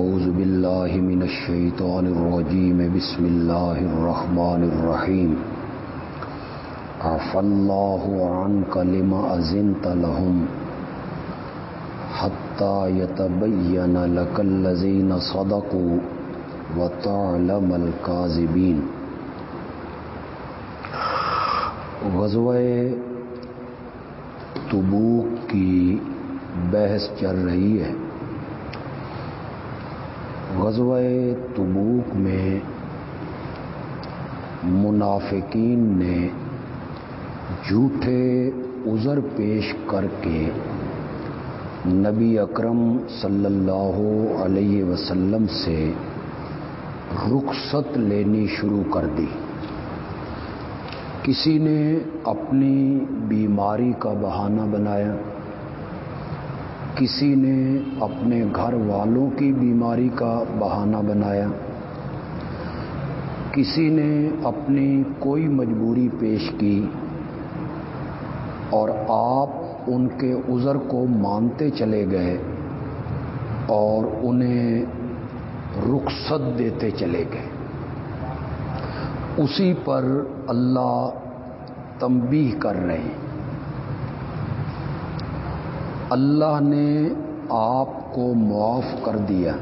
أعوذ بالله من الشيطان الرجيم. بسم الله الرحمن الرحيم. عفى الله عنك لما أزنت لهم حتى يتبين لك الذين صدقوا وتعلم الكاذبين. غزوہ تبوک کی بحث چل رہی ہے۔ غزوہ تبوک میں منافقین نے جھوٹے عذر پیش کر کے نبی اکرم صلی اللہ علیہ وسلم سے رخصت لینی شروع کر دی۔ کسی نے اپنی بیماری کا بہانہ بنایا کسی نے اپنے گھر والوں کی بیماری کا بہانہ بنایا۔ کسی نے اپنی کوئی مجبوری پیش کی اور آپ ان کے عذر کو مانتے چلے گئے اور انہیں رخصت دیتے چلے گئے۔ اسی پر اللہ تنبیہ کر رہے ہیں۔ اللہ نے آپ کو معاف کر دیا۔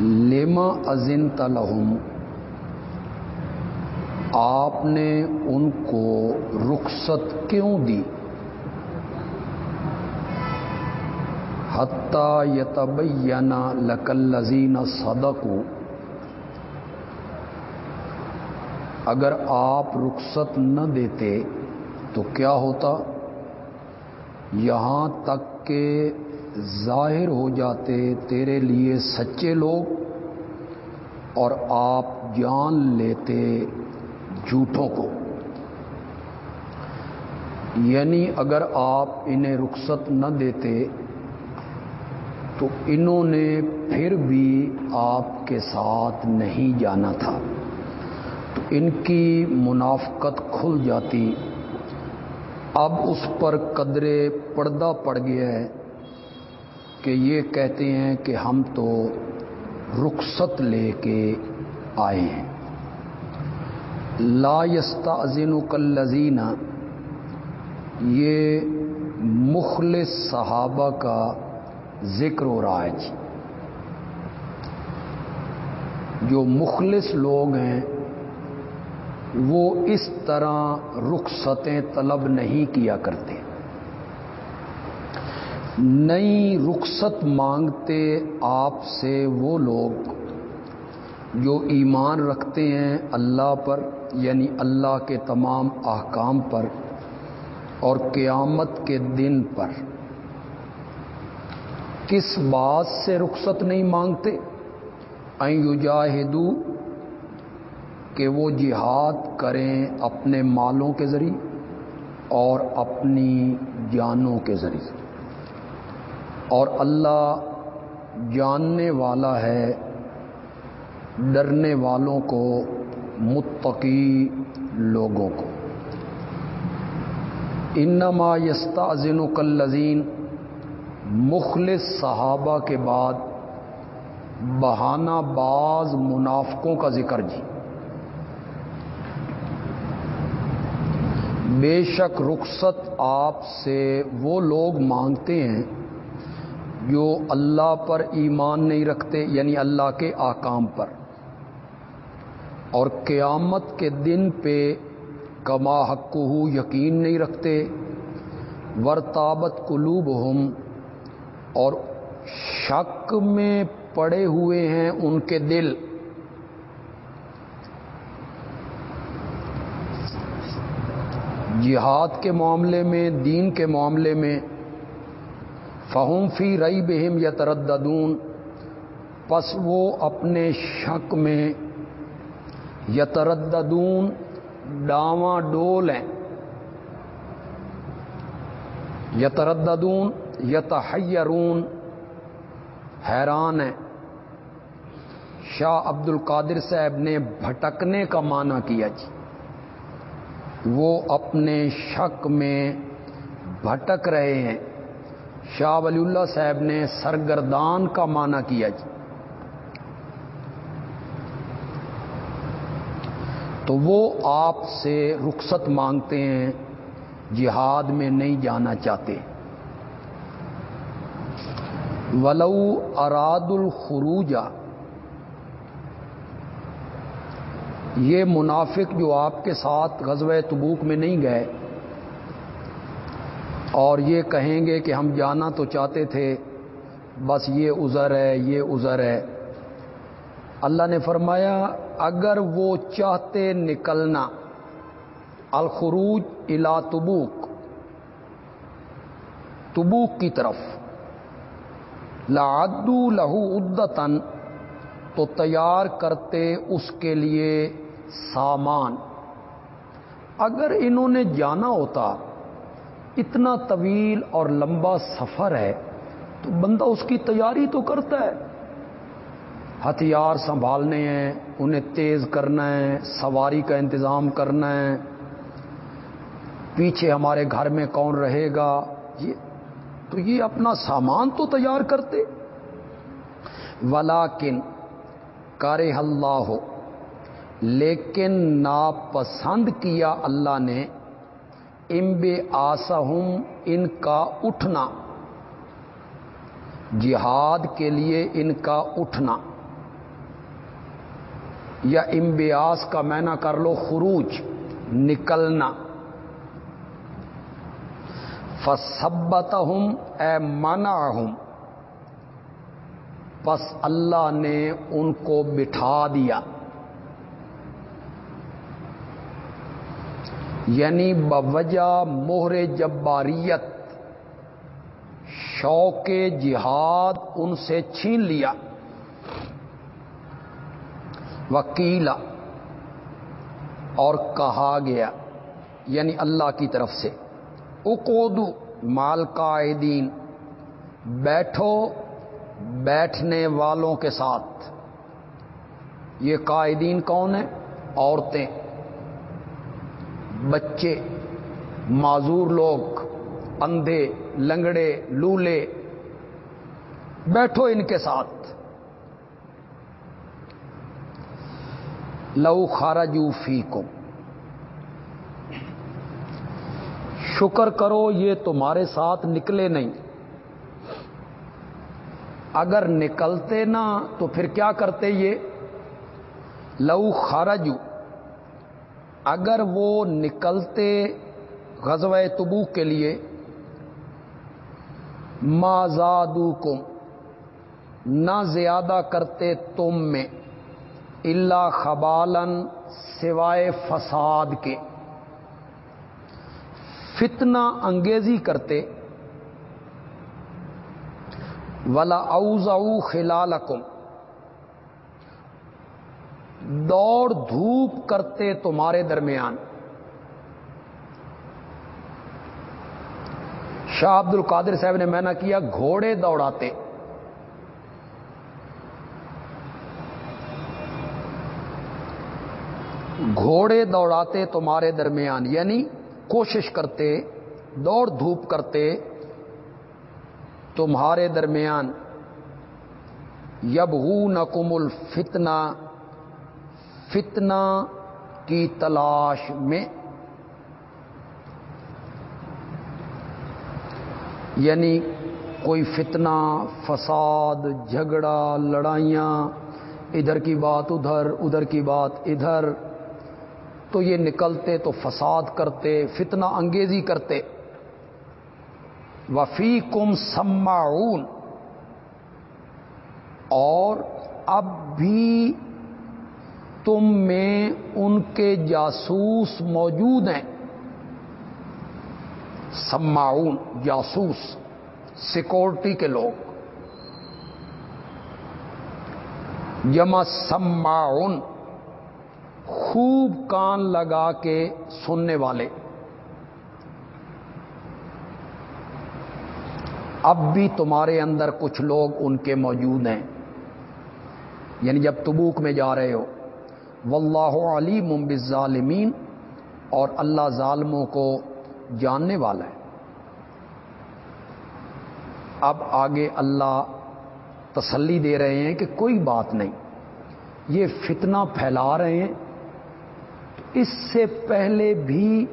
لیما ازن تلحم آپ نے ان کو رخصت کیوں دی؟ حتیٰ یتبینہ لکلزین صدقو اگر آپ رخصت نہ دیتے تو کیا ہوتا؟ یہاں تک کہ ظاہر ہو جاتے تیرے لیے سچے لوگ اور آپ جان لیتے جھوٹوں کو۔ یعنی اگر آپ انہیں رخصت نہ دیتے تو انہوں نے پھر بھی آپ کے ساتھ نہیں جانا تھا۔ تو ان کی منافقت کھل جاتی۔ اب اس پر قدرے پردہ پڑ گیا ہے کہ یہ کہتے ہیں کہ ہم تو رخصت لے کے آئے ہیں۔ لا یستعزن کلزین یہ مخلص صحابہ کا ذکر ہو رہا ہے جی۔ جو مخلص لوگ ہیں وہ اس طرح رخصتیں طلب نہیں کیا کرتے۔ نئی رخصت مانگتے آپ سے وہ لوگ جو ایمان رکھتے ہیں اللہ پر یعنی اللہ کے تمام احکام پر اور قیامت کے دن پر۔ کس بات سے رخصت نہیں مانگتے؟ این یجاہدو کہ وہ جہاد کریں اپنے مالوں کے ذریعے اور اپنی جانوں کے ذریعے۔ اور اللہ جاننے والا ہے، ڈرنے والوں کو، متقی لوگوں کو۔ انما یستعزن کلزین مخلص صحابہ کے بعد بہانہ باز منافقوں کا ذکر۔ جی بے شک رخصت آپ سے وہ لوگ مانگتے ہیں جو اللہ پر ایمان نہیں رکھتے یعنی اللہ کے آکام پر۔ اور قیامت کے دن پہ کما حق ہو یقین نہیں رکھتے ورتابت قلوب ہم اور شک میں پڑے ہوئے ہیں ان کے دل۔ جہاد کے معاملے میں، دین کے معاملے میں، فہم فی رئی بہم یا ترددون پس وہ اپنے شک میں یا ترددون ڈاواں ڈول ہیں۔ یا ترددون یا تحیرون حیران ہیں۔ شاہ عبد القادر صاحب نے بھٹکنے کا معنی کیا جی۔ وہ اپنے شک میں بھٹک رہے ہیں۔ شاہ ولی اللہ صاحب نے سرگردان کا معنی کیا جی۔ تو وہ آپ سے رخصت مانگتے ہیں، جہاد میں نہیں جانا چاہتے۔ ولو اراد الخروجہ یہ منافق جو آپ کے ساتھ غزوہ تبوک میں نہیں گئے اور یہ کہیں گے کہ ہم جانا تو چاہتے تھے، بس یہ عذر ہے، یہ عذر ہے۔ اللہ نے فرمایا، اگر وہ چاہتے نکلنا، الخروج الا تبوک تبوک کی طرف لادو لہو ادتن تو تیار کرتے اس کے لیے سامان۔ اگر انہوں نے جانا ہوتا، اتنا طویل اور لمبا سفر ہے، تو بندہ اس کی تیاری تو کرتا ہے۔ ہتھیار سنبھالنے ہیں، انہیں تیز کرنا ہے، سواری کا انتظام کرنا ہے۔ پیچھے ہمارے گھر میں کون رہے گا؟ یہ تو یہ اپنا سامان تو تیار کرتے۔ ولاکن کارے اللہ ہو لیکن ناپسند کیا اللہ نے امب آسہم، ان کا اٹھنا۔ جہاد کے لیے ان کا اٹھنا۔ یا امبیاس کا مینا کر لو، خروج، نکلنا۔ فسبت ہوں اے منا ہوں پس اللہ نے ان کو بٹھا دیا۔ یعنی بوجہ مہر جباریت، شوق جہاد ان سے چھین لیا۔ وکیلا، اور کہا گیا یعنی اللہ کی طرف سے اکودو مال قائدین، بیٹھو بیٹھنے والوں کے ساتھ۔ یہ قائدین کون ہیں؟ عورتیں۔ بچے، معذور لوگ، اندھے، لنگڑے، لولے، بیٹھو ان کے ساتھ۔ لو خارجو فی کو شکر کرو، یہ تمہارے ساتھ نکلے نہیں۔ اگر نکلتے نا، تو پھر کیا کرتے یہ؟ لو خارجو اگر وہ نکلتے غزوہ تبو کے لیے مازادو کو نہ زیادہ کرتے تم میں اللہ خبالن سوائے فساد کے۔ فتنہ انگیزی کرتے، ولا اوزاؤ خلالکم دوڑ دھوپ کرتے تمہارے درمیان۔ شاہ عبد القادر صاحب نے میں نے کیا، گھوڑے دوڑاتے۔ گھوڑے دوڑاتے تمہارے درمیان یعنی کوشش کرتے، دوڑ دھوپ کرتے، تمہارے درمیان یب نقم الفتنا فتنہ کی تلاش میں یعنی کوئی فتنہ، فساد، جھگڑا، لڑائیاں، ادھر کی بات ادھر ادھر کی بات ادھر، تو یہ نکلتے تو فساد کرتے، فتنہ انگیزی کرتے۔ وفی کم سماؤن اور اب بھی تم میں ان کے جاسوس موجود ہیں۔ سماؤن جاسوس، سیکورٹی کے لوگ۔ جمع سماؤن خوب کان لگا کے سننے والے۔ اب بھی تمہارے اندر کچھ لوگ ان کے موجود ہیں۔ یعنی جب تبوک میں جا رہے ہو۔ واللہ علیم بالظالمین اور اللہ ظالموں کو جاننے والا ہے۔ اب آگے اللہ تسلی دے رہے ہیں کہ کوئی بات نہیں، یہ فتنہ پھیلا رہے ہیں۔ اس سے پہلے بھی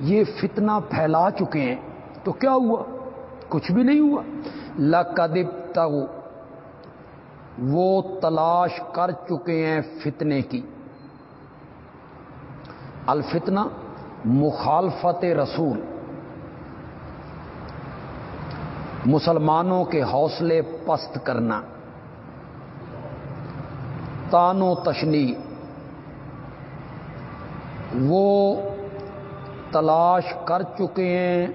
یہ فتنہ پھیلا چکے ہیں۔ تو کیا ہوا؟ کچھ بھی نہیں ہوا۔ لقدب تغ وہ تلاش کر چکے ہیں فتنے کی۔ الفتنہ مخالفت رسول۔ مسلمانوں کے حوصلے پست کرنا۔ تان و تشنی۔ وہ تلاش کر چکے ہیں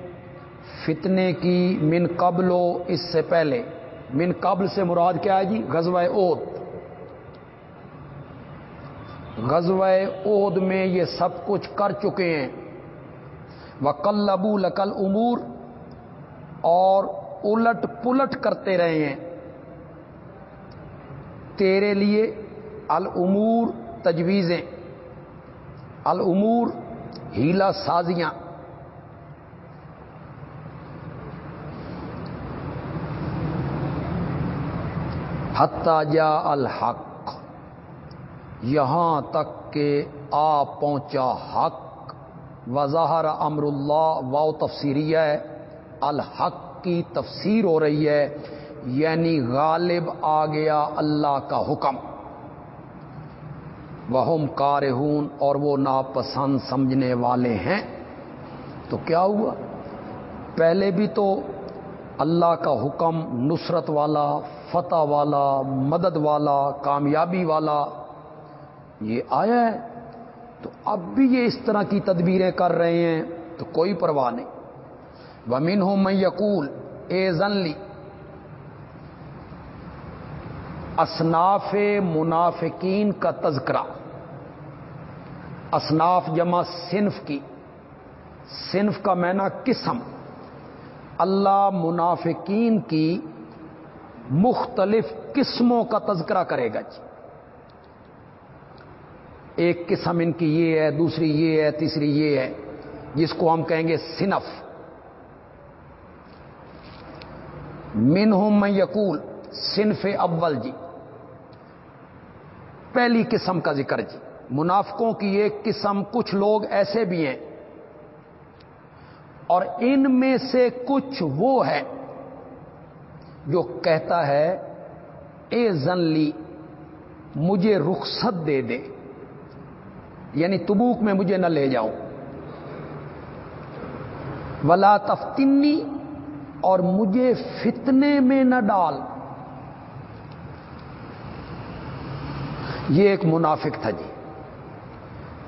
فتنے کی من قبل و اس سے پہلے۔ من قبل سے مراد کیا ہے جی؟ غزوہ اوت غزوہ عہد میں یہ سب کچھ کر چکے ہیں۔ وکل ابو لکل امور اور الٹ پلٹ کرتے رہے ہیں۔ تیرے لیے الامور تجویزیں، الامور ہیلا سازیاں۔ حتہ جا الحق۔ یہاں تک کہ آ پہنچا حق۔ وظاہر امر اللہ واؤ تفسیری ہے، الحق کی تفسیر ہو رہی ہے یعنی غالب آ گیا اللہ کا حکم۔ وہ کارہون اور وہ ناپسند سمجھنے والے ہیں۔ تو کیا ہوا؟ پہلے بھی تو اللہ کا حکم، نصرت والا، فتح والا، مدد والا، کامیابی والا یہ آیا ہے، تو اب بھی یہ اس طرح کی تدبیریں کر رہے ہیں، تو کوئی پرواہ نہیں۔ ومن ہوں میں یقول اے زنلی، اصناف منافقین کا تذکرہ۔ اصناف جمع صنف کی۔ صنف کا مینا قسم۔ اللہ منافقین کی مختلف قسموں کا تذکرہ کرے گا جی۔ ایک قسم ان کی یہ ہے، دوسری یہ ہے، تیسری یہ ہے، جس کو ہم کہیں گے صنف۔ من میں یقول، صنف اول جی۔ پہلی قسم کا ذکر جی۔ منافقوں کی ایک قسم کچھ لوگ ایسے بھی ہیں۔ اور ان میں سے کچھ وہ ہے جو کہتا ہے، اے زنلی مجھے رخصت دے دے۔ یعنی تبوک میں مجھے نہ لے جاؤ۔ ولا تفتنی اور مجھے فتنے میں نہ ڈال۔ یہ ایک منافق تھا جی۔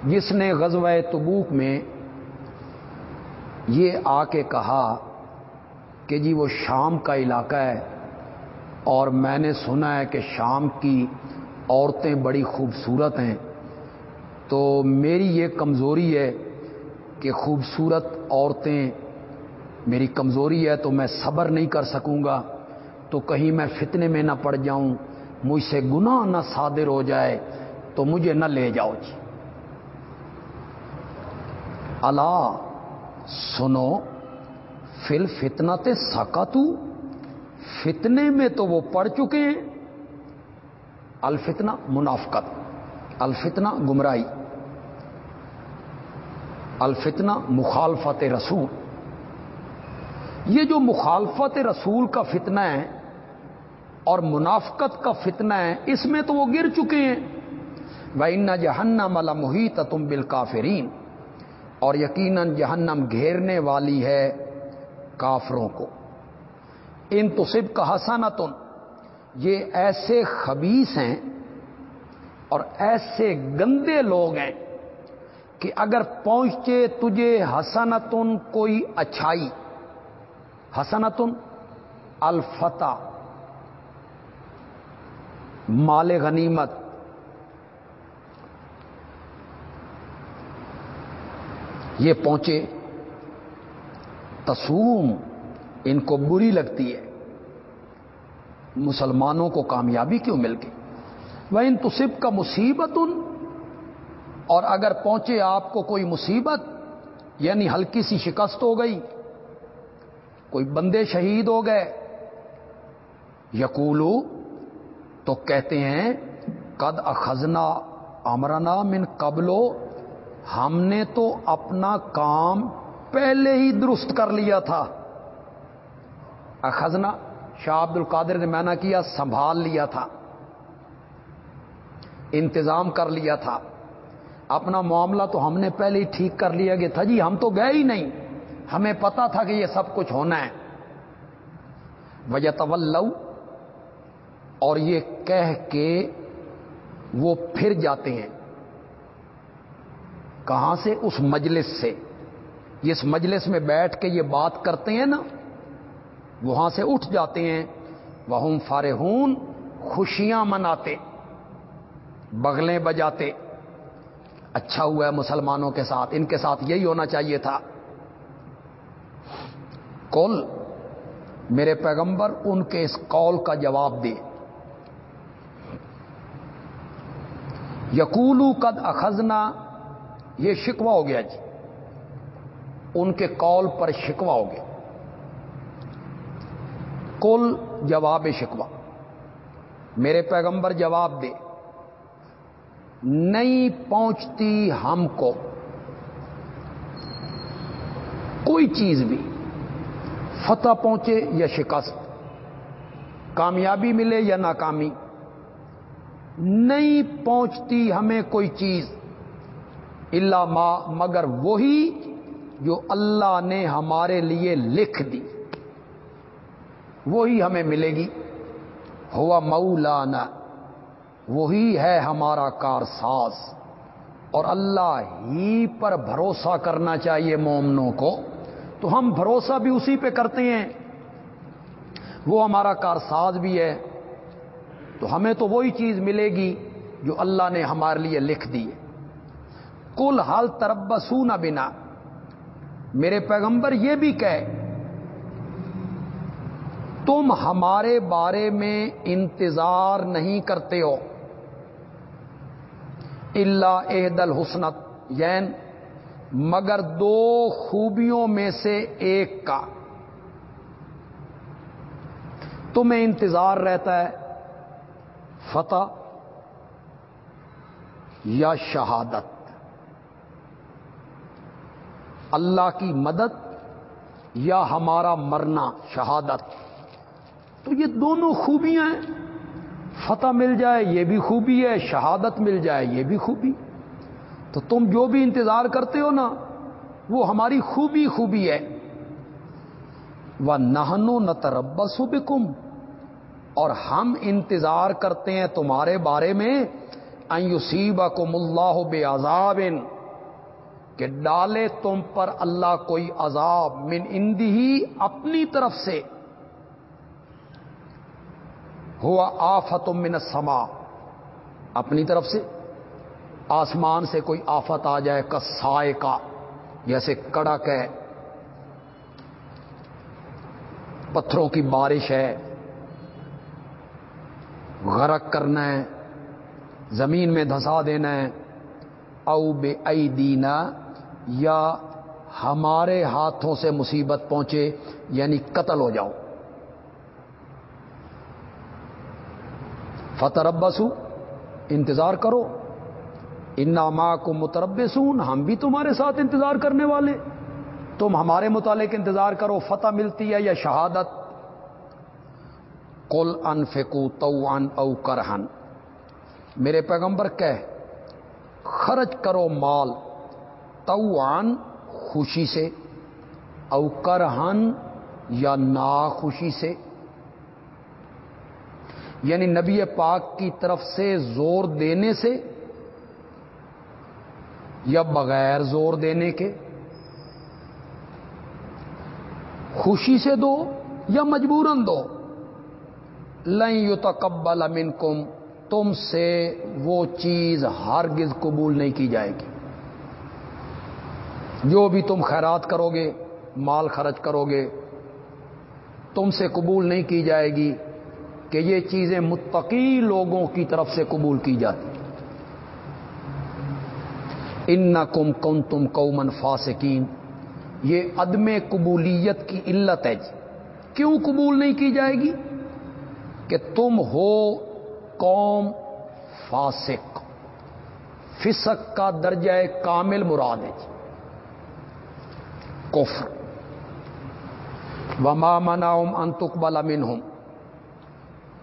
جس نے غزوہ تبوک میں یہ آ کے کہا کہ جی وہ شام کا علاقہ ہے اور میں نے سنا ہے کہ شام کی عورتیں بڑی خوبصورت ہیں۔ تو میری یہ کمزوری ہے کہ خوبصورت عورتیں میری کمزوری ہے تو میں صبر نہیں کر سکوں گا، تو کہیں میں فتنے میں نہ پڑ جاؤں، مجھ سے گناہ نہ صادر ہو جائے، تو مجھے نہ لے جاؤ جی۔ اللہ، سنو فل فتنا تے سکا تو فتنے میں تو وہ پڑ چکے ہیں۔ الفتنا منافقت الفتنا گمراہی۔ الفتنا مخالفت رسول۔ یہ جو مخالفت رسول کا فتنہ ہے اور منافقت کا فتنہ ہے، اس میں تو وہ گر چکے ہیں۔ وہ ان جہنم ملا محیط تم بال اور یقیناً جہنم گھیرنے والی ہے کافروں کو۔ ان تصب کا حسنتن یہ ایسے خبیص ہیں اور ایسے گندے لوگ ہیں کہ اگر پہنچے تجھے حسنتن کوئی اچھائی۔ حسنتن الفتح، مال غنیمت۔ یہ پہنچے، تسوم ان کو بری لگتی ہے۔ مسلمانوں کو کامیابی کیوں مل گئی؟ وہ ان تصب کا مصیبت ان اور اگر پہنچے آپ کو کوئی مصیبت یعنی ہلکی سی شکست ہو گئی، کوئی بندے شہید ہو گئے، یقولو تو کہتے ہیں، قد اخذنا امرنا من قبلو ہم نے تو اپنا کام پہلے ہی درست کر لیا تھا۔ اخذنا، شاہ عبد القادر نے میں کیا، سنبھال لیا تھا، انتظام کر لیا تھا۔ اپنا معاملہ تو ہم نے پہلے ہی ٹھیک کر لیا گیا تھا جی ہم تو گئے ہی نہیں۔ ہمیں پتا تھا کہ یہ سب کچھ ہونا ہے۔ وجہ طول اور یہ کہہ کے وہ پھر جاتے ہیں۔ کہاں سے؟ اس مجلس سے۔ جس مجلس میں بیٹھ کے یہ بات کرتے ہیں نا، وہاں سے اٹھ جاتے ہیں۔ وہ فارحون، خوشیاں مناتے، بغلیں بجاتے۔ اچھا ہوا ہے مسلمانوں کے ساتھ، ان کے ساتھ یہی ہونا چاہیے تھا۔ کل میرے پیغمبر، ان کے اس قول کا جواب دے۔ یقولو قد اخذنا، یہ شکوا ہو گیا جی۔ ان کے کال پر شکوا ہو گیا۔ کل جواب شکوا میرے پیغمبر، جواب دے۔ نہیں پہنچتی ہم کو۔ کوئی چیز بھی فتح پہنچے یا شکست، کامیابی ملے یا ناکامی، نہیں پہنچتی ہمیں کوئی چیز اللہ ما، مگر وہی جو اللہ نے ہمارے لیے لکھ دی۔ وہی ہمیں ملے گی۔ ہوا مولانا۔ وہی ہے ہمارا کارساز۔ اور اللہ ہی پر بھروسہ کرنا چاہیے مومنوں کو، تو ہم بھروسہ بھی اسی پہ کرتے ہیں۔ وہ ہمارا کارساز بھی ہے۔ تو ہمیں تو وہی چیز ملے گی جو اللہ نے ہمارے لیے لکھ دی کل حال تربسو نہ بنا؟ میرے پیغمبر یہ بھی کہے، تم ہمارے بارے میں انتظار نہیں کرتے ہو۔ اللہ عہد الحسنت یین مگر دو خوبیوں میں سے ایک کا۔ تمہیں انتظار رہتا ہے فتح یا شہادت۔ اللہ کی مدد یا ہمارا مرنا شہادت۔ تو یہ دونوں خوبیاں ہیں۔ فتح مل جائے، یہ بھی خوبی ہے، شہادت مل جائے، یہ بھی خوبی۔ تو تم جو بھی انتظار کرتے ہو نا، وہ ہماری خوبی خوبی ہے۔ وہ نہنو نہ تربس اور ہم انتظار کرتے ہیں تمہارے بارے میں۔ ایوسیبہ کم اللہ بے عذاب کہ ڈالے تم پر اللہ کوئی عذاب۔ من اندی اپنی طرف سے۔ ہوا آفت من سما اپنی طرف سے آسمان سے کوئی آفت آ جائے کسائے کا، جیسے کڑک ہے، پتھروں کی بارش ہے، غرق کرنا ہے، زمین میں دھسا دینا ہے، او بے دینا یا ہمارے ہاتھوں سے مصیبت پہنچے یعنی قتل ہو جاؤ۔ فتح ربسو انتظار کرو۔ ان ماں کو متربسون ہم بھی تمہارے ساتھ انتظار کرنے والے۔ تم ہمارے متعلق انتظار کرو، فتح ملتی ہے یا شہادت۔ کل ان فکو تو ان او کرہن میرے پیغمبر کہ خرچ کرو مال تو خوشی سے او کرہن یا ناخوشی سے۔ یعنی نبی پاک کی طرف سے زور دینے سے یا بغیر زور دینے کے؟ خوشی سے دو یا مجبوراً دو؟ لن یتقبل منکم، تم سے وہ چیز ہرگز قبول نہیں کی جائے گی۔ جو بھی تم خیرات کرو گے، مال خرچ کرو گے، تم سے قبول نہیں کی جائے گی۔ کہ یہ چیزیں متقی لوگوں کی طرف سے قبول کی جاتی ان کم کم تم قومن فاسکین یہ عدم قبولیت کی علت ہے جی۔ کیوں قبول نہیں کی جائے گی؟ کہ تم ہو قوم فاسق۔ فسق کا درجہ کامل مراد ہے جی۔ کفر۔ وما مناؤم انتقبل منہم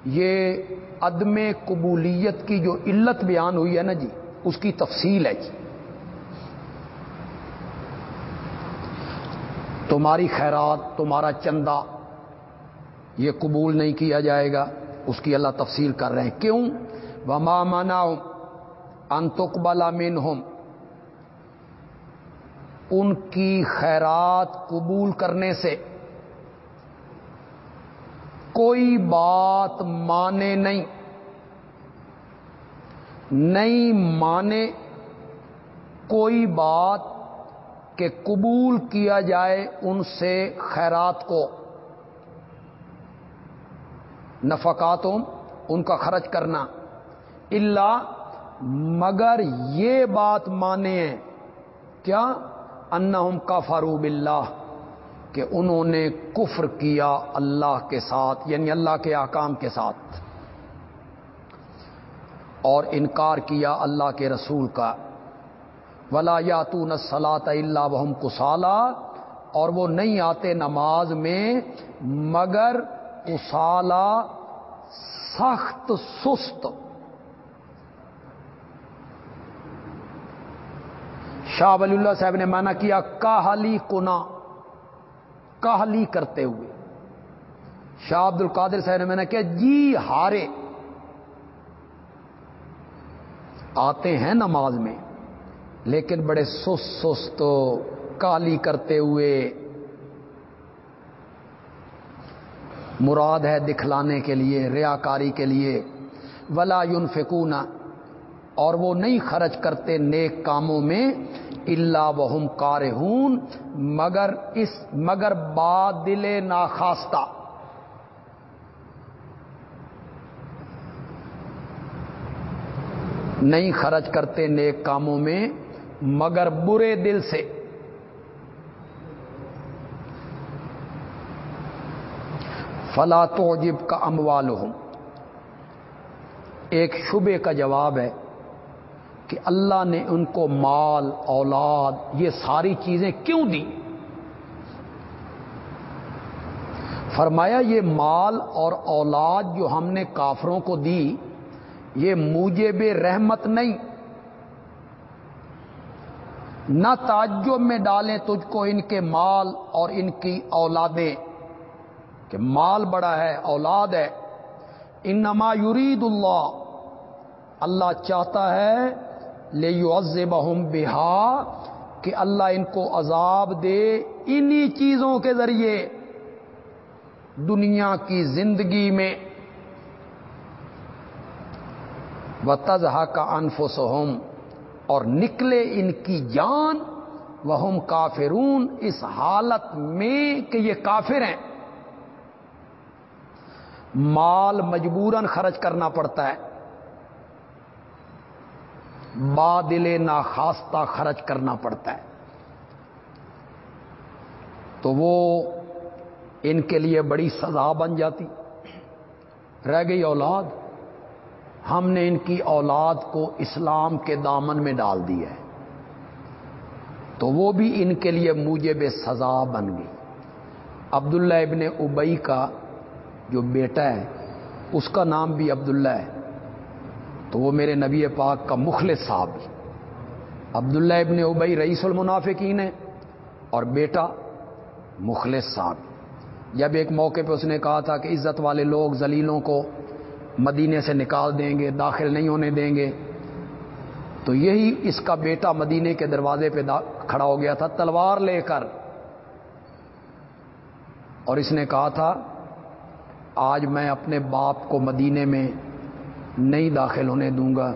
یہ عدم قبولیت کی جو علت بیان ہوئی ہے نا جی اس کی تفصیل ہے جی۔ تمہاری خیرات، تمہارا چندہ، یہ قبول نہیں کیا جائے گا، اس کی اللہ تفصیل کر رہے ہیں۔ کیوں؟ وما مناؤ انتقبل منہم ان کی خیرات قبول کرنے سے کوئی بات مانے نہیں۔ نہیں مانے، کوئی بات کہ قبول کیا جائے ان سے خیرات کو۔ نفقاتوں ان کا خرچ کرنا۔ اللہ مگر یہ بات مانے ہیں، کیا؟ انہم کا فاروب اللہ کہ انہوں نے کفر کیا اللہ کے ساتھ یعنی اللہ کے احکام کے ساتھ، اور انکار کیا اللہ کے رسول کا۔ ولا یا تو نسلاط اللہ وحم کسالا اور وہ نہیں آتے نماز میں مگر کسالا سخت سست۔ شاہ ولی اللہ صاحب نے مانا کیا، کاہلی کنا۔ کاہلی کرتے ہوئے۔ شاہ عبد القادر صاحب نے میں نے کیا جی ہارے۔ آتے ہیں نماز میں، لیکن بڑے سست سست کالی کرتے ہوئے۔ مراد ہے دکھلانے کے لیے، ریاکاری کے لیے۔ ولا یون اور وہ نہیں خرچ کرتے نیک کاموں میں اللہ وہم کارہون، مگر اس، مگر با دل ناخواستہ۔ نہیں خرچ کرتے نیک کاموں میں، مگر برے دل سے۔ فلا تو جب کا اموال ہوں ایک شبے کا جواب ہے۔ کہ اللہ نے ان کو مال، اولاد، یہ ساری چیزیں کیوں دی فرمایا، یہ مال اور اولاد جو ہم نے کافروں کو دی، یہ مجھے بے رحمت نہیں۔ نہ تعجب میں ڈالیں تجھ کو ان کے مال اور ان کی اولادیں، کہ مال بڑا ہے، اولاد ہے۔ انما یرید اللہ اللہ چاہتا ہے لے یو بہم بہا کہ اللہ ان کو عذاب دے انہی چیزوں کے ذریعے دنیا کی زندگی میں۔ و تزہ کا انفس اور نکلے ان کی جان۔ وہ کافرون، اس حالت میں کہ یہ کافر ہیں۔ مال مجبوراً خرچ کرنا پڑتا ہے۔ بادل ناخواستہ خرچ کرنا پڑتا ہے۔ تو وہ ان کے لیے بڑی سزا بن جاتی۔ رہ گئی اولاد۔ ہم نے ان کی اولاد کو اسلام کے دامن میں ڈال دیا ہے۔ تو وہ بھی ان کے لیے مجھے بے سزا بن گئی۔ عبداللہ ابن ابئی کا جو بیٹا ہے، اس کا نام بھی عبداللہ ہے۔ تو وہ میرے نبی پاک کا مخلص صاحب عبداللہ ابن ابئی رئیس المنافقین ہے اور بیٹا مخلص صاحب جب ایک موقع پہ اس نے کہا تھا کہ عزت والے لوگ زلیلوں کو مدینے سے نکال دیں گے، داخل نہیں ہونے دیں گے۔ تو یہی اس کا بیٹا مدینے کے دروازے پہ کھڑا ہو گیا تھا، تلوار لے کر۔ اور اس نے کہا تھا، آج میں اپنے باپ کو مدینے میں نہیں داخل ہونے دوں گا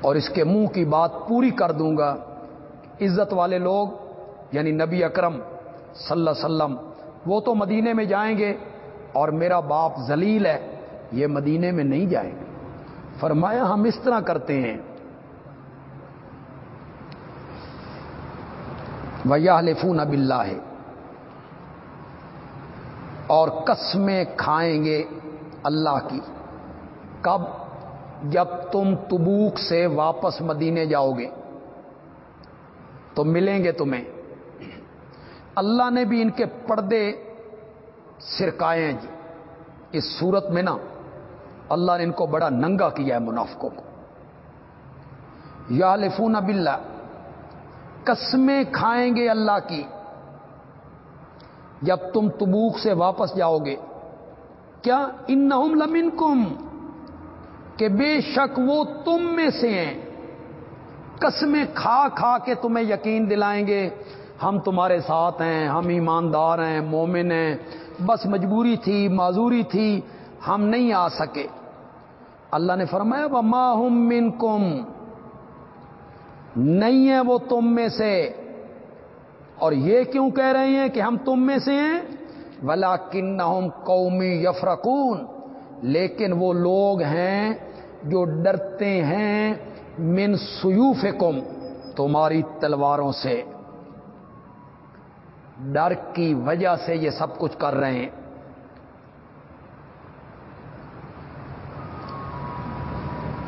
اور اس کے منہ کی بات پوری کر دوں گا عزت والے لوگ یعنی نبی اکرم صلی اللہ علیہ وسلم، وہ تو مدینے میں جائیں گے اور میرا باپ ذلیل ہے، یہ مدینے میں نہیں جائیں گے۔ فرمایا، ہم اس طرح کرتے ہیں۔ ویا لفون اب اللہ ہے اور قسمیں کھائیں گے اللہ کی۔ کب؟ جب تم تبوک سے واپس مدینے جاؤ گے، تو ملیں گے تمہیں۔ اللہ نے بھی ان کے پردے سرکائے ہیں جی۔ اس صورت میں نا اللہ نے ان کو بڑا ننگا کیا ہے منافقوں کو۔ یا لفون بلّہ قسمیں کھائیں گے اللہ کی۔ جب تم تبوک سے واپس جاؤ گے، کیا ان لمن کم کہ بے شک وہ تم میں سے ہیں۔ قسمیں کھا کھا کے تمہیں یقین دلائیں گے۔ ہم تمہارے ساتھ ہیں، ہم ایماندار ہیں، مومن ہیں۔ بس مجبوری تھی، معذوری تھی، ہم نہیں آ سکے۔ اللہ نے فرمایا وہ ماہم من کم نہیں ہے وہ تم میں سے۔ اور یہ کیوں کہہ رہے ہیں کہ ہم تم میں سے ہیں؟ ولا کن قومی یفرقون لیکن وہ لوگ ہیں جو ڈرتے ہیں من سیوف کم تمہاری تلواروں سے۔ ڈر کی وجہ سے یہ سب کچھ کر رہے ہیں۔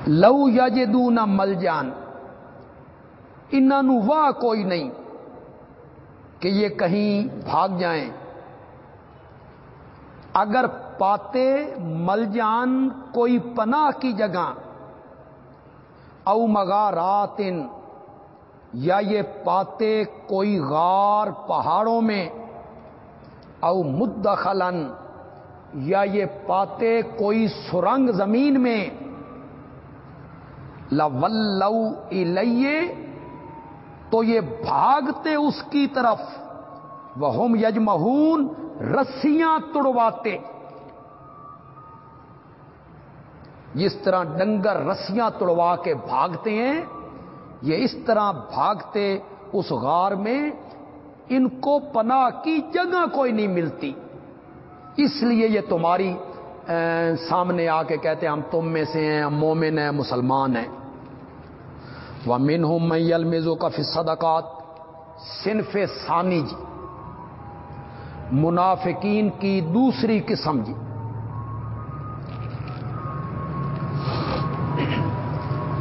لو یجدو نہ مل جان انہوں واہ کوئی نہیں کہ یہ کہیں بھاگ جائیں۔ اگر پاتے مل جان کوئی پناہ کی جگہ۔ او مغاراتن، یا یہ پاتے کوئی غار پہاڑوں میں۔ او مدخلن، یا یہ پاتے کوئی سرنگ زمین میں۔ لو الیے تو یہ بھاگتے اس کی طرف۔ وہ ہوم یجمہون رسیاں توڑواتے جس طرح ڈنگر رسیاں توڑوا کے بھاگتے ہیں، یہ اس طرح بھاگتے اس غار میں ان کو پناہ کی جگہ کوئی نہیں ملتی۔ اس لیے یہ تمہاری سامنے آ کے کہتے ہیں، ہم تم میں سے ہیں، ہم مومن ہیں، مسلمان ہیں۔ وہ من ہوں میل میزو کا فصدقات صنف ثانی جی منافقین کی دوسری قسم جی۔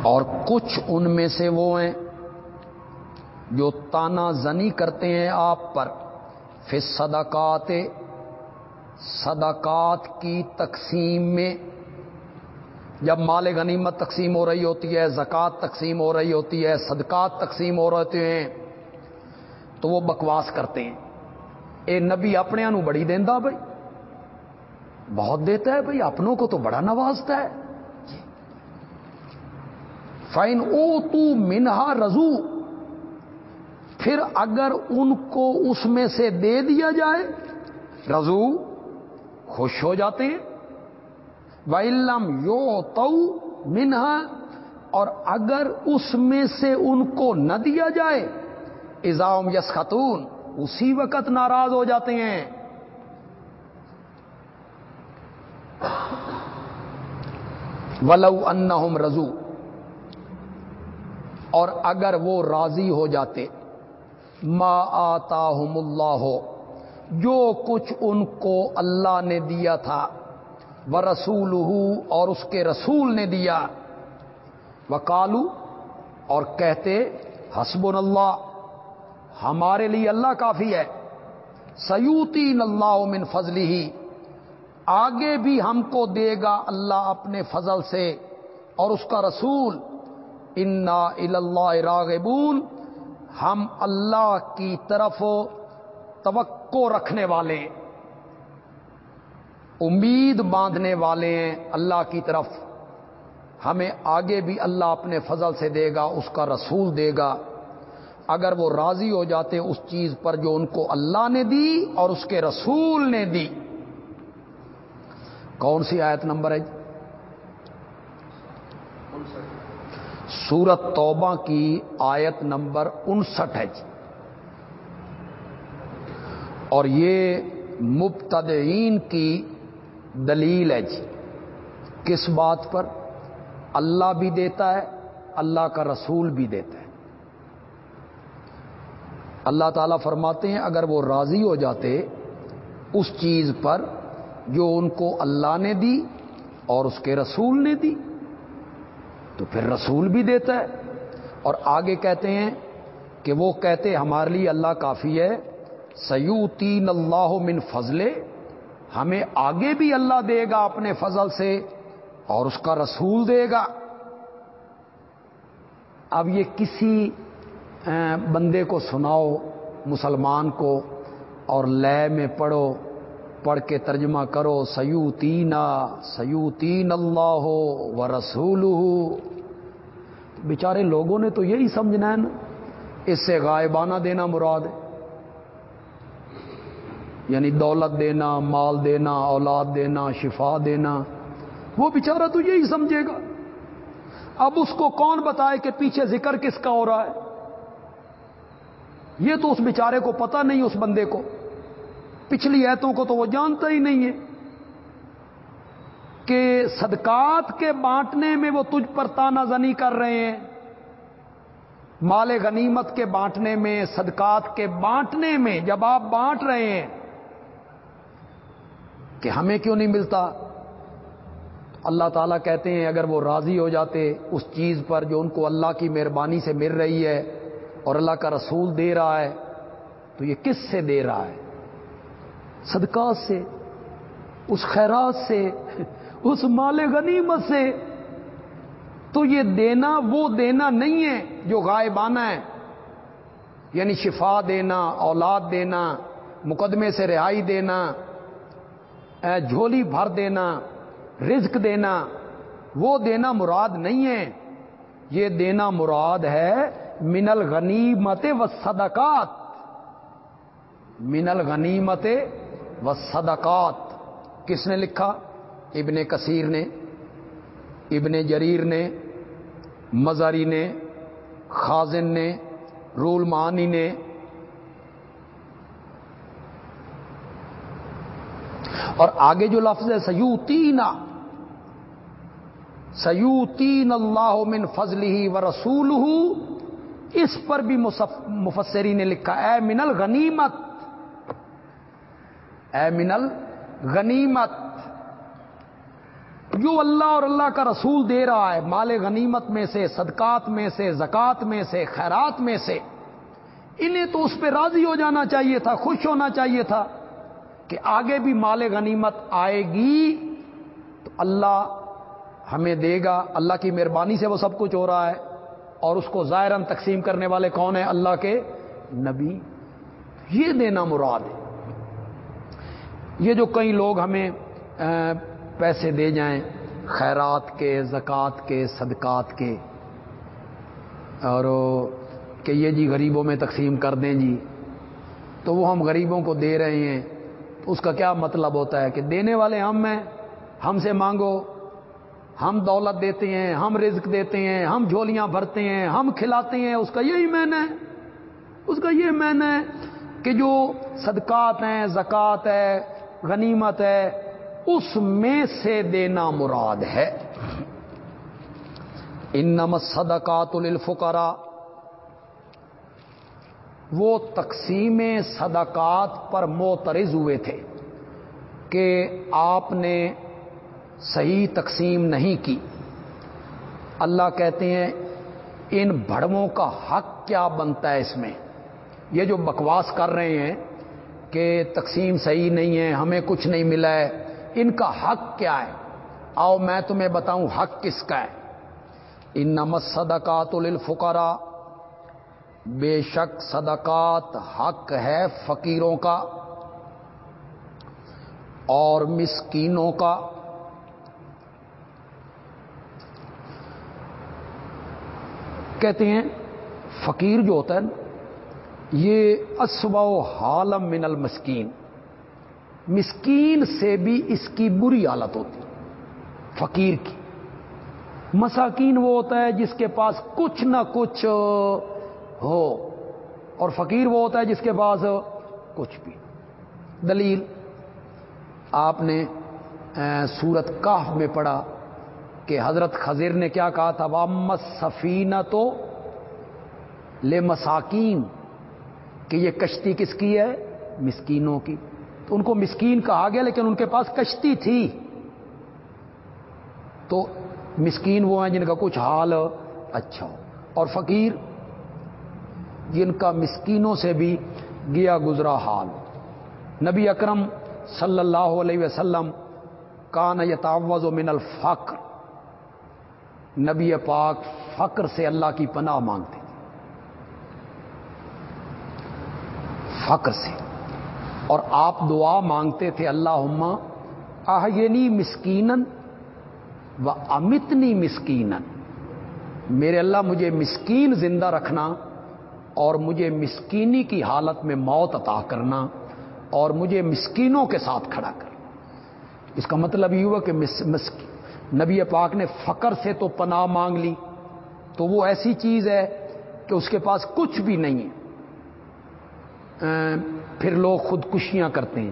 اور کچھ ان میں سے وہ ہیں جو تانا زنی کرتے ہیں آپ پر۔ پھر صدقات صدقات کی تقسیم میں جب مال غنیمت تقسیم ہو رہی ہوتی ہے، زکوٰۃ تقسیم ہو رہی ہوتی ہے، صدقات تقسیم ہو رہے ہیں، تو وہ بکواس کرتے ہیں۔ اے نبی، اپنے بڑی دینا بھائی۔ بہت دیتا ہے بھائی، اپنوں کو تو بڑا نوازتا ہے۔ فائن او تو منہا رضو پھر اگر ان کو اس میں سے دے دیا جائے رضو خوش ہو جاتے ہیں۔ وَإِلَّمْ یو تو منہا اور اگر اس میں سے ان کو نہ دیا جائے ازام یس خاتون اسی وقت ناراض ہو جاتے ہیں۔ ولو انہم رضو اور اگر وہ راضی ہو جاتے، ما آتا اللہ ہو جو کچھ ان کو اللہ نے دیا تھا وہ رسول اور اس کے رسول نے دیا۔ وہ کالو اور کہتے حسب اللہ، ہمارے لیے اللہ کافی ہے۔ سیوتی اللہ من فضلی ہی آگے بھی ہم کو دے گا اللہ اپنے فضل سے اور اس کا رسول۔ انا اللہ راغبون ہم اللہ کی طرف توقع رکھنے والے امید باندھنے والے ہیں اللہ کی طرف۔ ہمیں آگے بھی اللہ اپنے فضل سے دے گا، اس کا رسول دے گا۔ اگر وہ راضی ہو جاتے اس چیز پر جو ان کو اللہ نے دی اور اس کے رسول نے دی۔ کون سی آیت نمبر ہے؟ سورت توبہ کی آیت نمبر انسٹھ ہے جی۔ اور یہ مبتدئین کی دلیل ہے جی۔ کس بات پر؟ اللہ بھی دیتا ہے، اللہ کا رسول بھی دیتا ہے۔ اللہ تعالیٰ فرماتے ہیں، اگر وہ راضی ہو جاتے اس چیز پر جو ان کو اللہ نے دی اور اس کے رسول نے دی۔ تو پھر رسول بھی دیتا ہے اور آگے کہتے ہیں کہ وہ کہتے ہمارے لیے اللہ کافی ہے سیوتین اللہ من فضلے، ہمیں آگے بھی اللہ دے گا اپنے فضل سے اور اس کا رسول دے گا۔ اب یہ کسی بندے کو سناؤ، مسلمان کو، اور لے میں پڑھو پڑھ کے ترجمہ کرو سیوتین سیوتین اللہ ہو و رسول ہو بیچارے لوگوں نے تو یہی سمجھنا ہے نا، اس سے غائبانہ دینا مراد ہے۔ یعنی دولت دینا، مال دینا، اولاد دینا، شفا دینا، وہ بیچارہ تو یہی سمجھے گا۔ اب اس کو کون بتائے کہ پیچھے ذکر کس کا ہو رہا ہے؟ یہ تو اس بیچارے کو پتا نہیں، اس بندے کو۔ پچھلی ایتوں کو تو وہ جانتا ہی نہیں ہے کہ صدقات کے بانٹنے میں وہ تجھ پر تانا زنی کر رہے ہیں۔ مال غنیمت کے بانٹنے میں، صدقات کے بانٹنے میں جب آپ بانٹ رہے ہیں کہ ہمیں کیوں نہیں ملتا؟ اللہ تعالیٰ کہتے ہیں اگر وہ راضی ہو جاتے اس چیز پر جو ان کو اللہ کی مہربانی سے مل رہی ہے اور اللہ کا رسول دے رہا ہے، تو یہ کس سے دے رہا ہے؟ صدقات سے، اس خیرات سے، اس مال غنیمت سے، تو یہ دینا وہ دینا نہیں ہے جو غائبانہ ہے۔ یعنی شفا دینا، اولاد دینا، مقدمے سے رہائی دینا جھولی بھر دینا، رزق دینا، وہ دینا مراد نہیں ہے۔ یہ دینا مراد ہے منل غنیمت و صدقات۔ منل غنیمت و صدقات. کس نے لکھا؟ ابن کثیر نے، ابن جریر نے، مزاری نے، خازن نے، رول مانی نے۔ اور آگے جو لفظ ہے سیوتینا سیوتین اللہ من فضل ہی و رسول اس پر بھی مفسری نے لکھا، اے منل غنیمت اے منل غنیمت۔ جو اللہ اور اللہ کا رسول دے رہا ہے، مال غنیمت میں سے، صدقات میں سے، زکات میں سے، خیرات میں سے۔ انہیں تو اس پہ راضی ہو جانا چاہیے تھا، خوش ہونا چاہیے تھا کہ آگے بھی مال غنیمت آئے گی تو اللہ ہمیں دے گا۔ اللہ کی مہربانی سے وہ سب کچھ ہو رہا ہے۔ اور اس کو ظاہراً تقسیم کرنے والے کون ہیں؟ اللہ کے نبی۔ یہ دینا مراد ہے۔ یہ جو کئی لوگ ہمیں پیسے دے جائیں، خیرات کے، زکوٰۃ کے، صدقات کے، اور کہ یہ جی غریبوں میں تقسیم کر دیں جی تو وہ ہم غریبوں کو دے رہے ہیں، اس کا کیا مطلب ہوتا ہے کہ دینے والے ہم ہیں، ہم سے مانگو، ہم دولت دیتے ہیں، ہم رزق دیتے ہیں، ہم جھولیاں بھرتے ہیں، ہم کھلاتے ہیں، اس کا یہی مین ہے۔ اس کا یہ مین ہے کہ جو صدقات ہیں، زکوٰۃ ہے غنیمت ہے، اس میں سے دینا مراد ہے۔ ان صدقات الفقرا وہ تقسیم صدقات پر موترز ہوئے تھے کہ آپ نے صحیح تقسیم نہیں کی۔ اللہ کہتے ہیں، ان بڑوں کا حق کیا بنتا ہے اس میں؟ یہ جو بکواس کر رہے ہیں کہ تقسیم صحیح نہیں ہے، ہمیں کچھ نہیں ملا ہے۔ ان کا حق کیا ہے؟ آؤ میں تمہیں بتاؤں حق کس کا ہے۔ ان نمت صدقات الفقرا بے شک صدقات حق ہے فقیروں کا اور مسکینوں کا۔ کہتے ہیں، فقیر جو ہوتا ہے یہ اسبا حالم من المسکین۔ مسکین سے بھی اس کی بری حالت ہوتی، فقیر کی۔ مساکین وہ ہوتا ہے جس کے پاس کچھ نہ کچھ، ہو، اور فقیر وہ ہوتا ہے جس کے پاس کچھ بھی۔ دلیل، آپ نے سورت کاف میں پڑھا کہ حضرت خزیر نے کیا کہا تھا؟ وامت سفینہ تو لے مساکین کہ یہ کشتی کس کی ہے؟ مسکینوں کی۔ تو ان کو مسکین کہا گیا، لیکن ان کے پاس کشتی تھی۔ تو مسکین وہ ہیں جن کا کچھ حال اچھا ہو۔ اور فقیر جن کا مسکینوں سے بھی گیا گزرا حال۔ نبی اکرم صلی اللہ علیہ وسلم کان یتاوز و من الفقر۔ نبی پاک فقر سے اللہ کی پناہ مانگتے۔ فقر سے۔ اور آپ دعا مانگتے تھے اللہ آہینی مسکینن و امتنی مسکینن میرے اللہ، مجھے مسکین زندہ رکھنا اور مجھے مسکینی کی حالت میں موت عطا کرنا اور مجھے مسکینوں کے ساتھ کھڑا کر اس کا مطلب یہ ہوا کہ نبی پاک نے فقر سے تو پناہ مانگ لی، تو وہ ایسی چیز ہے کہ اس کے پاس کچھ بھی نہیں ہے۔ پھر لوگ خودکشیاں کرتے ہیں۔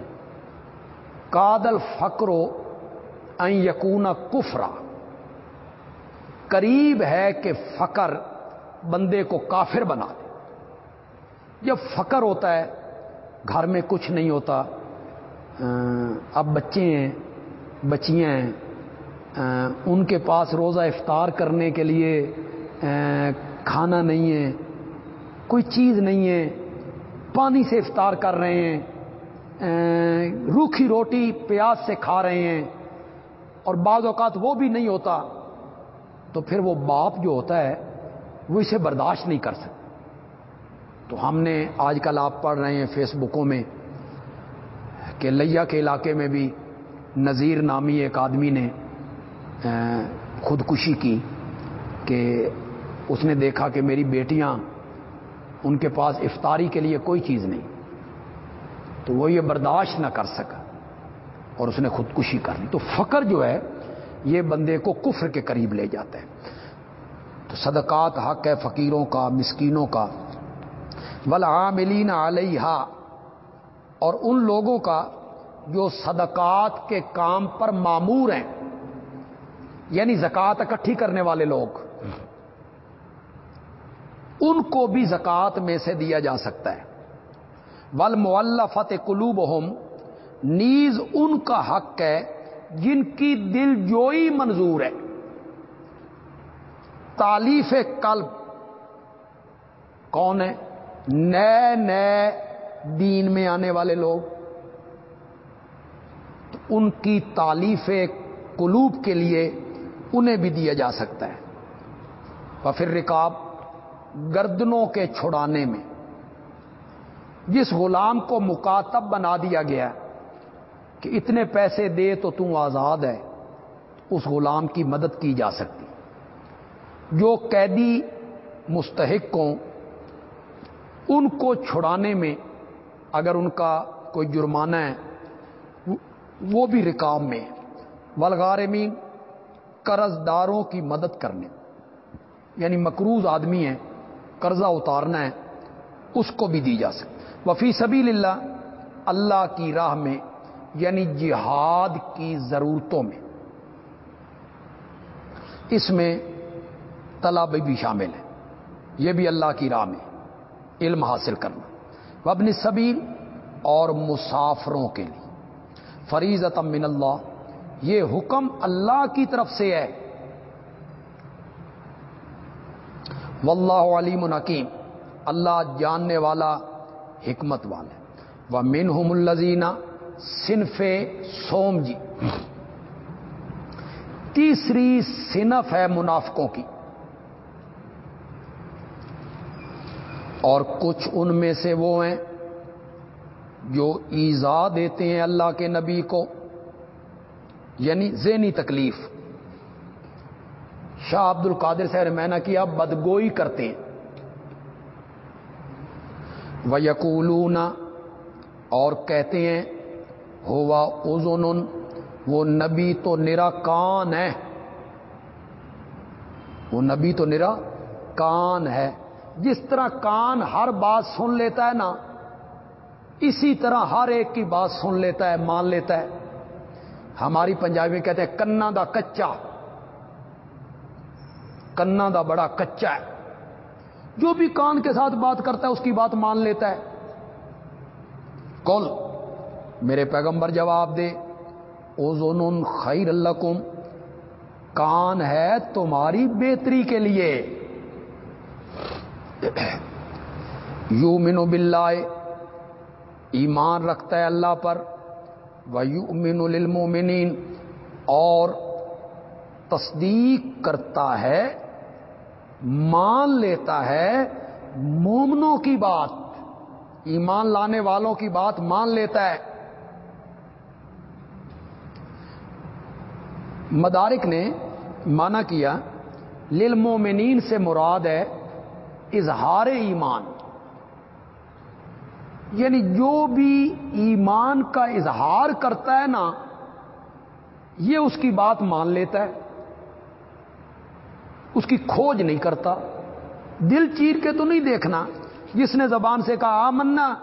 کادل فکرو این یقون کفرا۔ قریب ہے کہ فقر بندے کو کافر بنا دے۔ جب فقر ہوتا ہے، گھر میں کچھ نہیں ہوتا۔ اب بچے ہیں، بچیاں ہیں۔ ان کے پاس روزہ افطار کرنے کے لیے کھانا نہیں ہے۔ کوئی چیز نہیں ہے۔ پانی سے افطار کر رہے ہیں روکھی روٹی پیاز سے کھا رہے ہیں، اور بعض اوقات وہ بھی نہیں ہوتا، تو پھر وہ باپ جو ہوتا ہے، وہ اسے برداشت نہیں کر سکتا۔ تو ہم نے آج کل آپ پڑھ رہے ہیں فیس بکوں میں کہ لیا کے علاقے میں بھی نذیر نامی ایک آدمی نے خودکشی کی کہ اس نے دیکھا کہ میری بیٹیاں ان کے پاس افطاری کے لیے کوئی چیز نہیں۔ تو وہ یہ برداشت نہ کر سکا اور اس نے خودکشی کر لی۔ تو فقر جو ہے، یہ بندے کو کفر کے قریب لے جاتا ہے۔ تو صدقات حق ہے فقیروں کا، مسکینوں کا۔ ولعاملین علیہ اور ان لوگوں کا جو صدقات کے کام پر معمور ہیں یعنی زکوٰۃ اکٹھی کرنے والے لوگ۔ ان کو بھی زکوٰۃ میں سے دیا جا سکتا ہے۔ ول مولفت قلوب نیز ان کا حق ہے جن کی دل جوئی منظور ہے۔ تالیف قلب، کون ہے؟ نئے نئے دین میں آنے والے لوگ۔ تو ان کی تالیف قلوب کے لیے انہیں بھی دیا جا سکتا ہے۔ اور پھر رکاب گردنوں کے چھڑانے میں۔ جس غلام کو مکاتب بنا دیا گیا کہ اتنے پیسے دے تو تم آزاد ہے، اس غلام کی مدد کی جا سکتی۔ جو قیدی مستحق ہوں، ان کو چھڑانے میں اگر ان کا کوئی جرمانہ ہے، وہ بھی رکاب میں۔ ولغارمین قرض داروں کی مدد کرنے۔ یعنی مقروض آدمی ہے قرضہ اتارنا ہے، اس کو بھی دی جا سکتی وفی سبیل اللہ اللہ کی راہ میں یعنی جہاد کی ضرورتوں میں۔ اس میں طلب بھی شامل ہے یہ بھی اللہ کی راہ میں علم حاصل کرنا۔ وبن سبیل اور مسافروں کے لیے۔ فریض من اللہ، یہ حکم اللہ کی طرف سے ہے۔ واللہ علیم الحکیم اللہ جاننے والا، حکمت والے و منہم الزینہ صنف سوم جی۔ تیسری صنف ہے منافقوں کی۔ اور کچھ ان میں سے وہ ہیں جو ایزا دیتے ہیں اللہ کے نبی کو یعنی ذہنی تکلیف۔ شاہ عبد القادر صاحب میں نے کیا، بدگوئی کرتے ہیں۔ وہ یقولون اور کہتے ہیں، ہوا اوزون وہ نبی تو نرا کان ہے۔ وہ نبی تو نرا کان ہے۔ جس طرح کان ہر بات سن لیتا ہے نا، اسی طرح ہر ایک کی بات سن لیتا ہے، مان لیتا ہے۔ ہماری پنجابی میں کہتے ہیں کنا دا کچا۔ کنا دا بڑا کچا ہے۔ جو بھی کان کے ساتھ بات کرتا ہے، اس کی بات مان لیتا ہے۔ کل میرے پیغمبر جواب دے۔ اوزون خیر اللہ کان ہے تمہاری بہتری کے لیے۔ یو منو بلائے ایمان رکھتا ہے اللہ پر۔ وہ یو مین اور تصدیق کرتا ہے مان لیتا ہے مومنوں کی بات، ایمان لانے والوں کی بات مان لیتا ہے۔ مدارک نے مانا کیا للمومنین سے مراد ہے اظہار ایمان۔ یعنی جو بھی ایمان کا اظہار کرتا ہے نا، یہ اس کی بات مان لیتا ہے۔ اس کی کھوج نہیں کرتا۔ دل چیر کے تو نہیں دیکھنا۔ جس نے زبان سے کہا آ منا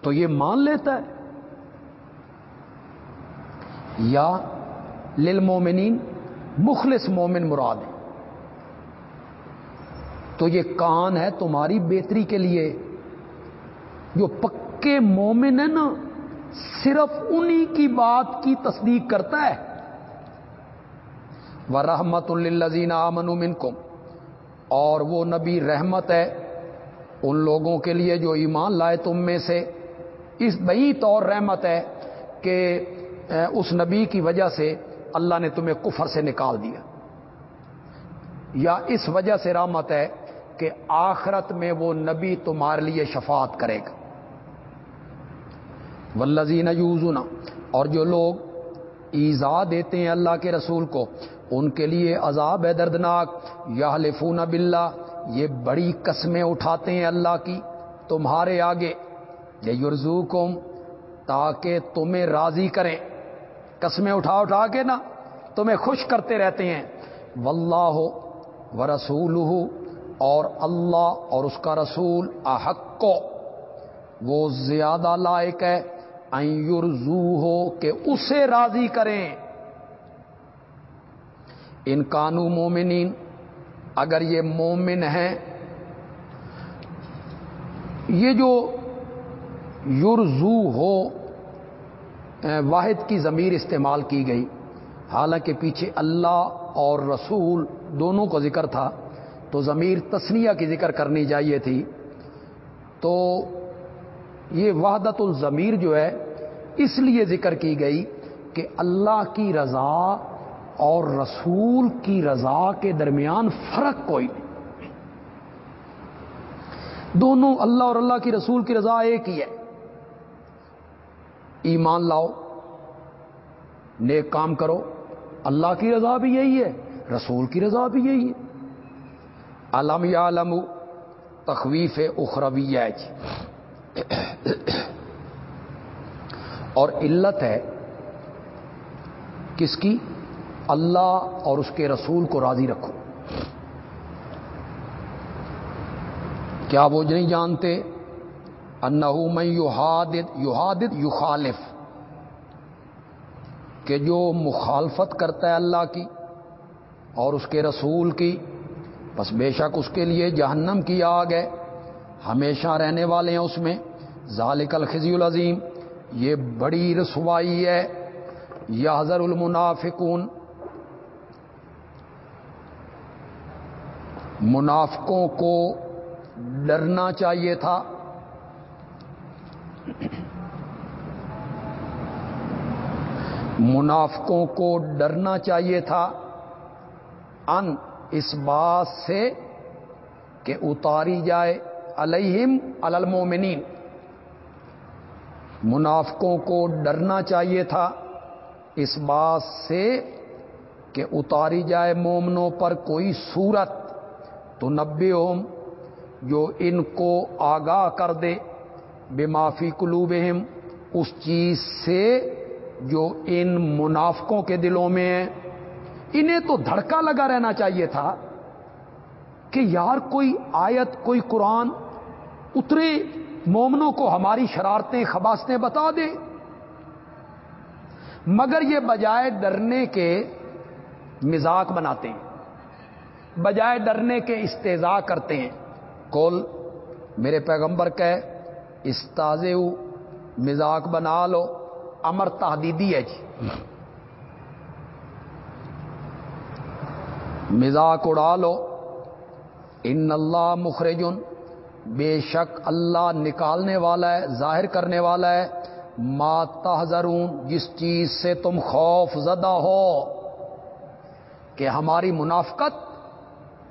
تو یہ مان لیتا ہے۔ یا للمومنین، مخلص مومن مراد ہے۔ تو یہ کان ہے تمہاری بہتری کے لیے۔ جو پکے مومن ہے نا، صرف انہی کی بات کی تصدیق کرتا ہے۔ وہ رحمت الزین امن امن اور وہ نبی رحمت ہے ان لوگوں کے لیے جو ایمان لائے تم میں سے۔ اس بئی طور رحمت ہے کہ اس نبی کی وجہ سے اللہ نے تمہیں کفر سے نکال دیا۔ یا اس وجہ سے رحمت ہے کہ آخرت میں وہ نبی تمہارے لیے شفاعت کرے گا۔ ولزین یوزنا اور جو لوگ ایزا دیتے ہیں اللہ کے رسول کو ان کے لیے عذاب ہے دردناک۔ یا لفون بلّہ یہ بڑی قسمیں اٹھاتے ہیں اللہ کی، تمہارے آگے۔ یہ یورزو تاکہ تمہیں راضی کریں۔ قسمیں اٹھا اٹھا کے نا، تمہیں خوش کرتے رہتے ہیں۔ واللہ ہو و رسول ہو اور اللہ اور اس کا رسول احق کو وہ زیادہ لائق ہے۔ یورزو ہو کہ اسے راضی کریں۔ ان کانو مومنین، اگر یہ مومن ہیں، یہ جو یورزو ہو واحد کی ضمیر استعمال کی گئی۔ حالانکہ پیچھے اللہ اور رسول دونوں کو ذکر تھا، تو ضمیر تسنیہ کی ذکر کرنی چاہیے تھی۔ تو یہ وحدت الضمیر جو ہے، اس لیے ذکر کی گئی کہ اللہ کی رضا اور رسول کی رضا کے درمیان فرق کوئی نہیں۔ دونوں اللہ اور اللہ کی رسول کی رضا ایک ہی ہے۔ ایمان لاؤ، نیک کام کرو، اللہ کی رضا بھی یہی ہے، رسول کی رضا بھی یہی ہے۔ علم یا علم تخویف اخروی اور علت ہے کس کی؟ اللہ اور اس کے رسول کو راضی رکھو۔ کیا وہ نہیں جانتے؟ انہو میں یوہادت یوہادت یخالف۔ کہ جو مخالفت کرتا ہے اللہ کی اور اس کے رسول کی، بس بے شک اس کے لیے جہنم کی آگ ہے۔ ہمیشہ رہنے والے ہیں اس میں۔ ذالک الخزی العظیم۔ یہ بڑی رسوائی ہے۔ یا حضر المنافقون۔ منافقوں کو ڈرنا چاہیے تھا۔ منافقوں کو ڈرنا چاہیے تھا۔ ان اس بات سے کہ اتاری جائے علیہم المومنین منافقوں کو ڈرنا چاہیے تھا۔ اس بات سے کہ اتاری جائے مومنوں پر کوئی صورت۔ تو نبے اوم جو ان کو آگاہ کر دے بے معافی قلوبہم، اس چیز سے جو ان منافقوں کے دلوں میں ہے۔ انہیں تو دھڑکا لگا رہنا چاہیے تھا کہ یار کوئی آیت، کوئی قرآن اترے، مومنوں کو ہماری شرارتیں، خباستیں بتا دے۔ مگر یہ بجائے ڈرنے کے مزاق بناتے ہیں۔ بجائے ڈرنے کے استضاء کرتے ہیں۔ کول میرے پیغمبر کہ استاذ مزاق بنا لو، امر تحدیدی ہے جی۔ مزاق اڑا لو، ان اللہ مخرجن، بے شک اللہ نکالنے والا ہے، ظاہر کرنے والا ہے۔ ما تحذرون، جس چیز سے تم خوف زدہ ہو کہ ہماری منافقت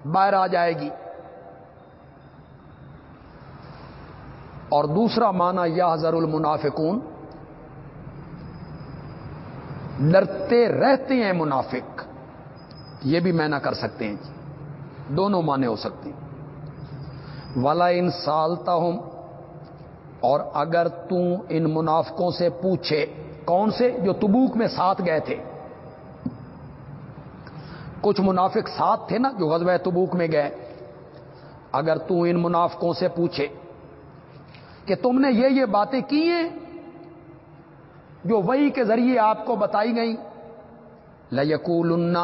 باہر آ جائے گی۔ اور دوسرا معنی یا حضر المنافقون ڈرتے رہتے ہیں منافق۔ یہ بھی میں نہ کر سکتے ہیں جی۔ دونوں معنی ہو سکتے ہیں۔ ولا ان سالتا ہوں اور اگر تو ان منافقوں سے پوچھے، کون سے جو تبوک میں ساتھ گئے تھے؟ کچھ منافق ساتھ تھے نا جو غزوہ تبوک میں گئے۔ اگر تو ان منافقوں سے پوچھے کہ تم نے یہ یہ باتیں کی ہیں جو وہی کے ذریعے آپ کو بتائی گئیں؟ لکول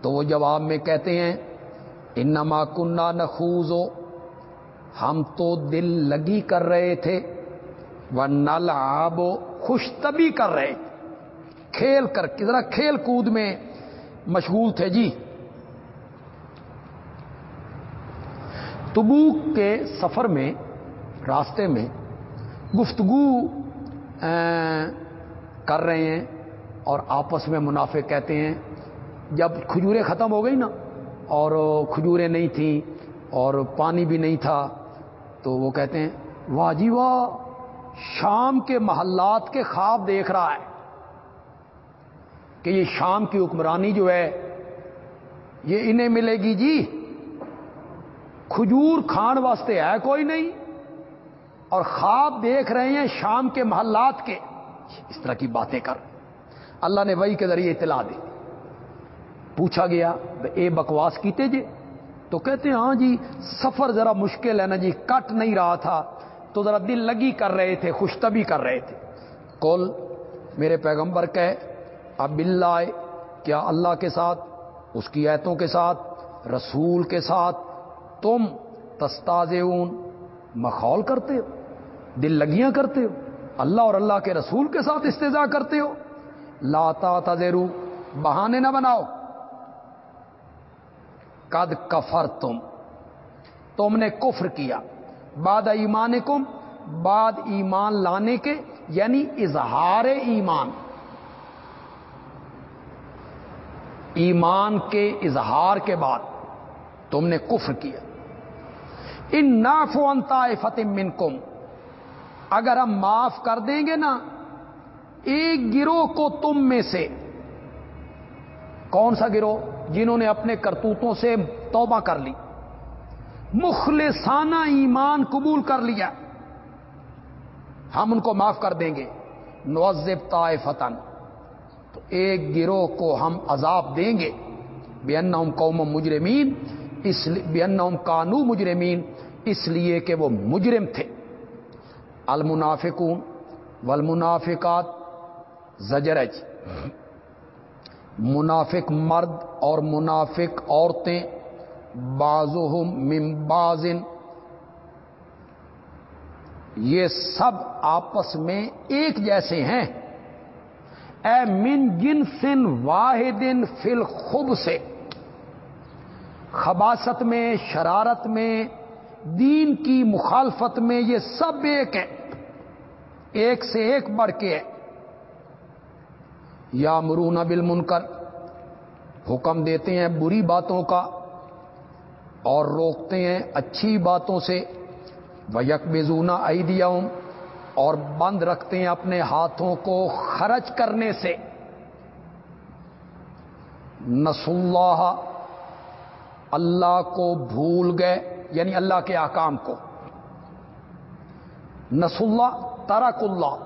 تو وہ جواب میں کہتے ہیں، انما کنہ نخوز ہو ہم تو دل لگی کر رہے تھے وہ نل آب خوش تبھی کر رہے۔ کھیل کر کدھر کھیل کود میں۔ مشغول تھے جی۔ تبوک کے سفر میں، راستے میں گفتگو کر رہے ہیں اور آپس میں منافع کہتے ہیں۔ جب کھجوریں ختم ہو گئی نا اور کھجوریں نہیں تھیں اور پانی بھی نہیں تھا، تو وہ کہتے ہیں، واہ جی واہ، شام کے محلات کے خواب دیکھ رہا ہے۔ کہ یہ شام کی حکمرانی جو ہے، یہ انہیں ملے گی جی؟ کھجور کھان واسطے ہے کوئی نہیں۔ اور خواب دیکھ رہے ہیں شام کے محلات کے۔ اس طرح کی باتیں کر۔ اللہ نے وہی کے ذریعے اطلاع دی۔ پوچھا گیا اے بکواس کیتے جی تو کہتے ہیں ہاں جی سفر ذرا مشکل ہے نا جی کٹ نہیں رہا تھا۔ تو ذرا دل لگی کر رہے تھے، خوشتبی کر رہے تھے۔ کول میرے پیغمبر کہ اب اللہ کیا اللہ کے ساتھ، اس کی ایتوں کے ساتھ، رسول کے ساتھ تم تستاز مخول کرتے ہو، دل لگیاں کرتے ہو، اللہ اور اللہ کے رسول کے ساتھ استضاء کرتے ہو۔ لاتا تذرو بہانے نہ بناؤ۔ قد کفر تم تم نے کفر کیا۔ بعد ایمان کم بعد ایمان لانے کے یعنی اظہار ایمان۔ ایمان کے اظہار کے بعد تم نے کفر کیا۔ ان ناف انتا فتم من کم اگر ہم معاف کر دیں گے نا، ایک گروہ کو تم میں سے۔ کون سا گروہ؟ جنہوں نے اپنے کرتوتوں سے توبہ کر لی۔ مخلصانہ ایمان قبول کر لیا۔ ہم ان کو معاف کر دیں گے۔ نوزب طائفتن تو ایک گروہ کو ہم عذاب دیں گے۔ بے ان قوم مجرمین اس بے ان کانو مجرمین اس لیے کہ وہ مجرم تھے۔ المنافقون۔ والمنافقات زجرج۔ منافق مرد اور منافق عورتیں۔ بازوہم من بازن یہ سب آپس میں ایک جیسے ہیں۔ اے من جن سن واحد فل خوب سے۔ خباست میں، شرارت میں، دین کی مخالفت میں یہ سب ایک ہے ایک سے ایک بڑھ کے ہے یا مرون بل حکم دیتے ہیں بری باتوں کا اور روکتے ہیں اچھی باتوں سے۔ وہ یک بزونا اور بند رکھتے ہیں اپنے ہاتھوں کو خرچ کرنے سے۔ نس اللہ اللہ کو بھول گئے یعنی اللہ کے آکام کو۔ نس اللہ، ترک اللہ۔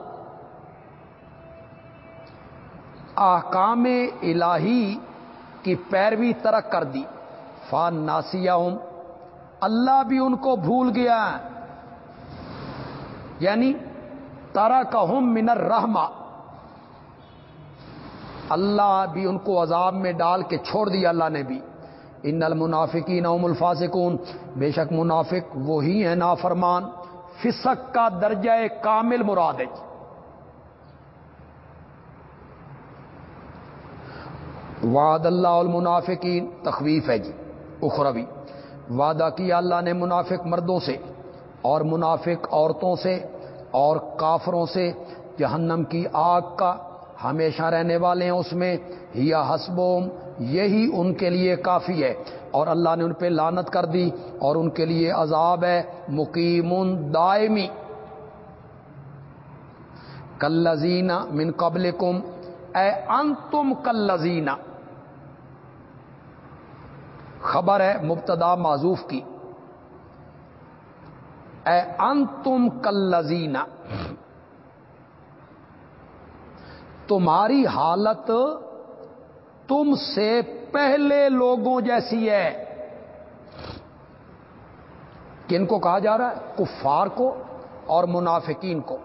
آکام الہی کی پیروی ترک کر دی۔ فان ناسیہ اللہ بھی ان کو بھول گیا۔ یعنی تارا کا ہم منر رحما اللہ بھی ان کو عذاب میں ڈال کے چھوڑ دیا اللہ نے بھی۔ ان المنافقین نوم الفاسقون۔ بے شک منافق وہی ہیں نافرمان۔ فسق کا درجہ کامل مراد ہے۔ وعد اللہ المنافقین تخویف ہے جی اخروی۔ وعدہ کیا اللہ نے منافق مردوں سے اور منافق عورتوں سے؟ اور کافروں سے جہنم کی آگ کا ہمیشہ رہنے والے ہیں اس میں۔ یا حسبوم یہی ان کے لیے کافی ہے۔ اور اللہ نے ان پہ لانت کر دی اور ان کے لیے عذاب ہے۔ مقیم دائمی۔ کلزینہ من قبل کم اے ان تم کلزینہ خبر ہے مبتدا معذوف کی۔ اے ان تم تمہاری حالت تم سے پہلے لوگوں جیسی ہے۔ کن کو کہا جا رہا ہے؟ کفار کو اور منافقین کو۔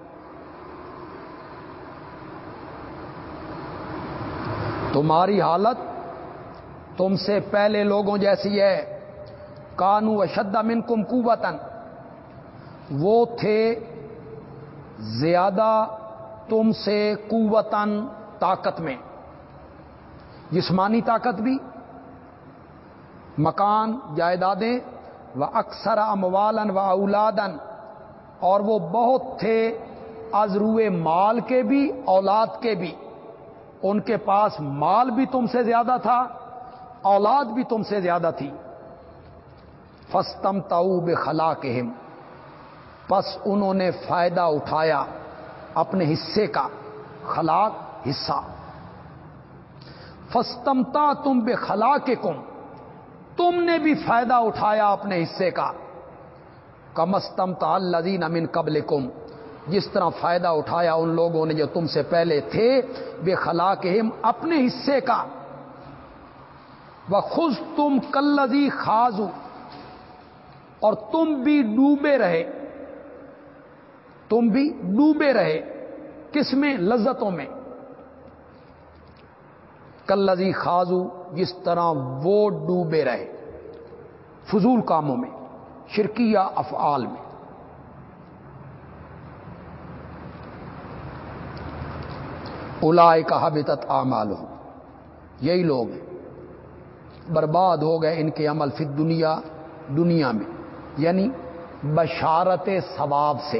تمہاری حالت تم سے پہلے لوگوں جیسی ہے۔ کانو اشد من کم کوتن وہ تھے زیادہ تم سے قوتن طاقت میں۔ جسمانی طاقت بھی، مکان، جائیدادیں، و اکثر اموالن و اولادن، اور وہ بہت تھے ازروئے مال کے بھی، اولاد کے بھی۔ ان کے پاس مال بھی تم سے زیادہ تھا، اولاد بھی تم سے زیادہ تھی۔ فستم تاؤ بے خلا کے پس انہوں نے فائدہ اٹھایا اپنے حصے کا، خلاق حصہ۔ فستمتا تم بے خلا کے کم تم نے بھی فائدہ اٹھایا اپنے حصے کا۔ کمستمتا الدین امن قبل کم جس طرح فائدہ اٹھایا ان لوگوں نے جو تم سے پہلے تھے بے خلا کے اپنے حصے کا۔ وہ خوش تم کلزی خاصو اور تم بھی ڈوبے رہے۔ تم بھی ڈوبے رہے کس میں؟ لذتوں میں۔ کلزی خاضو، جس طرح وہ ڈوبے رہے فضول کاموں میں، شرکیہ افعال میں۔ الائے کا حبتت آمال ہو یہی لوگ ہیں۔ برباد ہو گئے ان کے عمل فی دنیا دنیا میں یعنی بشارت ثواب سے۔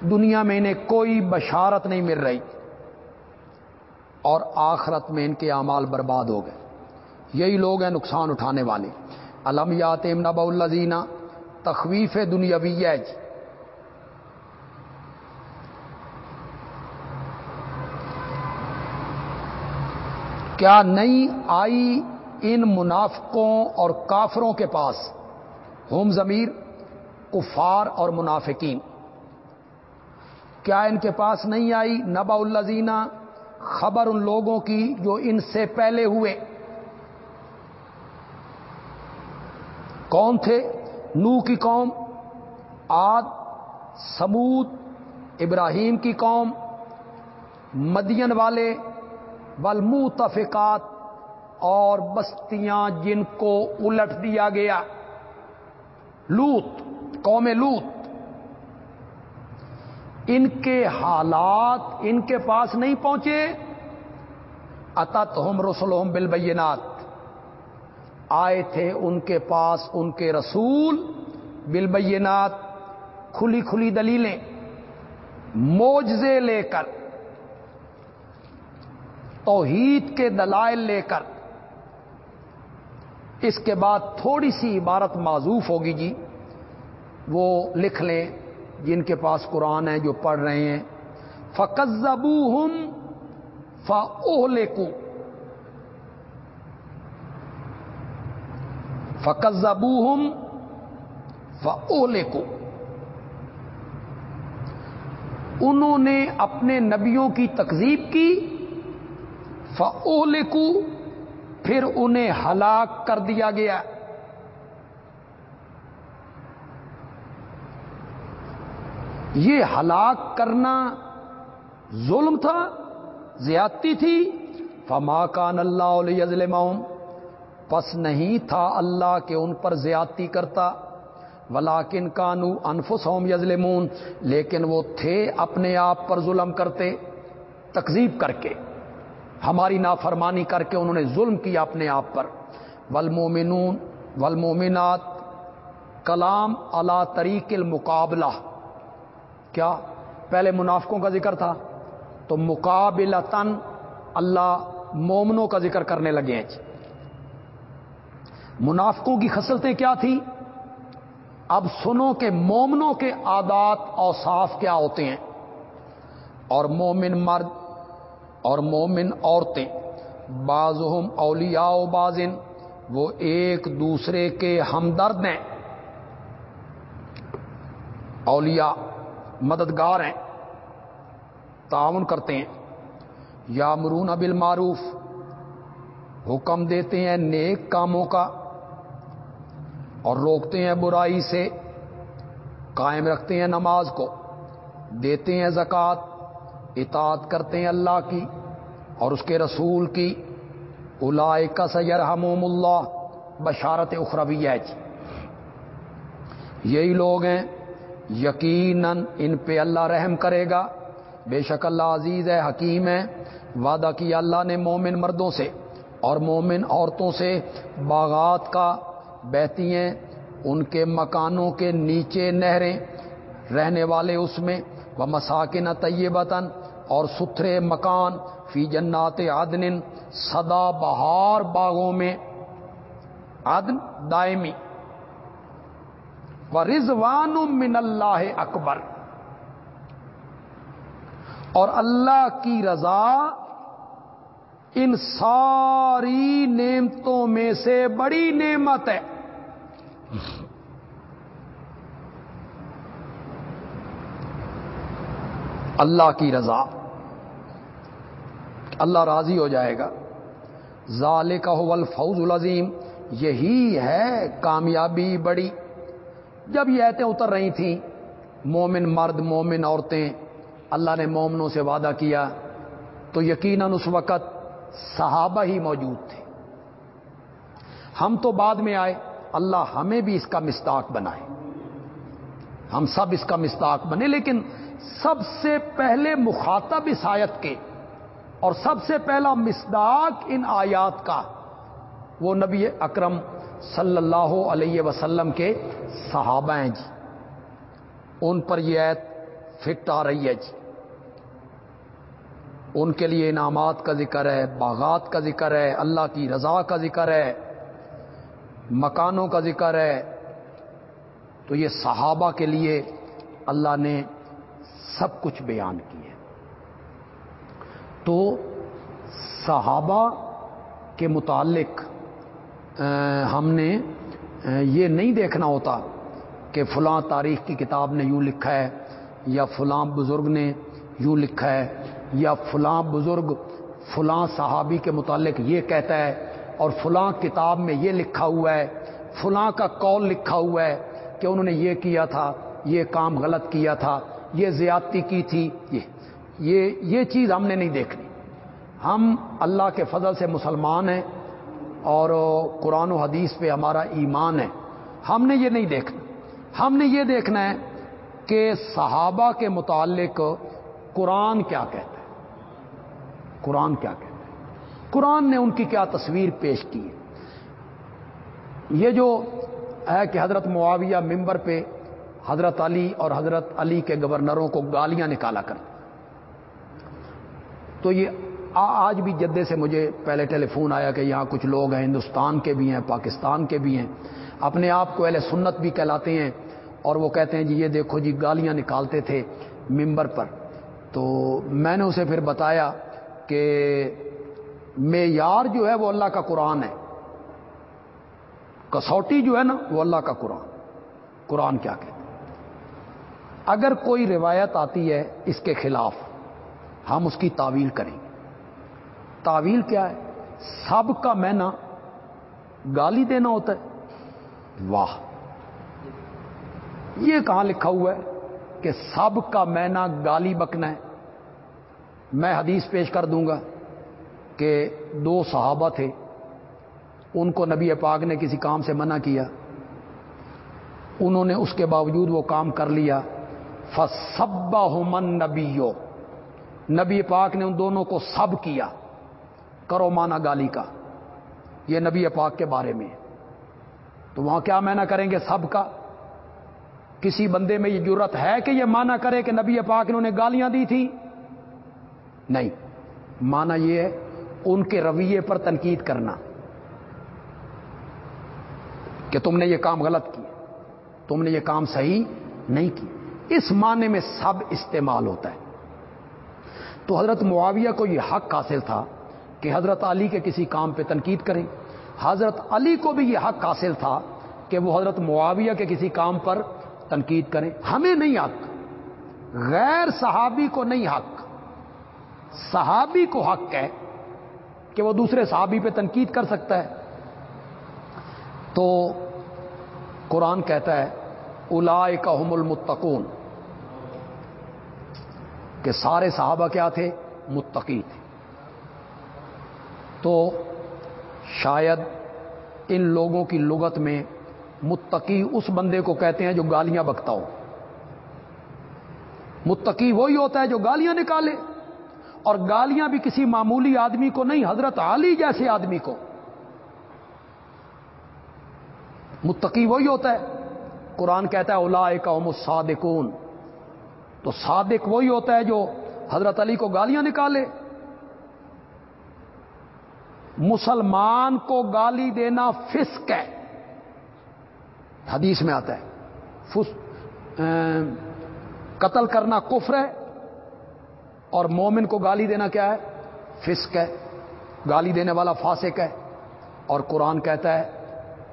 دنیا میں انہیں کوئی بشارت نہیں مل رہی اور آخرت میں ان کے اعمال برباد ہو گئے۔ یہی لوگ ہیں نقصان اٹھانے والے۔ علم یاتم نب الزینہ تخویف دنیاوی جی کیا نہیں آئی ان منافقوں اور کافروں کے پاس۔ ہوم ضمیر کفار اور منافقین۔ کیا ان کے پاس نہیں آئی؟ نبا الزینہ خبر ان لوگوں کی جو ان سے پہلے ہوئے۔ کون تھے؟ نو کی قوم آد سمود ابراہیم کی قوم، مدین والے، والمتفقات، اور بستیاں جن کو الٹ دیا گیا۔ لوت قوم لوت ان کے حالات ان کے پاس نہیں پہنچے۔ اتت ہم رسول ہم بالبینات۔ آئے تھے ان کے پاس ان کے رسول بالبینات۔ کھلی کھلی دلیلیں موجزے لے کر، توحید کے دلائل لے کر۔ اس کے بعد تھوڑی سی عبارت معذوف ہوگی جی وہ لکھ لیں۔ جن کے پاس قرآن ہے جو پڑھ رہے ہیں۔ فقزبو ہم فکو فقزبو ہم کو انہوں نے اپنے نبیوں کی تقزیب کی۔ فولکو پھر انہیں ہلاک کر دیا گیا۔ یہ ہلاک کرنا ظلم تھا، زیادتی تھی۔ فما کان اللہ علیہ پس نہیں تھا اللہ کے ان پر زیادتی کرتا۔ ولاکن کانو انفس ہوم یزلمون لیکن وہ تھے اپنے آپ پر ظلم کرتے تقزیب کر کے۔ ہماری نافرمانی کر کے انہوں نے ظلم کیا اپنے آپ پر۔ ولمومنون ولمومنات کلام اللہ طریق المقابلہ۔ کیا؟ پہلے منافقوں کا ذکر تھا، تو مقابلہ تن اللہ مومنوں کا ذکر کرنے لگے ہیں جی۔ منافقوں کی خصلتیں کیا تھیں؟ اب سنو کہ مومنوں کے عادات اور صاف کیا ہوتے ہیں۔ اور مومن مرد اور مومن عورتیں بعض اولیاء و بازن وہ ایک دوسرے کے ہمدرد ہیں۔ اولیاء مددگار ہیں، تعاون کرتے ہیں یا مرون ابل معروف حکم دیتے ہیں نیک کاموں کا، اور روکتے ہیں برائی سے، قائم رکھتے ہیں نماز کو، دیتے ہیں زکوٰۃ، اطاعت کرتے ہیں اللہ کی اور اس کے رسول کی الائے کا سیر اللہ، بشارت اخروی جی۔ یہی لوگ ہیں یقیناً ان پہ اللہ رحم کرے گا۔ بے شک اللہ عزیز ہے، حکیم ہے۔ وعدہ کیا اللہ نے مومن مردوں سے اور مومن عورتوں سے۔ باغات کا بہتی ہیں، ان کے مکانوں کے نیچے نہریں، رہنے والے اس میں۔ وہ مساکن طیبتاً اور ستھرے مکان۔ فی جنات عدن سدا بہار باغوں میں۔ عدن دائمی۔ و رضوان من اللہ اکبر۔ اور اللہ کی رضا ان ساری نعمتوں میں سے بڑی نعمت ہے۔ اللہ کی رضا۔ اللہ راضی ہو جائے گا۔ ظال کا الفوز العظیم۔ یہی ہے کامیابی بڑی۔ جب یہ ایتیں اتر رہی تھیں، مومن مرد، مومن عورتیں، اللہ نے مومنوں سے وعدہ کیا، تو یقیناً اس وقت صحابہ ہی موجود تھے۔ ہم تو بعد میں آئے، اللہ ہمیں بھی اس کا مستاق بنائے۔ ہم سب اس کا مستاق بنے، لیکن سب سے پہلے مخاطب اس آیت کے اور سب سے پہلا مصداق ان آیات کا وہ نبی اکرم صلی اللہ علیہ وسلم کے صحابہ ہیں جی۔ ان پر یہ ایت فٹ آ رہی ہے جی۔ ان کے لیے انعامات کا ذکر ہے، باغات کا ذکر ہے، اللہ کی رضا کا ذکر ہے، مکانوں کا ذکر ہے۔ تو یہ صحابہ کے لیے اللہ نے سب کچھ بیان کیا تو صحابہ کے متعلق ہم نے یہ نہیں دیکھنا ہوتا کہ فلاں تاریخ کی کتاب نے یوں لکھا ہے یا فلاں بزرگ نے یوں لکھا ہے یا فلاں بزرگ فلاں صحابی کے متعلق یہ کہتا ہے اور فلاں کتاب میں یہ لکھا ہوا ہے، فلاں کا کال لکھا ہوا ہے کہ انہوں نے یہ کیا تھا، یہ کام غلط کیا تھا، یہ زیادتی کی تھی، یہ یہ یہ چیز ہم نے نہیں دیکھنی۔ ہم اللہ کے فضل سے مسلمان ہیں اور قرآن و حدیث پہ ہمارا ایمان ہے۔ ہم نے یہ نہیں دیکھنا۔ ہم نے یہ دیکھنا ہے کہ صحابہ کے متعلق قرآن کیا کہتا ہے۔ قرآن کیا کہتا ہے۔ قرآن نے ان کی کیا تصویر پیش کی ہے۔ یہ جو ہے کہ حضرت معاویہ ممبر پہ حضرت علی اور حضرت علی کے گورنروں کو گالیاں نکالا کر تو یہ آج بھی جدے سے مجھے پہلے ٹیلی فون آیا کہ یہاں کچھ لوگ ہیں، ہندوستان کے بھی ہیں، پاکستان کے بھی ہیں۔ اپنے آپ کو اہل سنت بھی کہلاتے ہیں اور وہ کہتے ہیں جی یہ دیکھو جی گالیاں نکالتے تھے ممبر پر۔ تو میں نے اسے پھر بتایا کہ معیار جو ہے وہ اللہ کا قرآن ہے۔ کسوٹی جو ہے نا، وہ اللہ کا قرآن۔ قرآن کیا کہتے اگر کوئی روایت آتی ہے اس کے خلاف، ہم اس کی تعویل کریں۔ گے تعویل کیا ہے؟ سب کا مینا گالی دینا ہوتا ہے۔ واہ۔ یہ کہاں لکھا ہوا ہے کہ سب کا مینا گالی بکنا ہے؟ میں حدیث پیش کر دوں گا کہ دو صحابہ تھے۔ ان کو نبی پاک نے کسی کام سے منع کیا۔ انہوں نے اس کے باوجود وہ کام کر لیا۔ فسبا من نبیو نبی پاک نے ان دونوں کو سب کیا۔ کرو مانا گالی کا، یہ نبی پاک کے بارے میں۔ تو وہاں کیا مینا کریں گے سب کا؟ کسی بندے میں یہ ضرورت ہے کہ یہ مانا کرے کہ نبی پاک انہوں نے گالیاں دی تھی نہیں۔ مانا یہ ہے ان کے رویے پر تنقید کرنا کہ تم نے یہ کام غلط کیا تم نے یہ کام صحیح نہیں کی اس معنی میں سب استعمال ہوتا ہے۔ تو حضرت معاویہ کو یہ حق حاصل تھا کہ حضرت علی کے کسی کام پہ تنقید کریں۔ حضرت علی کو بھی یہ حق حاصل تھا کہ وہ حضرت معاویہ کے کسی کام پر تنقید کریں۔ ہمیں نہیں حق، غیر صحابی کو نہیں حق۔ صحابی کو حق ہے کہ وہ دوسرے صحابی پہ تنقید کر سکتا ہے۔ تو قرآن کہتا ہے الا کام المتقون، کہ سارے صحابہ کیا تھے؟ متقی تھے۔ تو شاید ان لوگوں کی لغت میں متقی اس بندے کو کہتے ہیں جو گالیاں بکتا ہو۔ متقی وہی ہوتا ہے جو گالیاں نکالے۔ اور گالیاں بھی کسی معمولی آدمی کو نہیں، حضرت علی جیسے آدمی کو۔ متقی وہی ہوتا ہے۔ قرآن کہتا ہے اولا قوم صادقون تو صادق وہی ہوتا ہے جو حضرت علی کو گالیاں نکالے۔ مسلمان کو گالی دینا فسق ہے۔ حدیث میں آتا ہے۔ قتل کرنا کفر ہے اور مومن کو گالی دینا کیا ہے؟ فسق ہے۔ گالی دینے والا فاسق ہے۔ اور قرآن کہتا ہے،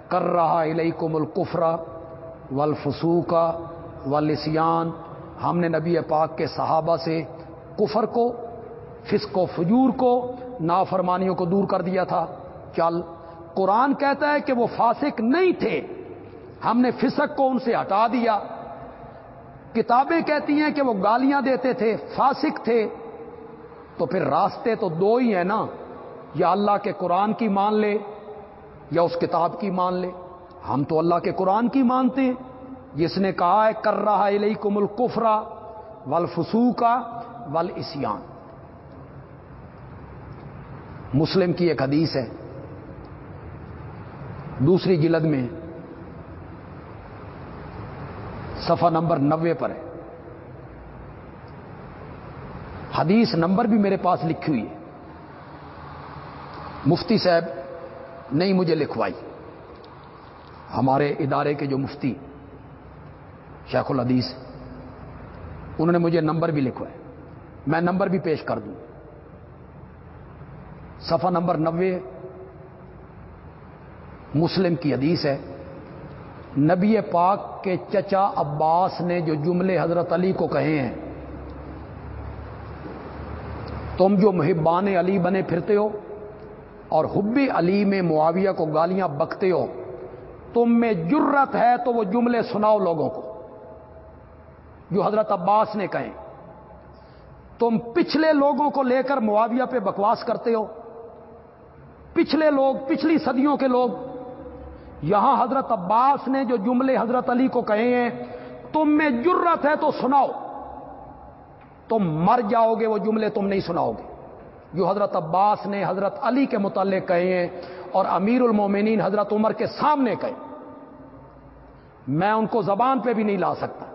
کر رہا علیکم الکفرا والفسوقا والسیان ہم نے نبی پاک کے صحابہ سے کفر کو، فسق و فجور کو نافرمانیوں کو دور کر دیا تھا۔ چل قرآن کہتا ہے کہ وہ فاسق نہیں تھے؟ ہم نے فسق کو ان سے ہٹا دیا۔ کتابیں کہتی ہیں کہ وہ گالیاں دیتے تھے، فاسق تھے۔ تو پھر راستے تو دو ہی ہیں نا۔ یا اللہ کے قرآن کی مان لے، یا اس کتاب کی مان لے۔ ہم تو اللہ کے قرآن کی مانتے ہیں۔ جس نے کہا ہے، کر رہا ہے علیکم الکفرا ولفسو کا ول اسیان مسلم کی ایک حدیث ہے۔ دوسری جلد میں صفحہ نمبر نوے پر ہے۔ حدیث نمبر بھی میرے پاس لکھی ہوئی ہے۔ مفتی صاحب نہیں مجھے لکھوائی۔ ہمارے ادارے کے جو مفتی شیخ الحدیث، انہوں نے مجھے نمبر بھی لکھوائے۔ میں نمبر بھی پیش کر دوں۔ صفحہ نمبر نوے، مسلم کی حدیث ہے۔ نبی پاک کے چچا عباس نے جو جملے حضرت علی کو کہے ہیں، تم جو محبان علی بنے پھرتے ہو اور حب علی میں معاویہ کو گالیاں بکتے ہو، تم میں جرت ہے تو وہ جملے سناؤ لوگوں کو۔ جو حضرت عباس نے کہیں تم پچھلے لوگوں کو لے کر معاویہ پہ بکواس کرتے ہو پچھلے لوگ، پچھلی صدیوں کے لوگ، یہاں حضرت عباس نے جو جملے حضرت علی کو کہے ہیں، تم میں جرت ہے تو سناؤ۔ تم مر جاؤ گے، وہ جملے تم نہیں سناؤ گے۔ جو حضرت عباس نے حضرت علی کے متعلق کہے ہیں اور امیر المومنین حضرت عمر کے سامنے کہے، میں ان کو زبان پہ بھی نہیں لا سکتا۔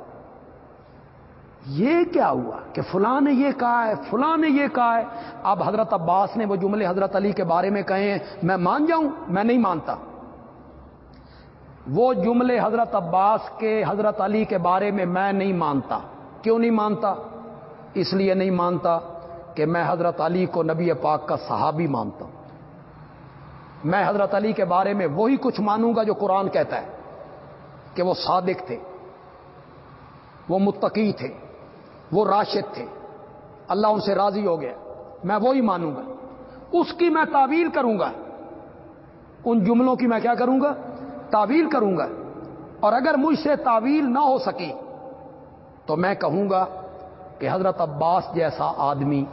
یہ کیا ہوا کہ فلاں نے یہ کہا ہے، فلاں نے یہ کہا ہے؟ اب حضرت عباس نے وہ جملے حضرت علی کے بارے میں کہے ہیں، میں مان جاؤں؟ میں نہیں مانتا۔ وہ جملے حضرت عباس کے، حضرت علی کے بارے میں میں نہیں مانتا۔ کیوں نہیں مانتا؟ اس لیے نہیں مانتا کہ میں حضرت علی کو نبی پاک کا صحابی مانتا ہوں۔ میں حضرت علی کے بارے میں وہی کچھ مانوں گا جو قرآن کہتا ہے کہ وہ صادق تھے، وہ متقی تھے۔ وہ راشد تھے۔ اللہ ان سے راضی ہو گیا۔ میں وہی مانوں گا۔ اس کی میں تعویل کروں گا۔ ان جملوں کی میں کیا کروں گا؟ تعویل کروں گا۔ اور اگر مجھ سے تعویل نہ ہو سکی تو میں کہوں گا کہ حضرت عباس جیسا آدمی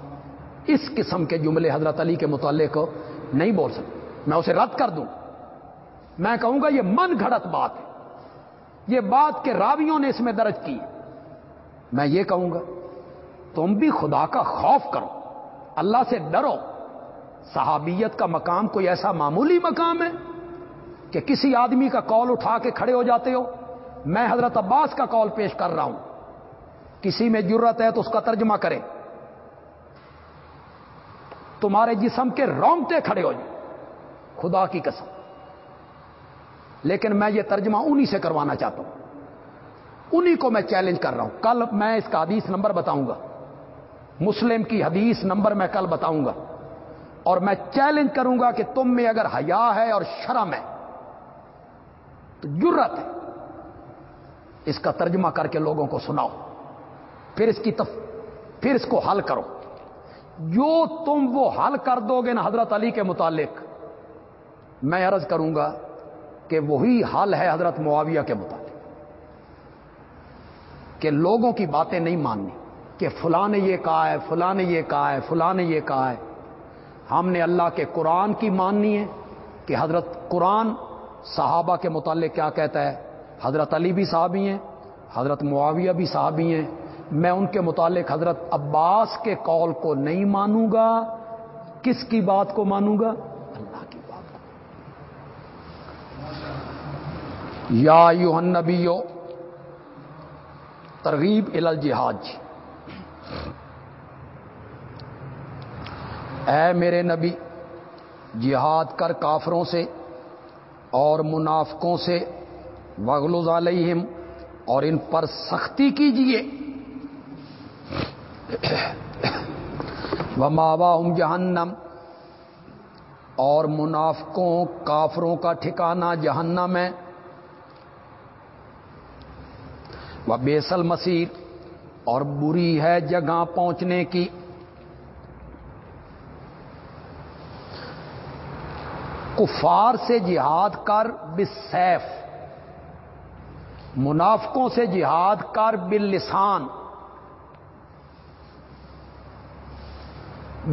اس قسم کے جملے حضرت علی کے متعلق نہیں بول سکتا۔ میں اسے رد کر دوں۔ میں کہوں گا یہ من گھڑت بات ہے۔ یہ بات کے راویوں نے اس میں درج کی میں یہ کہوں گا، تم بھی خدا کا خوف کرو، اللہ سے ڈرو۔ صحابیت کا مقام کوئی ایسا معمولی مقام ہے کہ کسی آدمی کا کال اٹھا کے کھڑے ہو جاتے ہو؟ میں حضرت عباس کا کال پیش کر رہا ہوں۔ کسی میں ضرورت ہے تو اس کا ترجمہ کرے تمہارے جسم کے رونگتے کھڑے ہو جائیں خدا کی قسم۔ لیکن میں یہ ترجمہ انہی سے کروانا چاہتا ہوں۔ انہی کو میں چیلنج کر رہا ہوں۔ کل میں اس کا حدیث نمبر بتاؤں گا۔ مسلم کی حدیث نمبر میں کل بتاؤں گا۔ اور میں چیلنج کروں گا کہ تم میں اگر حیا ہے اور شرم ہے، تو جرت ہے۔ اس کا ترجمہ کر کے لوگوں کو سناؤ۔ پھر اس کی تف... پھر اس کو حل کرو۔ جو تم وہ حل کر دو گے نا حضرت علی کے متعلق، میں عرض کروں گا کہ وہی حل ہے حضرت معاویہ کے متعلق۔ کہ لوگوں کی باتیں نہیں ماننی کہ فلاں نے یہ کہا ہے، فلاں نے یہ کہا ہے، فلاں نے یہ کہا ہے۔ ہم نے اللہ کے قرآن کی ماننی ہے کہ حضرت قرآن صحابہ کے متعلق کیا کہتا ہے؟ حضرت علی بھی صحابی ہیں، حضرت معاویہ بھی صحابی ہیں۔ میں ان کے متعلق حضرت عباس کے قول کو نہیں مانوں گا۔ کس کی بات کو مانوں گا؟ اللہ کی بات کو۔ یا یو نبیو ترغیب ال جہاد جی۔ اے میرے نبی، جہاد کر کافروں سے اور منافقوں سے وغلوز علیہم، اور ان پر سختی کیجیے وہ ماوا جہنم، اور منافقوں، کافروں کا ٹھکانہ جہنم ہے۔ وہ بیسل مسیر اور بری ہے جگہ پہنچنے کی۔ کفار سے جہاد کر بسیف منافقوں سے جہاد کر باللسان۔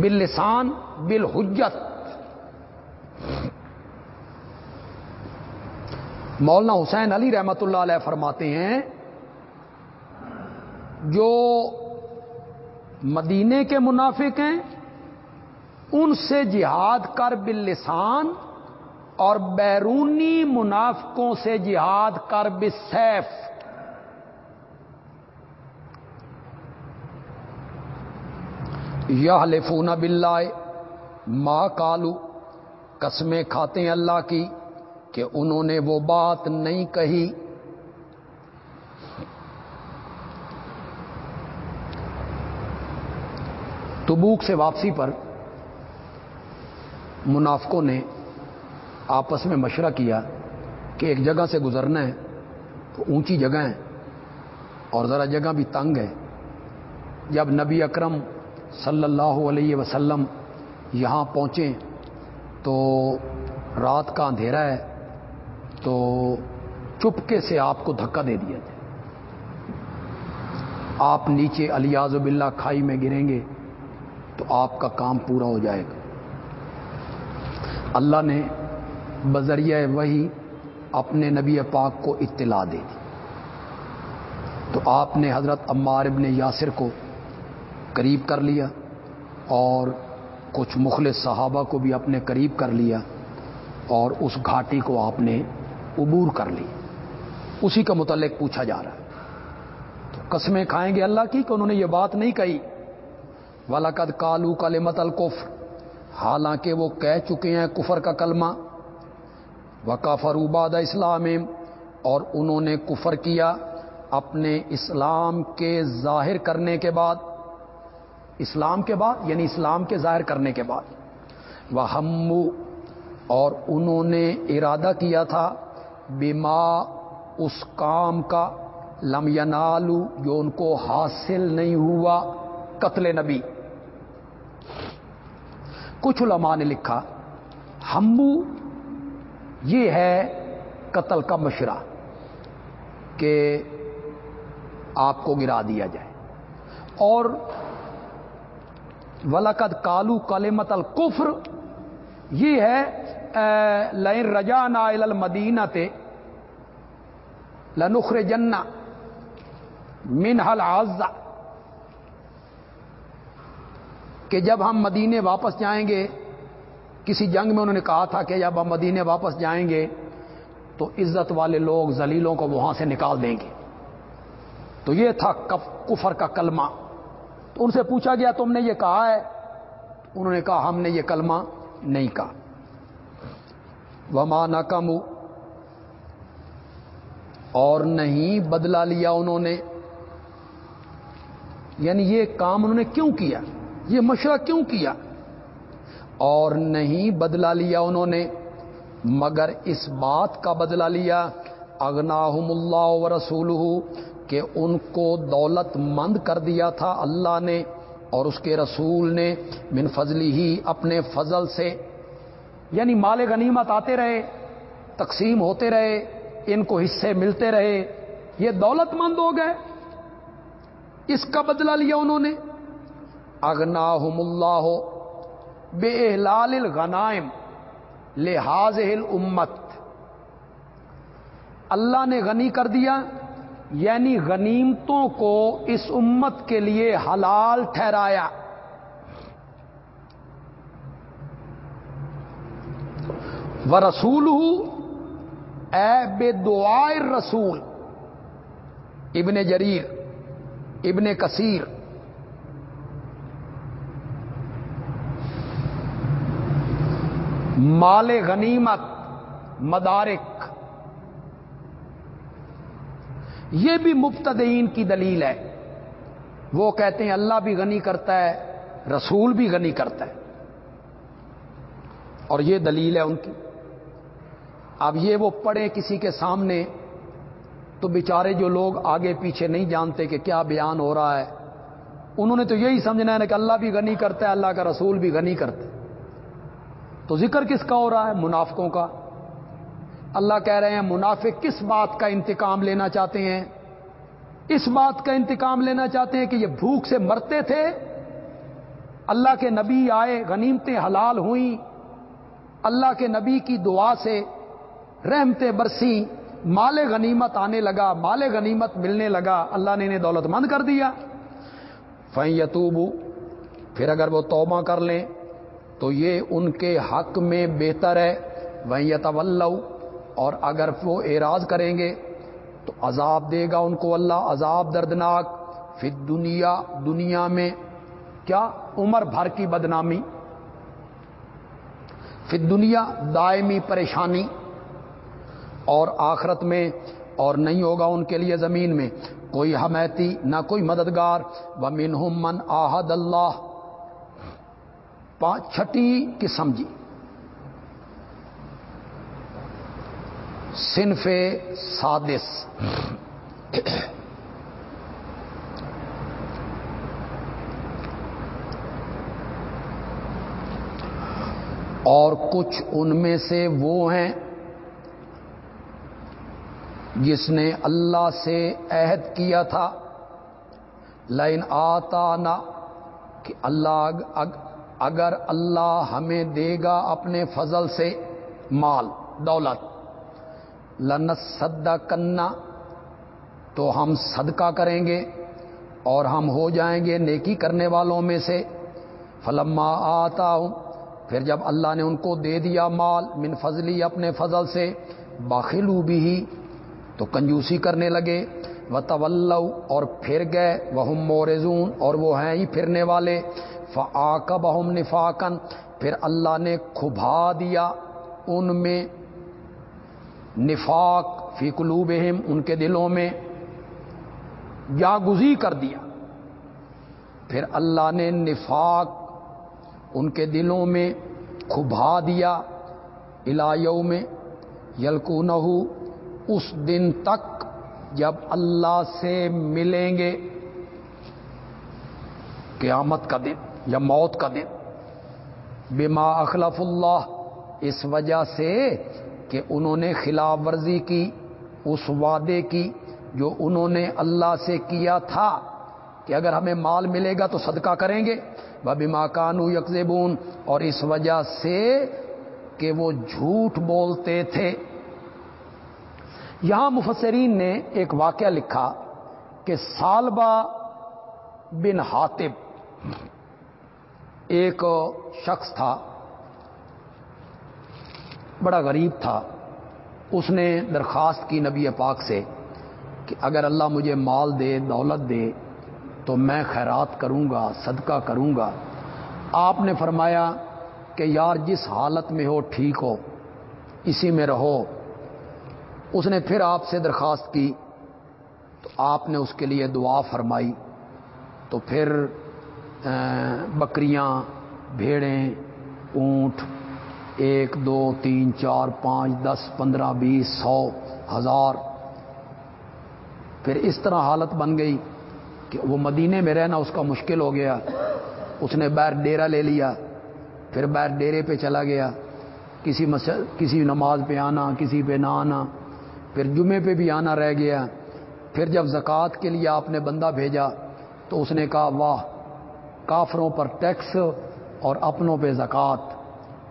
باللسان، بالحجت۔ مولانا حسین علی رحمت اللہ علیہ فرماتے ہیں جو مدینے کے منافق ہیں، ان سے جہاد کر باللسان اور بیرونی منافقوں سے جہاد کر بسیف یہ لفون بلّہ ماں کالو قسمیں کھاتے ہیں اللہ کی کہ انہوں نے وہ بات نہیں کہی۔ تبوک سے واپسی پر منافقوں نے آپس میں مشورہ کیا کہ ایک جگہ سے گزرنا ہے تو اونچی جگہ ہے اور ذرا جگہ بھی تنگ ہے۔ جب نبی اکرم صلی اللہ علیہ وسلم یہاں پہنچے تو رات کا اندھیرا ہے تو چپکے سے آپ کو دھکا دے دیا جائے۔ آپ نیچے علیاز باللہ کھائی میں گریں گے۔ تو آپ کا کام پورا ہو جائے گا۔ اللہ نے بذریعہ وہی اپنے نبی پاک کو اطلاع دے دی۔ تو آپ نے حضرت عمار ابن یاسر کو قریب کر لیا اور کچھ مخلص صحابہ کو بھی اپنے قریب کر لیا اور اس گھاٹی کو آپ نے عبور کر لی۔ اسی کا متعلق پوچھا جا رہا ہے۔ تو قسمیں کھائیں گے اللہ کی کہ انہوں نے یہ بات نہیں کہی۔ ولاقد کالو کالمت القف حالانکہ وہ کہہ چکے ہیں کفر کا کلمہ۔ وقا فروباد اسلام اور انہوں نے کفر کیا اپنے اسلام کے ظاہر کرنے کے بعد۔ اسلام کے بعد؟ یعنی اسلام کے ظاہر کرنے کے بعد۔ وہ ہم اور انہوں نے ارادہ کیا تھا بیما اس کام کا لم ینالو جو ان کو حاصل نہیں ہوا قتل نبی۔ کچھ علماء نے لکھا ہمو یہ ہے قتل کا مشرہ کہ آپ کو گرا دیا جائے۔ اور ولقد کالو کالمت القفر یہ ہے لائن رجا نا المدینہ تے لنخر جنا منہل آزا کہ جب ہم مدینے واپس جائیں گے، کسی جنگ میں انہوں نے کہا تھا کہ جب ہم مدینے واپس جائیں گے، تو عزت والے لوگ زلیلوں کو وہاں سے نکال دیں گے۔ تو یہ تھا کفر کا کلمہ۔ تو ان سے پوچھا گیا، تم نے یہ کہا ہے؟ انہوں نے کہا، ہم نے یہ کلمہ نہیں کہا۔ وما نہ اور نہیں بدلا لیا انہوں نے۔ یعنی یہ کام انہوں نے کیوں کیا؟ یہ مشورہ کیوں کیا؟ اور نہیں بدلا لیا انہوں نے، مگر اس بات کا بدلا لیا اگناہم اللہ و رسول کہ ان کو دولت مند کر دیا تھا اللہ نے، اور اس کے رسول نے من فضلی ہی اپنے فضل سے یعنی مال غنیمت آتے رہے، تقسیم ہوتے رہے، ان کو حصے ملتے رہے، یہ دولت مند ہو گئے۔ اس کا بدلہ لیا انہوں نے۔ اگنا اللہ ہو بے احلال الغنائم لحاظ امت اللہ نے غنی کر دیا یعنی غنیمتوں کو اس امت کے لیے حلال ٹھہرایا۔ و رسول اے بے دعائے رسول ابن جریر، ابن کثیر۔ مال غنیمت، مدارک۔ یہ بھی مبتدئین کی دلیل ہے۔ وہ کہتے ہیں اللہ بھی غنی کرتا ہے، رسول بھی غنی کرتا ہے۔ اور یہ دلیل ہے ان کی۔ اب یہ وہ پڑھے کسی کے سامنے تو بیچارے جو لوگ آگے پیچھے نہیں جانتے کہ کیا بیان ہو رہا ہے، انہوں نے تو یہی سمجھنا ہے کہ اللہ بھی غنی کرتا ہے، اللہ کا رسول بھی غنی کرتا ہے۔ تو ذکر کس کا ہو رہا ہے؟ منافقوں کا۔ اللہ کہہ رہے ہیں، منافق کس بات کا انتقام لینا چاہتے ہیں؟ اس بات کا انتقام لینا چاہتے ہیں کہ یہ بھوک سے مرتے تھے۔ اللہ کے نبی آئے، غنیمتیں حلال ہوئیں۔ اللہ کے نبی کی دعا سے رحمتیں برسی مال غنیمت آنے لگا، مال غنیمت ملنے لگا۔ اللہ نے انہیں دولت مند کر دیا۔ فہیں یتوبو پھر اگر وہ توبہ کر لیں تو یہ ان کے حق میں بہتر ہے۔ وہیں یتولو اور اگر وہ اعراض کریں گے، تو عذاب دے گا ان کو اللہ، عذاب دردناک۔ پھر دنیا دنیا میں کیا؟ عمر بھر کی بدنامی۔ پھر دنیا دائمی پریشانی۔ اور آخرت میں، اور نہیں ہوگا ان کے لیے زمین میں۔ کوئی حمیتی نہ کوئی مددگار۔ و من من آحد اللہ۔ پانچ چھٹی قسم جی صنف سادس۔ اور کچھ ان میں سے وہ ہیں جس نے اللہ سے عہد کیا تھا لائن آتا نہ کہ اللہ اگر اللہ ہمیں دے گا اپنے فضل سے مال، دولت لنت صدا کرنا تو ہم صدقہ کریں گے اور ہم ہو جائیں گے نیکی کرنے والوں میں سے۔ فلما آتا ہوں پھر جب اللہ نے ان کو دے دیا مال من فضلی اپنے فضل سے باخلو بھی تو کنجوسی کرنے لگے۔ و طول اور پھر گئے وہ مورزون اور وہ ہیں ہی پھرنے والے۔ فعقب ہم نفاقن پھر اللہ نے کھبا دیا ان میں نفاق فی قلوبہم، ان کے دلوں میں یا گزی کر دیا۔ پھر اللہ نے نفاق ان کے دلوں میں کھبا دیا۔ الایوں میں یلکو اس دن تک جب اللہ سے ملیں گے قیامت کا دن۔ یا موت کا دن۔ بما اخلف اللہ، اس وجہ سے کہ انہوں نے خلاف ورزی کی، اس وعدے کی جو انہوں نے اللہ سے کیا تھا کہ اگر ہمیں مال ملے گا تو صدقہ کریں گے۔ وہ بیما کانو یکزبون اور اس وجہ سے کہ وہ جھوٹ بولتے تھے۔ یہاں مفسرین نے ایک واقعہ لکھا کہ سالبہ بن حاطب ایک شخص تھا، بڑا غریب تھا۔ اس نے درخواست کی نبی پاک سے کہ اگر اللہ مجھے مال دے، دولت دے، تو میں خیرات کروں گا، صدقہ کروں گا۔ آپ نے فرمایا کہ یار جس حالت میں ہو، ٹھیک ہو، اسی میں رہو۔ اس نے پھر آپ سے درخواست کی، تو آپ نے اس کے لیے دعا فرمائی۔ تو پھر بکریاں، بھیڑیں، اونٹ، ایک، دو، تین، چار، پانچ، دس، پندرہ، بیس، سو، ہزار۔ پھر اس طرح حالت بن گئی کہ وہ مدینے میں رہنا اس کا مشکل ہو گیا۔ اس نے بیر ڈیرا لے لیا، پھر بیر ڈیرے پہ چلا گیا۔ کسی کسی نماز پہ آنا، کسی پہ نہ آنا۔ پھر جمعے پہ بھی آنا رہ گیا۔ پھر جب زکوٰۃ کے لیے آپ نے بندہ بھیجا تو اس نے کہا، واہ کافروں پر ٹیکس اور اپنوں پہ زکوٰۃ،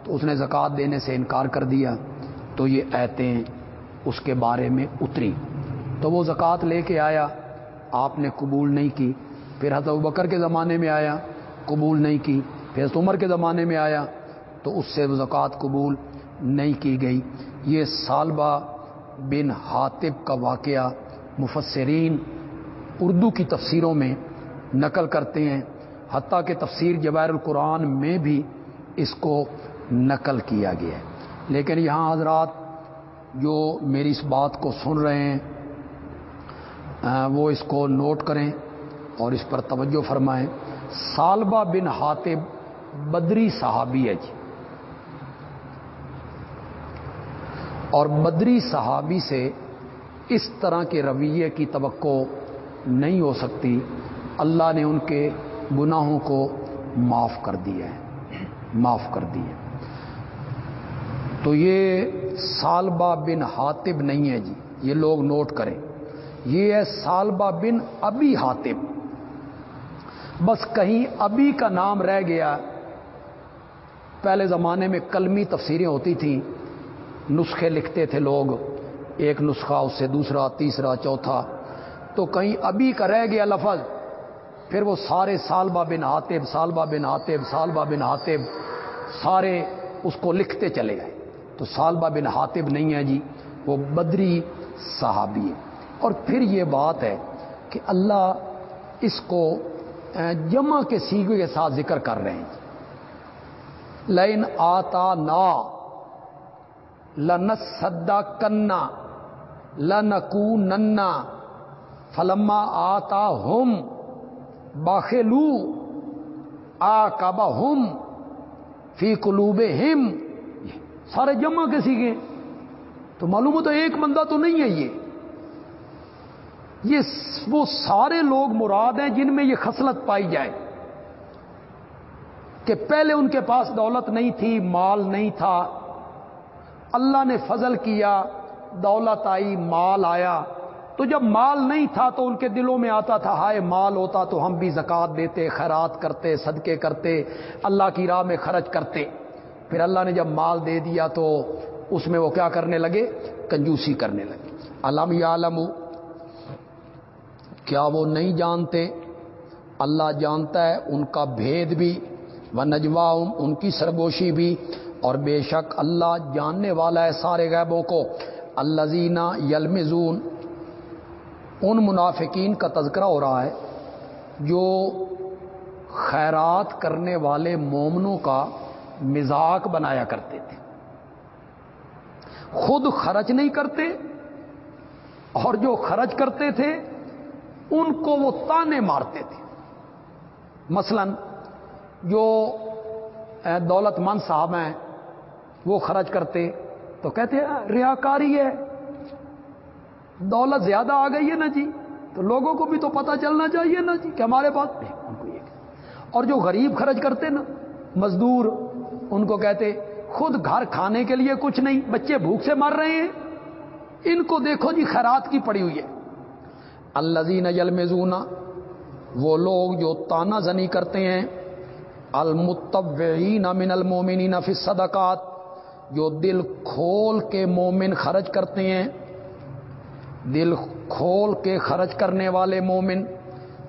تو اس نے زکوٰۃ دینے سے انکار کر دیا، تو یہ ایتیں اس کے بارے میں اتری۔ تو وہ زکوٰۃ لے کے آیا، آپ نے قبول نہیں کی۔ پھر حضرت بکر کے زمانے میں آیا، قبول نہیں کی۔ پھر حضرت عمر کے زمانے میں آیا، تو اس سے وہ زکوٰۃ قبول نہیں کی گئی۔ یہ سالبہ بن حاطب کا واقعہ مفسرین اردو کی تفسیروں میں نقل کرتے ہیں۔ حتیٰ کہ تفسیر جوائر القرآن میں بھی اس کو نقل کیا گیا ہے۔ لیکن یہاں حضرات جو میری اس بات کو سن رہے ہیں وہ اس کو نوٹ کریں اور اس پر توجہ فرمائیں۔ سالبہ بن حاطب بدری صحابی ہے جی۔ اور بدری صحابی سے اس طرح کے رویے کی توقع نہیں ہو سکتی۔ اللہ نے ان کے گناہوں کو معاف کر دیا ہے، معاف کر دیا تو یہ سالبہ بن حاطب نہیں ہے جی یہ لوگ نوٹ کریں۔ یہ ہے سالبہ بن ابی حاطب بس کہیں ابھی کا نام رہ گیا۔ پہلے زمانے میں کلمی تفسیریں ہوتی تھیں۔ نسخے لکھتے تھے لوگ، ایک نسخہ، اس سے دوسرا، تیسرا، چوتھا۔ تو کہیں ابھی کا رہ گیا لفظ۔ پھر وہ سارے سالبہ بن آتب سالبہ بن آتب سالبہ بن آتب سارے اس کو لکھتے چلے گئے۔ تو سالبہ بن حاطب نہیں ہے جی وہ بدری صحابی ہے اور پھر یہ بات ہے کہ اللہ اس کو جمع کے سیگے کے ساتھ ذکر کر رہے ہیں۔ لین آتا نا لنس سدا کنا لنکو ننا فلما آتا ہوم باخلو، آ کبا ہوم فی قلوب ہم سارے جمع کے تو معلوم ہو تو ایک بندہ تو نہیں ہے یہ۔ یہ وہ سارے لوگ مراد ہیں جن میں یہ خصلت پائی جائے۔ کہ پہلے ان کے پاس دولت نہیں تھی، مال نہیں تھا۔ اللہ نے فضل کیا، دولت آئی، مال آیا۔ تو جب مال نہیں تھا تو ان کے دلوں میں آتا تھا، ہائے مال ہوتا تو ہم بھی زکوٰۃ دیتے، خیرات کرتے، صدقے کرتے، اللہ کی راہ میں خرچ کرتے۔ پھر اللہ نے جب مال دے دیا تو اس میں وہ کیا کرنے لگے؟ کنجوسی کرنے لگے۔ علم یا علم کیا وہ نہیں جانتے؟ اللہ جانتا ہے، ان کا بھید بھی و نجوا ان کی سرگوشی بھی۔ اور بے شک اللہ جاننے والا ہے سارے غیبوں کو۔ اللہ زینہ یلمزون ان منافقین کا تذکرہ ہو رہا ہے جو خیرات کرنے والے مومنوں کا مزاق بنایا کرتے تھے۔ خود خرچ نہیں کرتے اور جو خرچ کرتے تھے، ان کو وہ تانے مارتے تھے۔ مثلا جو دولت مند صاحب ہیں، وہ خرچ کرتے تو کہتے ہیں ریاکاری ہے۔ دولت زیادہ آ گئی ہے نا جی؟ تو لوگوں کو بھی تو پتا چلنا چاہیے نا جی کہ ہمارے پاس ان کو یہ اور جو غریب خرچ کرتے نا، مزدور، ان کو کہتے خود گھر کھانے کے لیے کچھ نہیں، بچے بھوک سے مر رہے ہیں۔ ان کو دیکھو جی خیرات کی پڑی ہوئی ہے۔ الزین یلمزون، وہ لوگ جو تانا زنی کرتے ہیں۔ المتوعین من المومنین فی الصدقات، جو دل کھول کے مومن خرچ کرتے ہیں۔ دل کھول کے خرچ کرنے والے مومن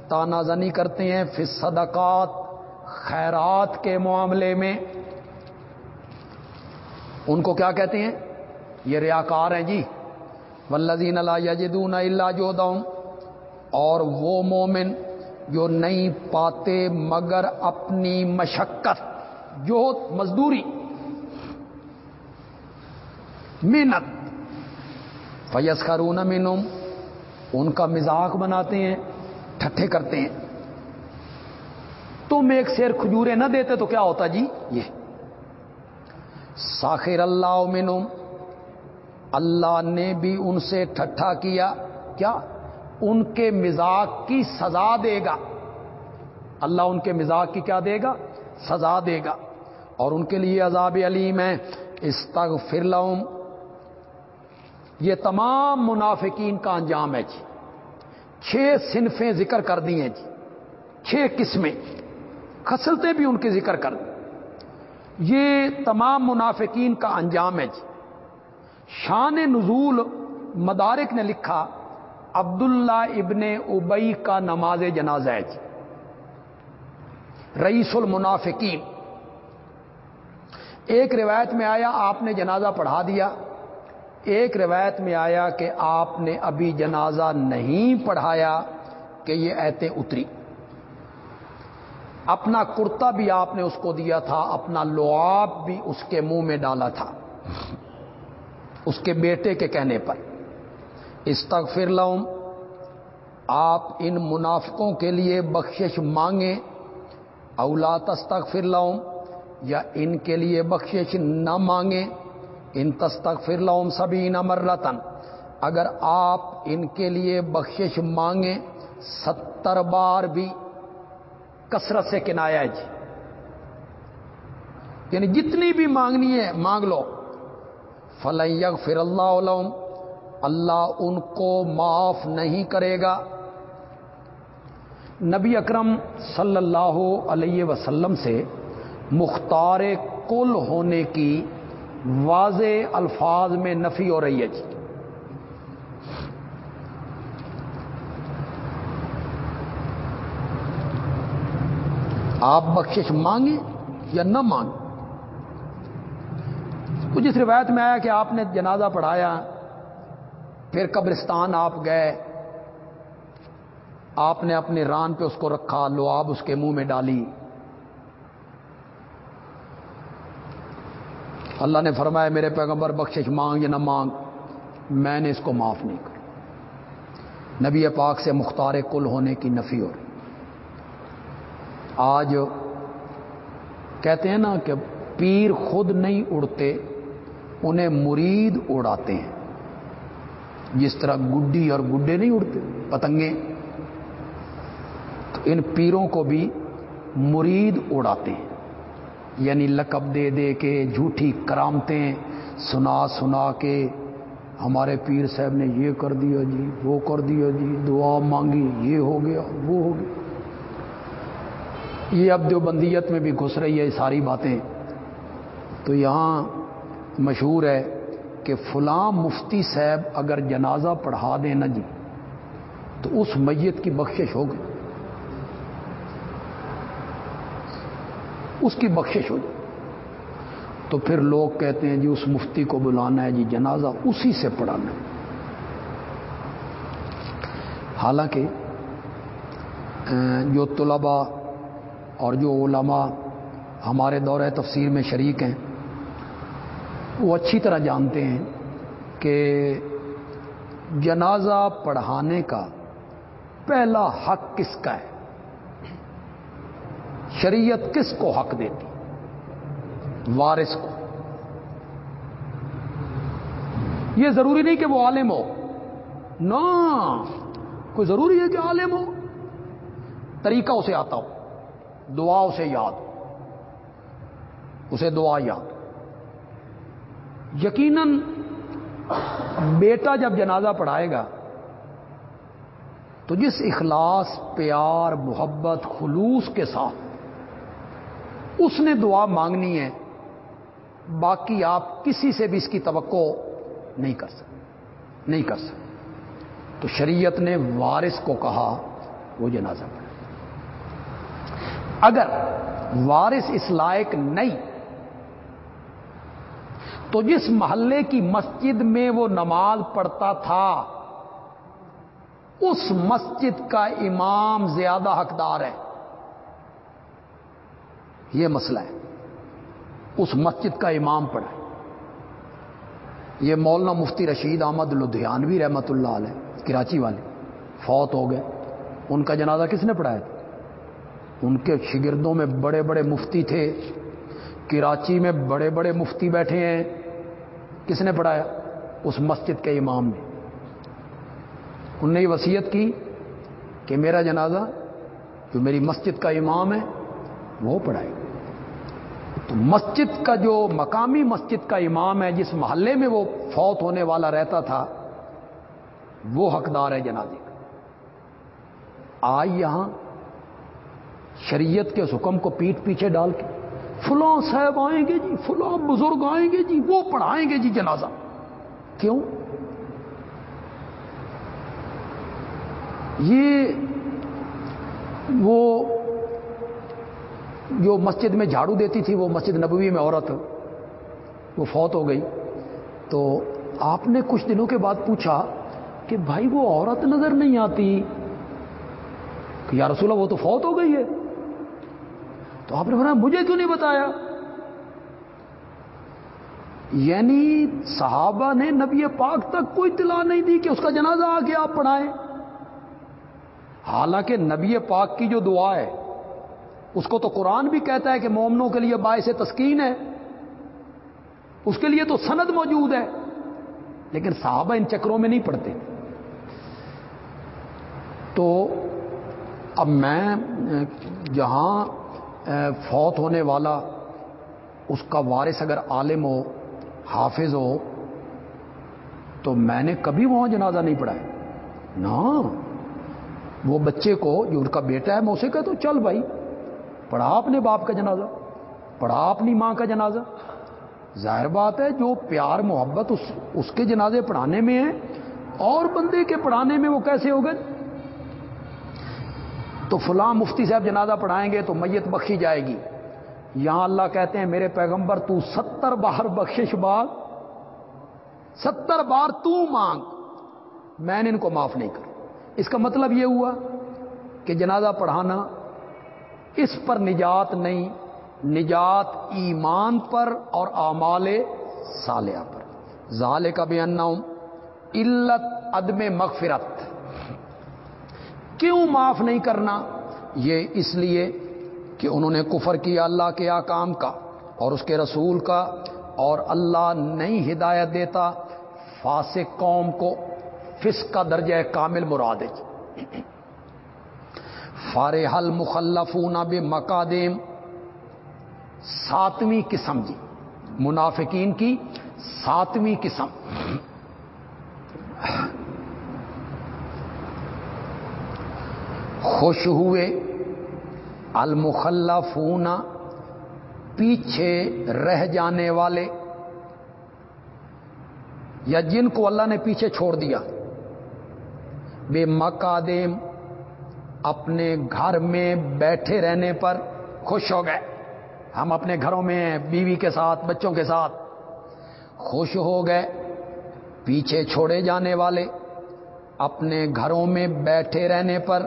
تانا زنی کرتے ہیں فی صدقات، خیرات کے معاملے میں۔ ان کو کیا کہتے ہیں؟ یہ ریاکار ہیں جی۔ ولزین اللہ یجدون اللہ جو اور وہ مومن جو نہیں پاتے مگر اپنی مشقت جو مزدوری، محنت فیس خرون مینم ان کا مزاق بناتے ہیں، ٹھٹھے کرتے ہیں۔ تم ایک شیر کھجورے نہ دیتے تو کیا ہوتا جی؟ یہ۔ ساخر اللہ مینم اللہ نے بھی ان سے ٹھٹھا کیا۔ کیا؟ ان کے مزاق کی سزا دے گا۔ اللہ ان کے مزاق کی کیا دے گا؟ سزا دے گا۔ اور ان کے لیے عذاب علیم ہے۔ استغفر لهم یہ تمام منافقین کا انجام ہے جی۔ چھ صنفیں ذکر کر دی ہیں جی۔ چھ قسمیں۔ خسلتے بھی ان کے ذکر کر۔ یہ تمام منافقین کا انجام ہے جی۔ شان نزول مدارک نے لکھا، عبداللہ ابن ابئی کا نماز جنازہ ہے جی۔ رئیس المنافقین۔ ایک روایت میں آیا، آپ نے جنازہ پڑھا دیا۔ ایک روایت میں آیا کہ آپ نے ابھی جنازہ نہیں پڑھایا کہ یہ ایتے اتری۔ اپنا کرتا بھی آپ نے اس کو دیا تھا، اپنا لعاب بھی اس کے منہ میں ڈالا تھا، اس کے بیٹے کے کہنے پر۔ استغفر لهم آپ ان منافقوں کے لیے بخشش مانگیں اولا تستغفر لهم یا ان کے لیے بخشش نہ مانگیں۔ ان تستغفر لهم سبھی نہ مرتن اگر آپ ان کے لیے بخشش مانگیں، ستر بار بھی کثرت سے کنایا جی۔ یعنی جتنی بھی مانگنی ہے، مانگ لو۔ فلگ فر اللہ علوم اللہ ان کو معاف نہیں کرے گا۔ نبی اکرم صلی اللہ علیہ وسلم سے مختار کل ہونے کی واضح الفاظ میں نفی ہو رہی ہے جی۔ آپ بخشش مانگیں یا نہ مانگیں؟ تو جس روایت میں آیا کہ آپ نے جنازہ پڑھایا، پھر قبرستان آپ گئے، آپ نے اپنے ران پہ اس کو رکھا لو اس کے منہ میں ڈالی۔ اللہ نے فرمایا، میرے پیغمبر بخشش مانگ یا نہ مانگ، میں نے اس کو معاف نہیں کر نبی پاک سے مختار کل ہونے کی نفی ہو رہی۔ آج کہتے ہیں نا کہ پیر خود نہیں اڑتے، انہیں مرید اڑاتے ہیں۔ جس طرح گڈی اور گڈے نہیں اڑتے، پتنگیں، تو ان پیروں کو بھی مرید اڑاتے ہیں۔ یعنی لقب دے دے کے جھوٹی کرامتیں سنا سنا کے ہمارے پیر صاحب نے یہ کر دیا جی وہ کر دیا جی دعا مانگی، یہ ہو گیا، وہ ہو گیا۔ یہ اب دیوبندیت میں بھی گھس رہی ہے ساری باتیں۔ تو یہاں مشہور ہے کہ فلاں مفتی صاحب اگر جنازہ پڑھا دیں نا جی تو اس میت کی بخشش ہوگی اس کی بخشش ہو جائے۔ تو پھر لوگ کہتے ہیں جی اس مفتی کو بلانا ہے جی جنازہ اسی سے پڑھانا ہے۔ حالانکہ جو طلباء اور جو علماء ہمارے دورہ تفسیر میں شریک ہیں، وہ اچھی طرح جانتے ہیں کہ جنازہ پڑھانے کا پہلا حق کس کا ہے؟ شریعت کس کو حق دیتی؟ وارث کو۔ یہ ضروری نہیں کہ وہ عالم ہو۔ نہ، کوئی ضروری ہے کہ عالم ہو۔ طریقہ اسے آتا ہو، دعا اسے یاد ہو۔ اسے دعا یاد یقیناً بیٹا جب جنازہ پڑھائے گا تو جس اخلاص، پیار، محبت، خلوص کے ساتھ اس نے دعا مانگنی ہے، باقی آپ کسی سے بھی اس کی توقع نہیں کر سکتے، نہیں کر سکتے۔ تو شریعت نے وارث کو کہا، وہ جنازہ پڑھے اگر وارث اس لائق نہیں، تو جس محلے کی مسجد میں وہ نماز پڑھتا تھا، اس مسجد کا امام زیادہ حقدار ہے۔ یہ مسئلہ ہے۔ اس مسجد کا امام پڑھا یہ مولانا مفتی رشید احمد لدھیانوی رحمت اللہ علیہ، کراچی والے، فوت ہو گئے۔ ان کا جنازہ کس نے پڑھایا تھا؟ ان کے شگردوں میں بڑے بڑے مفتی تھے۔ کراچی میں بڑے بڑے مفتی بیٹھے ہیں۔ کس نے پڑھایا؟ اس مسجد کے امام نے۔ انہوں نے یہ وسیعت کی کہ میرا جنازہ جو میری مسجد کا امام ہے، وہ پڑھائے۔ تو مسجد کا جو مقامی مسجد کا امام ہے، جس محلے میں وہ فوت ہونے والا رہتا تھا، وہ حقدار ہے جنازے کا۔ آئی یہاں شریعت کے حکم کو پیٹ پیچھے ڈال کے، فلاں صاحب آئیں گے جی فلاں بزرگ آئیں گے جی وہ پڑھائیں گے جی جنازہ۔ کیوں؟ یہ وہ جو مسجد میں جھاڑو دیتی تھی، وہ مسجد نبوی میں عورت، وہ فوت ہو گئی۔ تو آپ نے کچھ دنوں کے بعد پوچھا کہ بھائی وہ عورت نظر نہیں آتی؟ کہ یا رسول اللہ، وہ تو فوت ہو گئی ہے۔ تو آپ نے بنا مجھے کیوں نہیں بتایا؟ یعنی صحابہ نے نبی پاک تک کوئی اطلاع نہیں دی کہ اس کا جنازہ آ کے آپ پڑھائیں۔ حالانکہ نبی پاک کی جو دعا ہے اس کو تو قرآن بھی کہتا ہے کہ مومنوں کے لیے باعث تسکین ہے۔ اس کے لیے تو سند موجود ہے۔ لیکن صحابہ ان چکروں میں نہیں پڑتے۔ تو اب میں، جہاں فوت ہونے والا، اس کا وارث اگر عالم ہو، حافظ ہو، تو میں نے کبھی وہاں جنازہ نہیں پڑھایا نا وہ بچے کو، جو ان کا بیٹا ہے، میں اسے کہتا ہوں، چل بھائی۔ پڑھا اپنے باپ کا جنازہ؟ پڑھا اپنی ماں کا جنازہ؟ ظاہر بات ہے جو پیار محبت اس اس کے جنازے پڑھانے میں ہے اور بندے کے پڑھانے میں وہ کیسے ہو گئے؟ تو فلاں مفتی صاحب جنازہ پڑھائیں گے تو میت بخشی جائے گی۔ یہاں اللہ کہتے ہیں، میرے پیغمبر، تو ستر بار بخشش بار ستر بار تو مانگ، میں نے ان کو معاف نہیں کر۔ اس کا مطلب یہ ہوا کہ جنازہ پڑھانا اس پر نجات نہیں، نجات ایمان پر اور اعمال سالیہ پر۔ ظال کا بھی علت عدم مغفرت۔ کیوں معاف نہیں کرنا؟ یہ اس لیے کہ انہوں نے کفر کیا اللہ کے آکام کا اور اس کے رسول کا اور اللہ نہیں ہدایت دیتا، فاسق قوم کو فس کا درجہ کامل مراد فارح المخلفون بے مقادم ساتویں قسم جی۔ منافقین کی ساتویں قسم۔ خوش ہوئے۔ المخلفون پیچھے رہ جانے والے۔ یا جن کو اللہ نے پیچھے چھوڑ دیا۔ بے مقادم۔ اپنے گھر میں بیٹھے رہنے پر خوش ہو گئے۔ ہم اپنے گھروں میں ہیں بیوی کے ساتھ، بچوں کے ساتھ خوش ہو گئے۔ پیچھے چھوڑے جانے والے اپنے گھروں میں بیٹھے رہنے پر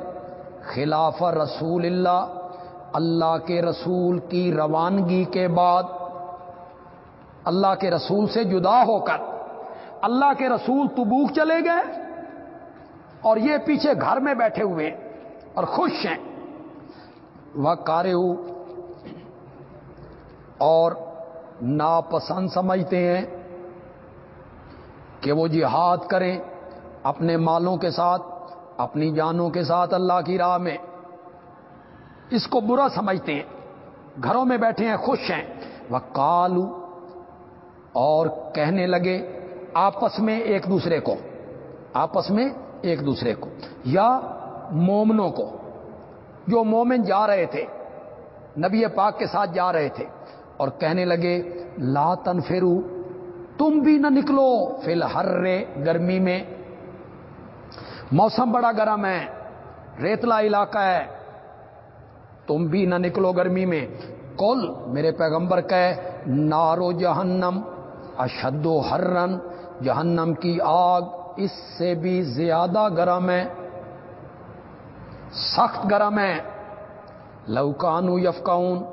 خلاف رسول اللہ اللہ کے رسول کی روانگی کے بعد اللہ کے رسول سے جدا ہو کر اللہ کے رسول تبوک چلے گئے اور یہ پیچھے گھر میں بیٹھے ہوئے۔ اور خوش ہیں۔ وہ کارے اور ناپسند سمجھتے ہیں کہ وہ جہاد کریں اپنے مالوں کے ساتھ، اپنی جانوں کے ساتھ اللہ کی راہ میں۔ اس کو برا سمجھتے ہیں۔ گھروں میں بیٹھے ہیں، خوش ہیں۔ وہ کالو اور کہنے لگے، آپس میں ایک دوسرے کو۔ آپس میں ایک دوسرے کو۔ یا مومنوں کو۔ جو مومن جا رہے تھے، نبی پاک کے ساتھ جا رہے تھے اور کہنے لگے، لا تنفرو، تم بھی نہ نکلو۔ فی الحر، گرمی میں۔ موسم بڑا گرم ہے، ریتلا علاقہ ہے۔ تم بھی نہ نکلو گرمی میں۔ کل میرے پیغمبر کہ نارو جہنم، اشد و ہرن جہنم کی آگ اس سے بھی زیادہ گرم ہے۔ سخت گرم ہے۔ لوکانو یفکاؤن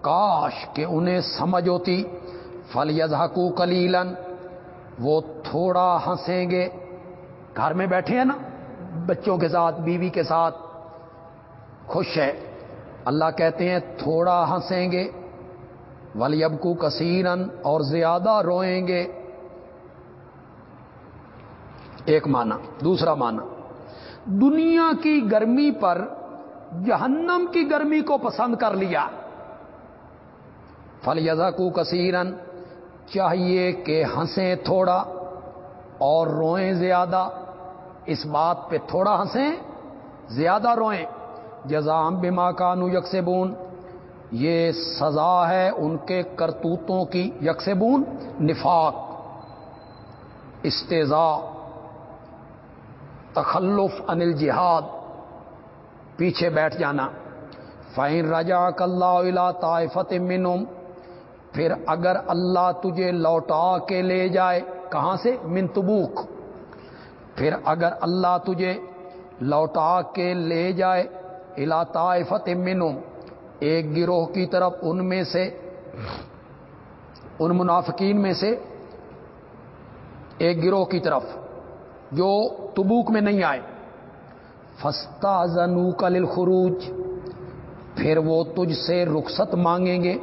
کاش کہ انہیں سمجھ ہوتی۔ فل یزحکو کلیلن وہ تھوڑا ہنسیں گے۔ گھر میں بیٹھے ہیں نا، بچوں کے ساتھ، بیوی کے ساتھ۔ خوش ہے۔ اللہ کہتے ہیں، تھوڑا ہنسیں گے۔ ولیبکو کثیرن اور زیادہ روئیں گے۔ ایک معنی، دوسرا معنی۔ دنیا کی گرمی پر جہنم کی گرمی کو پسند کر لیا۔ فل یزا کو کثیرن چاہیے کہ ہنسیں تھوڑا اور روئیں زیادہ۔ اس بات پہ تھوڑا ہنسیں، زیادہ روئیں۔ جزام بما کانو یکسبون، یہ سزا ہے ان کے کرتوتوں کی، یکسبون نفاق، استضاء۔ تخلف انل جہاد پیچھے بیٹھ جانا۔ فائن رجا کلّہ طائفت منم پھر اگر اللہ تجھے لوٹا کے لے جائے، کہاں سے؟ منتبوک پھر اگر اللہ تجھے لوٹا کے لے جائے الا طائفت منم ایک گروہ کی طرف ان میں سے، ان منافقین میں سے، ایک گروہ کی طرف۔ جو تبوک میں نہیں آئے۔ فستا زنو کا خروج پھر وہ تجھ سے رخصت مانگیں گے،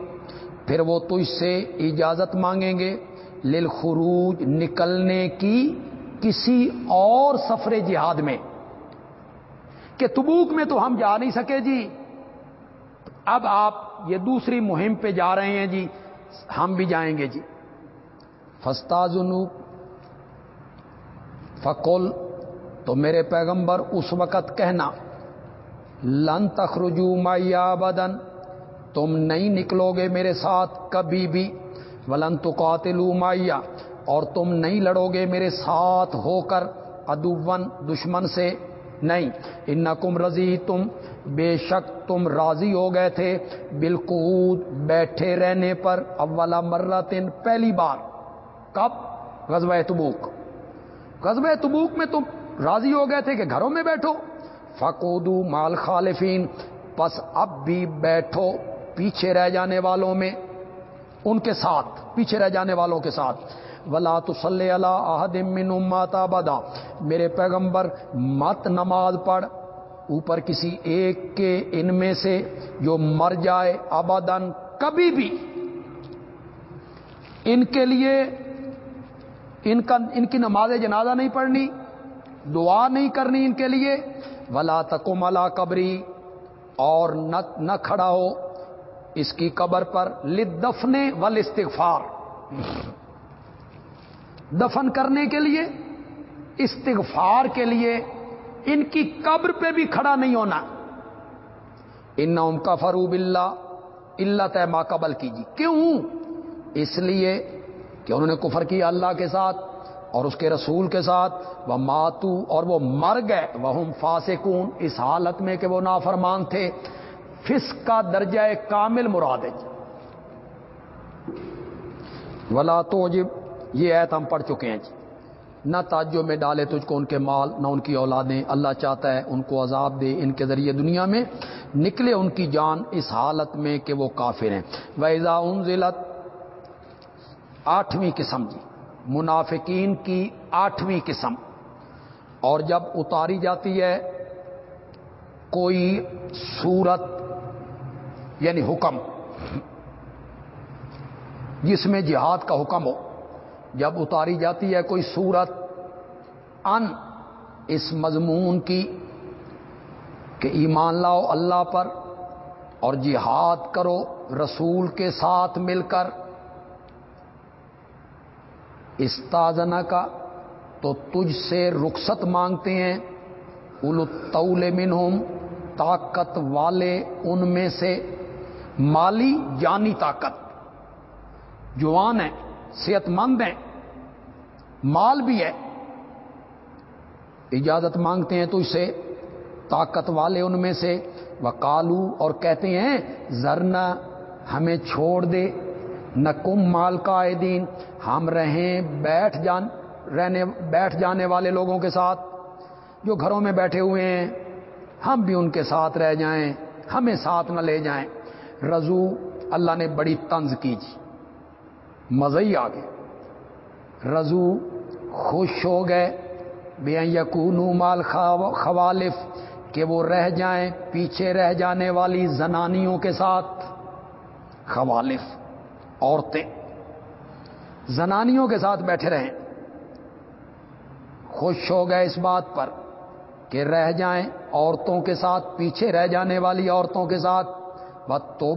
پھر وہ تجھ سے اجازت مانگیں گے۔ لل خروج نکلنے کی کسی اور سفر جہاد میں۔ کہ تبوک میں تو ہم جا نہیں سکے جی۔ اب آپ یہ دوسری مہم پہ جا رہے ہیں جی ہم بھی جائیں گے جی۔ فستا جنوب فکول تو میرے پیغمبر، اس وقت کہنا، لن تخرجو میا بدن تم نہیں نکلو گے میرے ساتھ کبھی بھی، ولن تو قاتلو مائیا اور تم نہیں لڑو گے میرے ساتھ ہو کر ادون دشمن سے، نہیں ان کم رضی تم بے شک تم راضی ہو گئے تھے بالکود بیٹھے رہنے پر اولا مرتن، پہلی بار، کب؟ غزوہ تبوک۔ غزوہ تبوک میں تم راضی ہو گئے تھے کہ گھروں میں بیٹھو۔ فقودو مال خالفین، پس اب بھی بیٹھو پیچھے رہ جانے والوں میں، ان کے ساتھ، پیچھے رہ جانے والوں کے ساتھ۔ ولا تو صلی اللہ من ماتا بدا میرے پیغمبر، مت نماز پڑھ۔ اوپر کسی ایک کے ان میں سے جو مر جائے آبادن کبھی بھی، ان کے لیے ان کا، ان کی نماز جنازہ نہیں پڑھنی، دعا نہیں کرنی ان کے لیے، ولا تکم ملا قبری اور نہ کھڑا ہو اس کی قبر پر لدفنے ول استغفار دفن کرنے کے لیے، استغفار کے لیے، ان کی قبر پہ بھی کھڑا نہیں ہونا۔ ان کا فروب اللہ اللہ طے ماں قبل کیجیے۔ کیوں؟ اس لیے کہ انہوں نے کفر کیا اللہ کے ساتھ اور اس کے رسول کے ساتھ، وہ ماتو اور وہ مر گئے۔ وہ فاسکون اس حالت میں کہ وہ نافرمان تھے۔ فس کا درجہ کامل مراد ہے۔ ولا تو یہ ایت ہم پڑھ چکے ہیں جی۔ نہ تاجوں میں ڈالے تجھ کو ان کے مال، نہ ان کی اولادیں۔ اللہ چاہتا ہے ان کو عذاب دے ان کے ذریعے دنیا میں۔ نکلے ان کی جان اس حالت میں کہ وہ کافر ہیں۔ ویزا ان ضلعت آٹھویں قسم جی۔ منافقین کی آٹھویں قسم۔ اور جب اتاری جاتی ہے، کوئی صورت یعنی حکم، جس میں جہاد کا حکم ہو، جب اتاری جاتی ہے کوئی صورت، ان، اس مضمون کی کہ ایمان لاؤ اللہ پر اور جہاد کرو، رسول کے ساتھ مل کر استاذنا کا تو تجھ سے رخصت مانگتے ہیں۔ الطول منہم، طاقت والے ان میں سے۔ مالی جانی طاقت۔ جوان ہے صحت مند ہیں۔ مال بھی ہے۔ اجازت مانگتے ہیں تو اسے طاقت والے ان میں سے۔ وہ کالو اور کہتے ہیں، زرنا ہمیں چھوڑ دے۔ نکم مال کا دین۔ ہم رہیں بیٹھ جان، رہنے، بیٹھ جانے والے لوگوں کے ساتھ جو گھروں میں بیٹھے ہوئے ہیں۔ ہم بھی ان کے ساتھ رہ جائیں، ہمیں ساتھ نہ لے جائیں۔ رضو، اللہ نے بڑی طنز کی جی۔ مزہ آ گئے رضو، خوش ہو گئے۔ بے یقون مال خوالف کہ وہ رہ جائیں پیچھے رہ جانے والی زنانیوں کے ساتھ۔ خوالف۔ عورتیں زنانیوں کے ساتھ بیٹھے رہیں۔ خوش ہو گئے اس بات پر کہ رہ جائیں عورتوں کے ساتھ، پیچھے رہ جانے والی عورتوں کے ساتھ۔ بات تو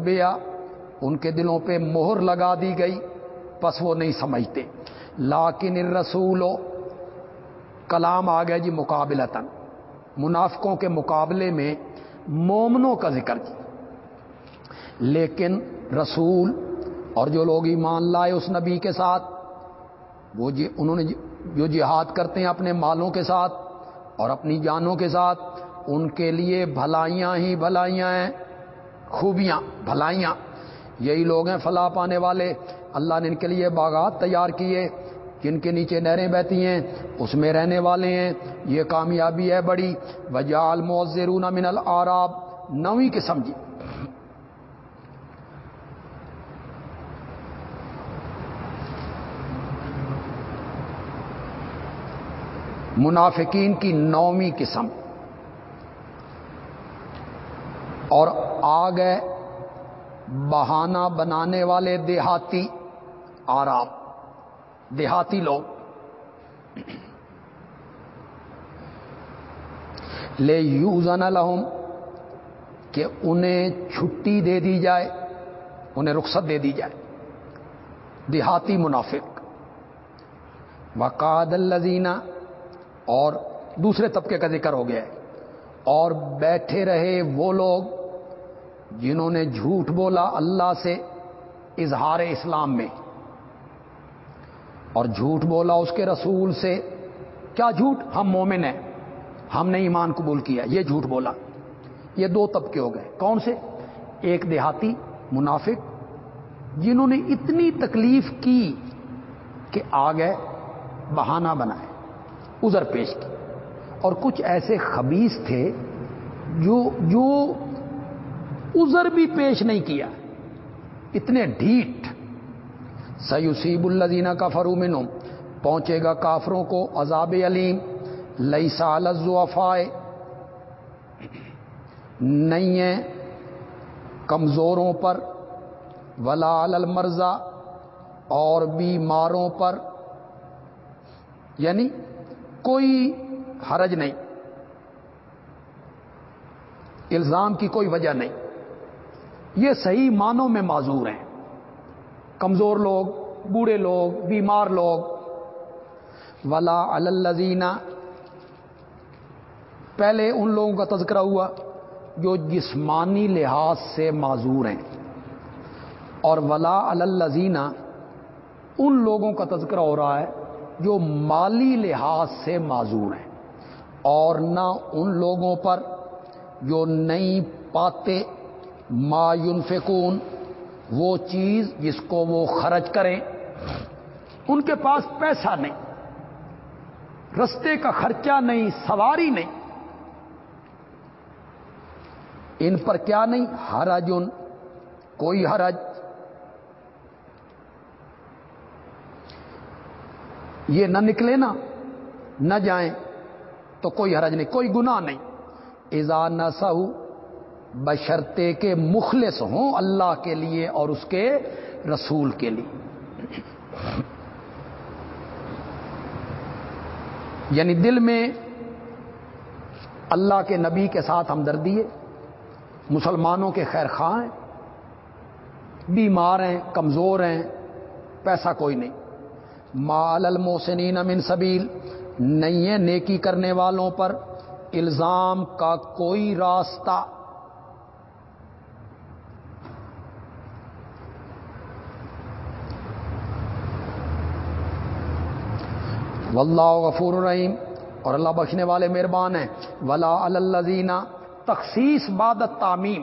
ان کے دلوں پہ مہر لگا دی گئی پس وہ نہیں سمجھتے۔ لاکن الرسول، کلام آ گیا جی مقابلتن منافقوں کے مقابلے میں مومنوں کا ذکر کیا لیکن رسول اور جو لوگ ایمان لائے اس نبی کے ساتھ، وہ جی انہوں نے جی، جو جہاد کرتے ہیں اپنے مالوں کے ساتھ اور اپنی جانوں کے ساتھ، ان کے لیے بھلائیاں ہی بھلائیاں ہیں، خوبیاں، بھلائیاں۔ یہی لوگ ہیں فلاح پانے والے۔ اللہ نے ان کے لیے باغات تیار کیے، جن کے نیچے نہریں بہتی ہیں، اس میں رہنے والے ہیں۔ یہ کامیابی ہے بڑی۔ وجال معذرون من العراب نویں قسم جی۔ منافقین کی نویں قسم۔ اور آ گئے بہانہ بنانے والے دیہاتی آرام، دیہاتی لوگ۔ لے یوزن لہم کہ انہیں چھٹی دے دی جائے، انہیں رخصت دے دی جائے۔ دیہاتی منافق۔ وقاد الزینہ اور دوسرے طبقے کا ذکر ہو گیا ہے۔ اور بیٹھے رہے وہ لوگ جنہوں نے جھوٹ بولا اللہ سے اظہار اسلام میں۔ اور جھوٹ بولا اس کے رسول سے، کیا جھوٹ؟ ہم مومن ہیں، ہم نے ایمان قبول کیا، یہ جھوٹ بولا۔ یہ دو طبقے ہو گئے۔ کون سے؟ ایک دیہاتی منافق جنہوں نے اتنی تکلیف کی کہ آ گئے بہانہ بنائے۔ ازر پیش کی۔ اور کچھ ایسے خبیص تھے جو جو ازر بھی پیش نہیں کیا۔ اتنے ڈھیٹ۔ سیوسیب الزینہ کا فرومن پہنچے گا کافروں کو عذاب علیم۔ لئی سالفائے نہیں ہے کمزوروں پر۔ ولا المرزا اور بیماروں پر۔ یعنی کوئی حرج نہیں۔ الزام کی کوئی وجہ نہیں۔ یہ صحیح معنوں میں معذور ہیں۔ کمزور لوگ، بوڑھے لوگ، بیمار لوگ۔ ولا الزینہ پہلے ان لوگوں کا تذکرہ ہوا جو جسمانی لحاظ سے معذور ہیں۔ اور ولا الزینہ ان لوگوں کا تذکرہ ہو رہا ہے جو مالی لحاظ سے معذور ہیں اور نہ ان لوگوں پر جو نہیں پاتے ما ينفقون، وہ چیز جس کو وہ خرچ کریں۔ ان کے پاس پیسہ نہیں، رستے کا خرچہ نہیں، سواری نہیں۔ ان پر کیا نہیں؟ حرج ان کوئی حرج۔ یہ نہ نکلے نا، نہ جائیں، تو کوئی حرج نہیں، کوئی گناہ نہیں۔ ایزا نہ سہو بشرتے کے مخلص ہوں اللہ کے لیے اور اس کے رسول کے لیے۔ یعنی دل میں اللہ کے نبی کے ساتھ ہمدردی ہے، مسلمانوں کے خیر خواہ ہیں، بیمار ہیں، کمزور ہیں، پیسہ کوئی نہیں۔ مال الموسنین من سبیل، نہیں ہے نیکی کرنے والوں پر الزام کا کوئی راستہ۔ واللہ غفور الرحیم۔ اور اللہ بخشنے والے مہربان ہیں۔ ولا الزینہ تخصیص بادت تعمیم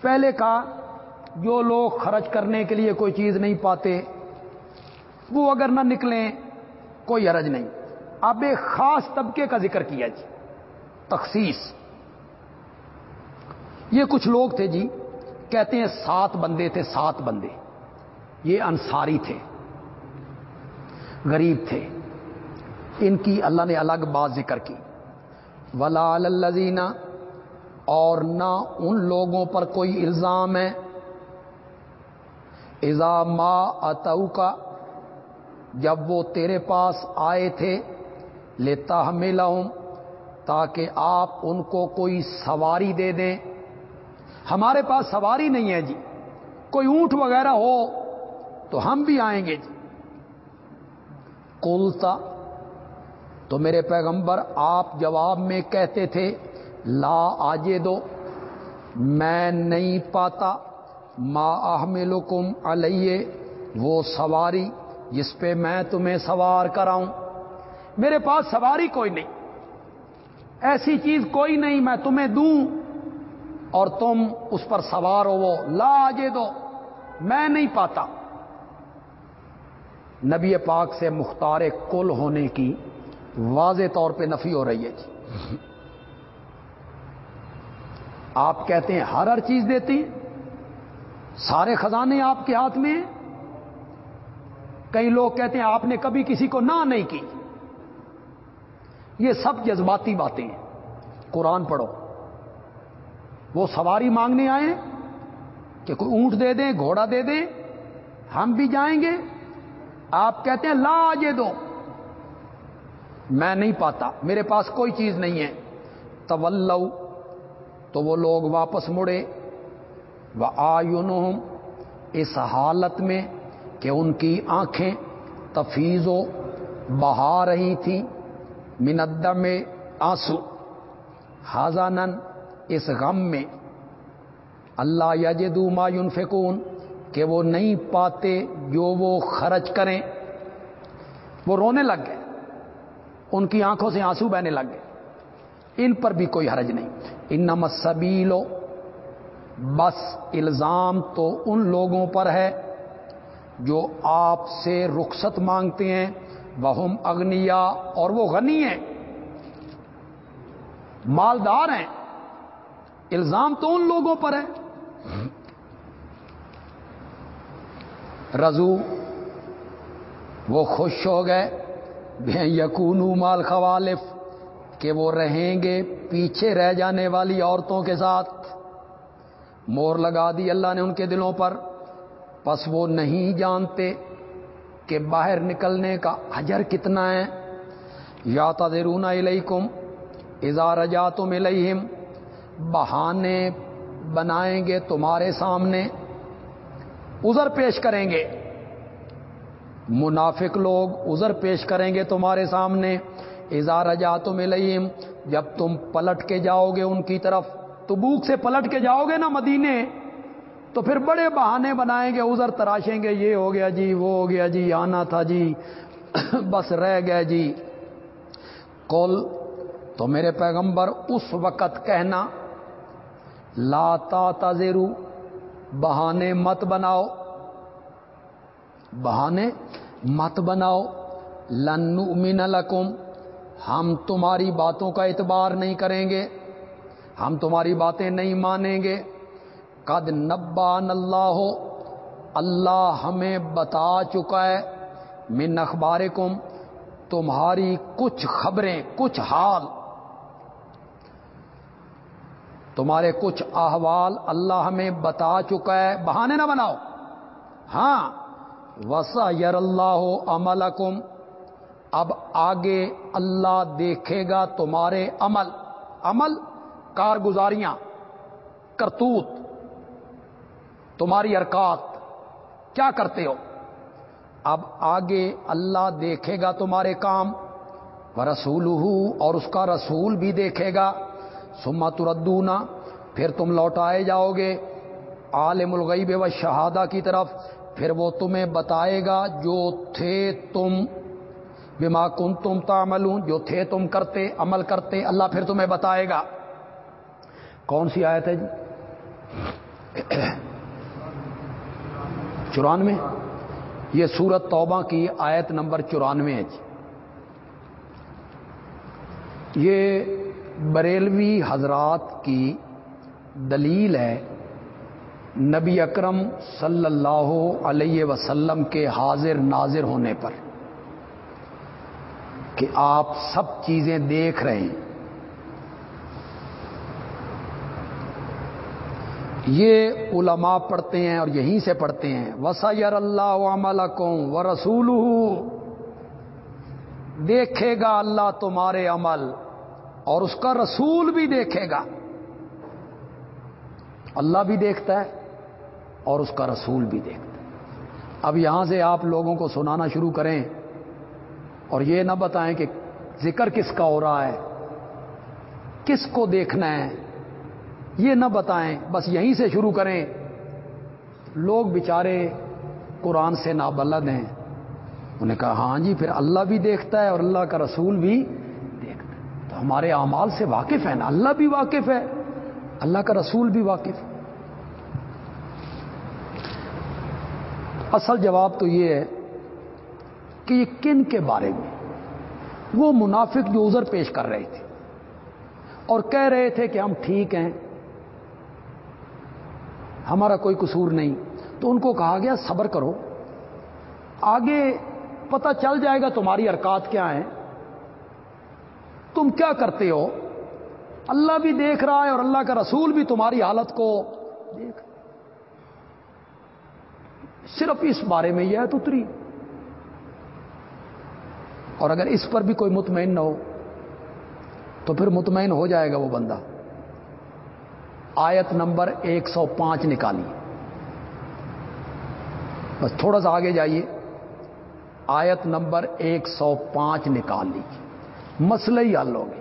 پہلے کہا، جو لوگ خرچ کرنے کے لیے کوئی چیز نہیں پاتے وہ اگر نہ نکلیں، کوئی حرج نہیں۔ اب ایک خاص طبقے کا ذکر کیا جی تخصیص۔ یہ کچھ لوگ تھے جی کہتے ہیں سات بندے تھے، سات بندے۔ یہ انصاری تھے، غریب تھے۔ ان کی اللہ نے الگ بات ذکر کی۔ ولا الزینہ اور نہ ان لوگوں پر کوئی الزام ہے۔ ما اتو کا جب وہ تیرے پاس آئے تھے، لیتا ہمیں تاکہ آپ ان کو کوئی سواری دے دیں۔ ہمارے پاس سواری نہیں ہے جی کوئی اونٹ وغیرہ ہو تو ہم بھی آئیں گے جی۔ کولتا تو میرے پیغمبر آپ جواب میں کہتے تھے، لا آجے دو میں نہیں پاتا، ما احملکم علیہ، وہ سواری۔ جس پہ میں تمہیں سوار کراؤں۔ میرے پاس سواری کوئی نہیں۔ ایسی چیز کوئی نہیں میں تمہیں دوں۔ اور تم اس پر سوار ہو وہ لا آجے دو میں نہیں پاتا۔ نبی پاک سے مختار کل ہونے کی واضح طور پہ نفی ہو رہی ہے جی۔ آپ کہتے ہیں ہر ہر چیز دیتی سارے خزانے آپ کے ہاتھ میں کئی لوگ کہتے ہیں آپ نے کبھی کسی کو نہ نہیں کی۔ یہ سب جذباتی باتیں ہیں۔ قرآن پڑھو۔ وہ سواری مانگنے آئے کہ کوئی اونٹ دے دیں، گھوڑا دے دیں، ہم بھی جائیں گے۔ آپ کہتے ہیں لا آجے دو میں نہیں پاتا، میرے پاس کوئی چیز نہیں ہے۔ طلو تو وہ لوگ واپس مڑے۔ وہ آیون اس حالت میں کہ ان کی آنکھیں تفیز و بہا رہی تھیں مندم میں آنسو۔ حاضانن اس غم میں۔ اللہ یجدو ما ينفقون کہ وہ نہیں پاتے جو وہ خرچ کریں۔ وہ رونے لگ گئے۔ ان کی آنکھوں سے آنسو بہنے لگ گئے۔ ان پر بھی کوئی حرج نہیں۔ ان نمسبیلو بس الزام تو ان لوگوں پر ہے۔ جو آپ سے رخصت مانگتے ہیں وہ اگنیا اور وہ غنی ہیں۔ مالدار ہیں۔ الزام تو ان لوگوں پر ہے۔ رضو، وہ خوش ہو گئے۔ بے یقون مال خوالف، کہ وہ رہیں گے پیچھے رہ جانے والی عورتوں کے ساتھ۔ مور لگا دی اللہ نے ان کے دلوں پر۔ پس وہ نہیں جانتے کہ باہر نکلنے کا حجر کتنا ہے۔ یا تذرون علیکم اظہار جا تم بہانے بنائیں گے تمہارے سامنے ازر پیش کریں گے۔ منافق لوگ ازر پیش کریں گے تمہارے سامنے۔ اظہار جا تم جب تم پلٹ کے جاؤ گے ان کی طرف، تبوک سے پلٹ کے جاؤ گے نا مدینے۔ تو پھر بڑے بہانے بنائیں گے ازر تراشیں گے، یہ ہو گیا جی وہ ہو گیا جی آنا تھا جی بس رہ گئے جی۔ کول تو میرے پیغمبر، اس وقت کہنا لاتا تذرو بہانے مت بناؤ۔ بہانے مت بناؤ۔ لنو من لکم، ہم تمہاری باتوں کا اعتبار نہیں کریں گے، ہم تمہاری باتیں نہیں مانیں گے۔ قد نبان اللہ ہو اللہ ہمیں بتا چکا ہے، من اخبارکم، تمہاری کچھ خبریں، کچھ حال۔ تمہارے کچھ احوال اللہ ہمیں بتا چکا ہے۔ بہانے نہ بناؤ۔ ہاں وسا یر اللہ عمل اب آگے اللہ دیکھے گا تمہارے عمل۔ عمل، کارگزاریاں، کرتوت۔ تمہاری حرکات کیا کرتے ہو؟ اب آگے اللہ دیکھے گا تمہارے کام رسول اور اس کا رسول بھی دیکھے گا۔ سما تردونا، پھر تم لوٹائے جاؤ گے۔ عالم الغیب و شہادہ کی طرف، پھر وہ تمہیں بتائے گا جو تھے تم۔ بما کن تم تعملون، جو تھے تم کرتے، عمل کرتے، اللہ پھر تمہیں بتائے گا۔ کون سی آیت ہے جی؟ چورانوے۔ یہ سورت توبہ کی آیت نمبر چورانوے ہے جی۔ یہ بریلوی حضرات کی دلیل ہے۔ نبی اکرم صلی اللہ علیہ وسلم کے حاضر ناظر ہونے پر کہ آپ سب چیزیں دیکھ رہے ہیں۔ یہ علماء پڑھتے ہیں اور یہیں سے پڑھتے ہیں۔ وسیر اللہ عمل و رسول دیکھے گا اللہ تمہارے عمل اور اس کا رسول بھی دیکھے گا۔ اللہ بھی دیکھتا ہے اور اس کا رسول بھی دیکھتا ہے۔ اب یہاں سے آپ لوگوں کو سنانا شروع کریں اور یہ نہ بتائیں کہ ذکر کس کا ہو رہا ہے، کس کو دیکھنا ہے۔ یہ نہ بتائیں، بس یہیں سے شروع کریں۔ لوگ بچارے قرآن سے نابلد ہیں۔ انہیں کہا ہاں جی پھر اللہ بھی دیکھتا ہے اور اللہ کا رسول بھی دیکھتا ہے۔ تو ہمارے اعمال سے واقف ہے نا اللہ بھی واقف ہے، اللہ کا رسول بھی واقف۔ ہے اصل جواب تو یہ ہے کہ یہ کن کے بارے میں؟ وہ منافق جو ازر پیش کر رہے تھے اور کہہ رہے تھے کہ ہم ٹھیک ہیں۔ ہمارا کوئی قصور نہیں۔ تو ان کو کہا گیا، صبر کرو۔ آگے پتہ چل جائے گا تمہاری حرکات کیا ہیں۔ تم کیا کرتے ہو؟ اللہ بھی دیکھ رہا ہے اور اللہ کا رسول بھی تمہاری حالت کو دیکھ۔ صرف اس بارے میں یہ ہے تو اتری۔ اور اگر اس پر بھی کوئی مطمئن نہ ہو، تو پھر مطمئن ہو جائے گا وہ بندہ۔ آیت نمبر ایک سو پانچ نکالی۔ بس تھوڑا سا آگے جائیے۔ آیت نمبر ایک سو پانچ نکال لیجیے مسئلہ ہی حل ہوگی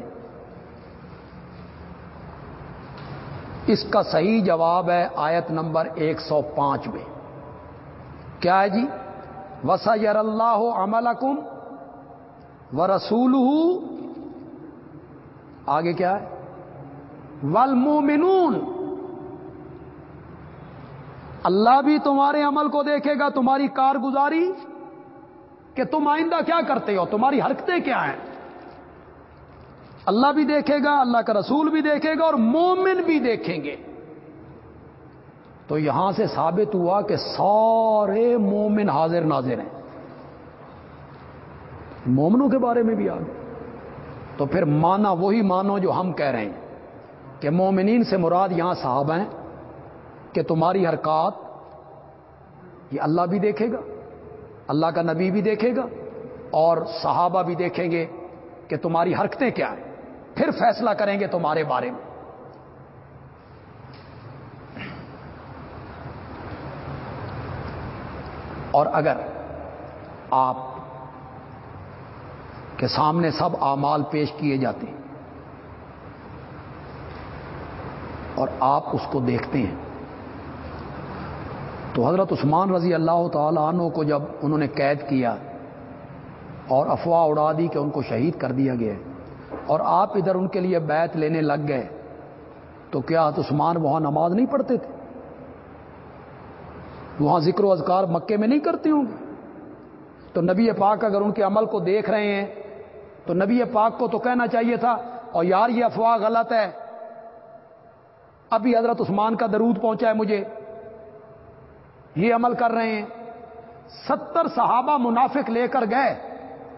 اس کا صحیح جواب ہے آیت نمبر ایک سو پانچ میں۔ کیا ہے جی؟ وسا یر اللہ عمل کم و رسول آگے کیا ہے؟ والمومنون اللہ بھی تمہارے عمل کو دیکھے گا، تمہاری کارگزاری کہ تم آئندہ کیا کرتے ہو، تمہاری حرکتیں کیا ہیں؟ اللہ بھی دیکھے گا، اللہ کا رسول بھی دیکھے گا اور مومن بھی دیکھیں گے۔ تو یہاں سے ثابت ہوا کہ سارے مومن حاضر ناظر ہیں۔ مومنوں کے بارے میں بھی آ گئے تو پھر مانا وہی مانو جو ہم کہہ رہے ہیں۔ کہ مومنین سے مراد یہاں صاحب ہیں کہ تمہاری حرکات یہ اللہ بھی دیکھے گا، اللہ کا نبی بھی دیکھے گا اور صحابہ بھی دیکھیں گے کہ تمہاری حرکتیں کیا ہیں۔ پھر فیصلہ کریں گے تمہارے بارے میں۔ اور اگر آپ کے سامنے سب اعمال پیش کیے جاتے ہیں اور آپ اس کو دیکھتے ہیں۔ تو حضرت عثمان رضی اللہ تعالی عنہ کو جب انہوں نے قید کیا اور افواہ اڑا دی کہ ان کو شہید کر دیا گیا اور آپ ادھر ان کے لیے بیت لینے لگ گئے، تو کیا عثمان وہاں نماز نہیں پڑھتے تھے؟ وہاں ذکر و اذکار مکے میں نہیں کرتے ہوں گے؟ تو نبی پاک اگر ان کے عمل کو دیکھ رہے ہیں تو نبی پاک کو تو کہنا چاہیے تھا، اور یار یہ افواہ غلط ہے ابھی حضرت عثمان کا درود پہنچا ہے مجھے۔ یہ عمل کر رہے ہیں۔ ستر صحابہ منافق لے کر گئے۔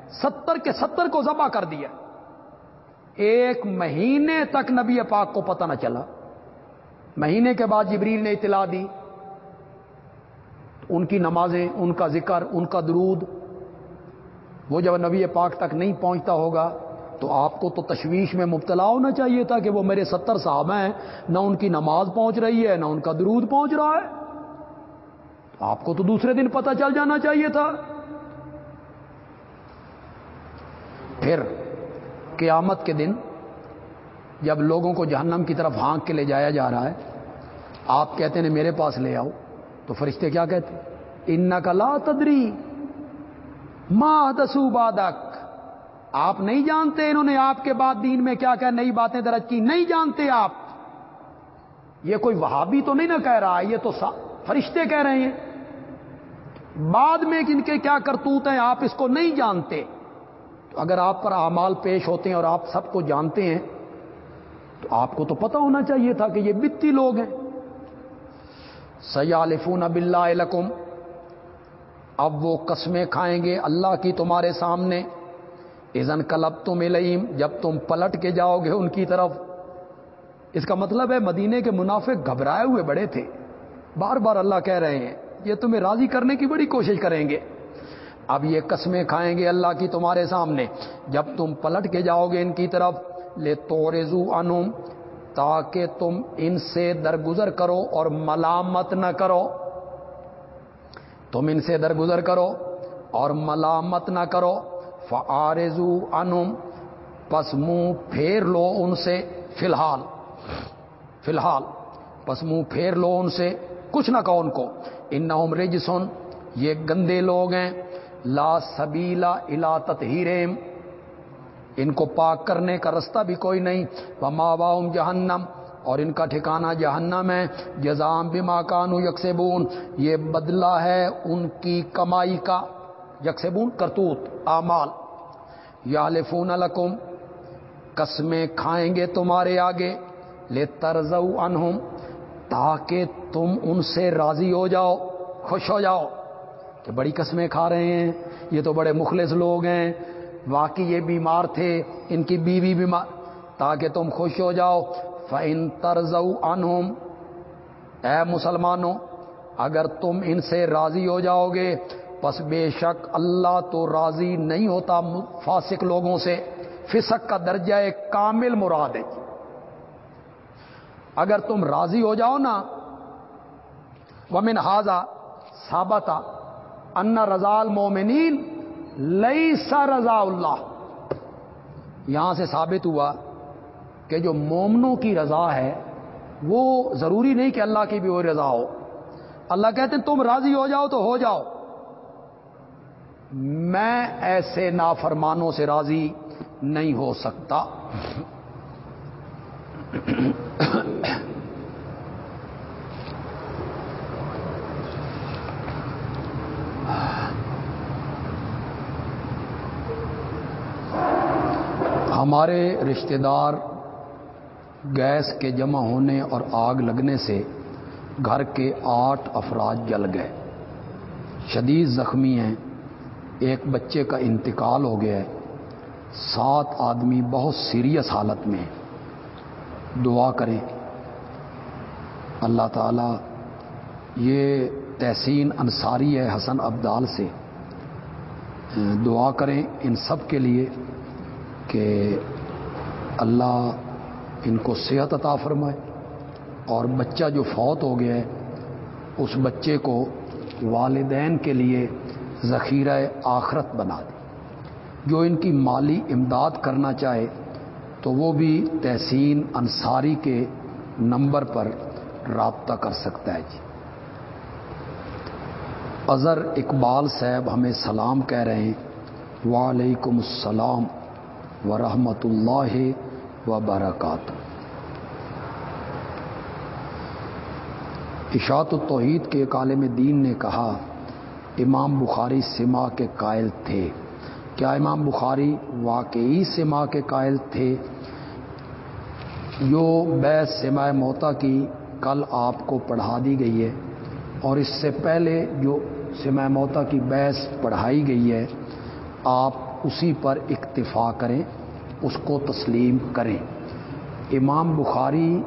ستر کے ستر کو ذبح کر دیا۔ ایک مہینے تک نبی پاک کو پتہ نہ چلا۔ مہینے کے بعد جبریل نے اطلاع دی۔ ان کی نمازیں، ان کا ذکر، ان کا درود۔ وہ جب نبی پاک تک نہیں پہنچتا ہوگا تو آپ کو تو تشویش میں مبتلا ہونا چاہیے تھا کہ وہ میرے ستر صحابہ ہیں، نہ ان کی نماز پہنچ رہی ہے، نہ ان کا درود پہنچ رہا ہے۔ آپ کو تو دوسرے دن پتہ چل جانا چاہیے تھا۔ پھر قیامت کے دن جب لوگوں کو جہنم کی طرف ہانک کے لے جایا جا رہا ہے، آپ کہتے ہیں میرے پاس لے آؤ۔ تو فرشتے کیا کہتے ان کا لا تدری ماں دسو بادک آپ نہیں جانتے انہوں نے آپ کے بعد دین میں کیا کیا، نئی باتیں درج کی، نہیں جانتے آپ۔ یہ کوئی وہابی تو نہیں نہ کہہ رہا، یہ تو فرشتے کہہ رہے ہیں۔ بعد میں ان کے کیا کرتوت ہیں، آپ اس کو نہیں جانتے۔ تو اگر آپ پر اعمال پیش ہوتے ہیں اور آپ سب کو جانتے ہیں، تو آپ کو تو پتا ہونا چاہیے تھا کہ یہ بتی لوگ ہیں۔ سیالفون اب اللہ اب وہ قسمیں کھائیں گے اللہ کی تمہارے سامنے۔ ازن کلب تم علیم جب تم پلٹ کے جاؤ گے ان کی طرف۔ اس کا مطلب ہے مدینے کے منافع گھبرائے ہوئے بڑے تھے۔ بار بار اللہ کہہ رہے ہیں، یہ تمہیں راضی کرنے کی بڑی کوشش کریں گے۔ اب یہ قسمیں کھائیں گے اللہ کی تمہارے سامنے۔ جب تم پلٹ کے جاؤ گے ان کی طرف لے تو انم تاکہ تم ان سے درگزر کرو اور ملامت نہ کرو۔ تم ان سے درگزر کرو اور ملامت نہ کرو۔ فارزو انم پس منہ پھیر لو ان سے فی الحال فی الحال پس منہ پھیر لو ان سے، کچھ نہ کہو ان کو۔ ان رجسن یہ گندے لوگ ہیں۔ لا سبیلا الا تطہیرم ان کو پاک کرنے کا رستہ بھی کوئی نہیں۔ وہ ماں جہنم اور ان کا ٹھکانہ جہنم ہے۔ جزام بما کانو یکسبون یہ بدلہ ہے ان کی کمائی کا۔ یکسبون، کرتوت آمال یا لفون لکم، قسمیں کھائیں گے تمہارے آگے۔ لے ترز انہم تاکہ تم ان سے راضی ہو جاؤ، خوش ہو جاؤ کہ بڑی قسمیں کھا رہے ہیں، یہ تو بڑے مخلص لوگ ہیں۔ واقعی یہ بیمار تھے، ان کی بیوی بیمار، تاکہ تم خوش ہو جاؤ۔ فن ترز انہم اے مسلمانوں، اگر تم ان سے راضی ہو جاؤ گے پس بے شک اللہ تو راضی نہیں ہوتا فاسق لوگوں سے۔ فسق کا درجہ ایک کامل مراد ہے۔ اگر تم راضی ہو جاؤ نا، ومن ہاضا سابتا ان رضا المومنین لئی سا رضا اللہ۔ یہاں سے ثابت ہوا کہ جو مومنوں کی رضا ہے، وہ ضروری نہیں کہ اللہ کی بھی وہ رضا ہو۔ اللہ کہتے ہیں تم راضی ہو جاؤ تو ہو جاؤ۔ میں ایسے نافرمانوں سے راضی نہیں ہو سکتا۔ ہمارے رشتہ دار گیس کے جمع ہونے اور آگ لگنے سے گھر کے آٹھ افراد جل گئے۔ شدید زخمی ہیں۔ ایک بچے کا انتقال ہو گیا ہے۔ سات آدمی بہت سیریس حالت میں دعا کریں۔ اللہ تعالی یہ تحسین انصاری ہے حسن ابدال سے۔ دعا کریں ان سب کے لیے کہ اللہ ان کو صحت عطا فرمائے اور بچہ جو فوت ہو گیا ہے، اس بچے کو والدین کے لیے ذخیرہ آخرت بنا دے جو ان کی مالی امداد کرنا چاہے، تو وہ بھی تحسین انصاری کے نمبر پر رابطہ کر سکتا ہے۔ جی۔ اظہر اقبال صاحب ہمیں سلام کہہ رہے ہیں۔ وعلیکم السلام ورحمۃ اللہ وبرکاتہ۔ اشاعت التوحید کے عالم دین نے کہا امام بخاری سما کے قائل تھے۔ کیا امام بخاری واقعی سما کے قائل تھے؟ جو بیس سما موتا کی کل آپ کو پڑھا دی گئی ہے اور اس سے پہلے جو سما موتا کی بحث پڑھائی گئی ہے، آپ اسی پر اکتفا کریں، اس کو تسلیم کریں۔ امام بخاری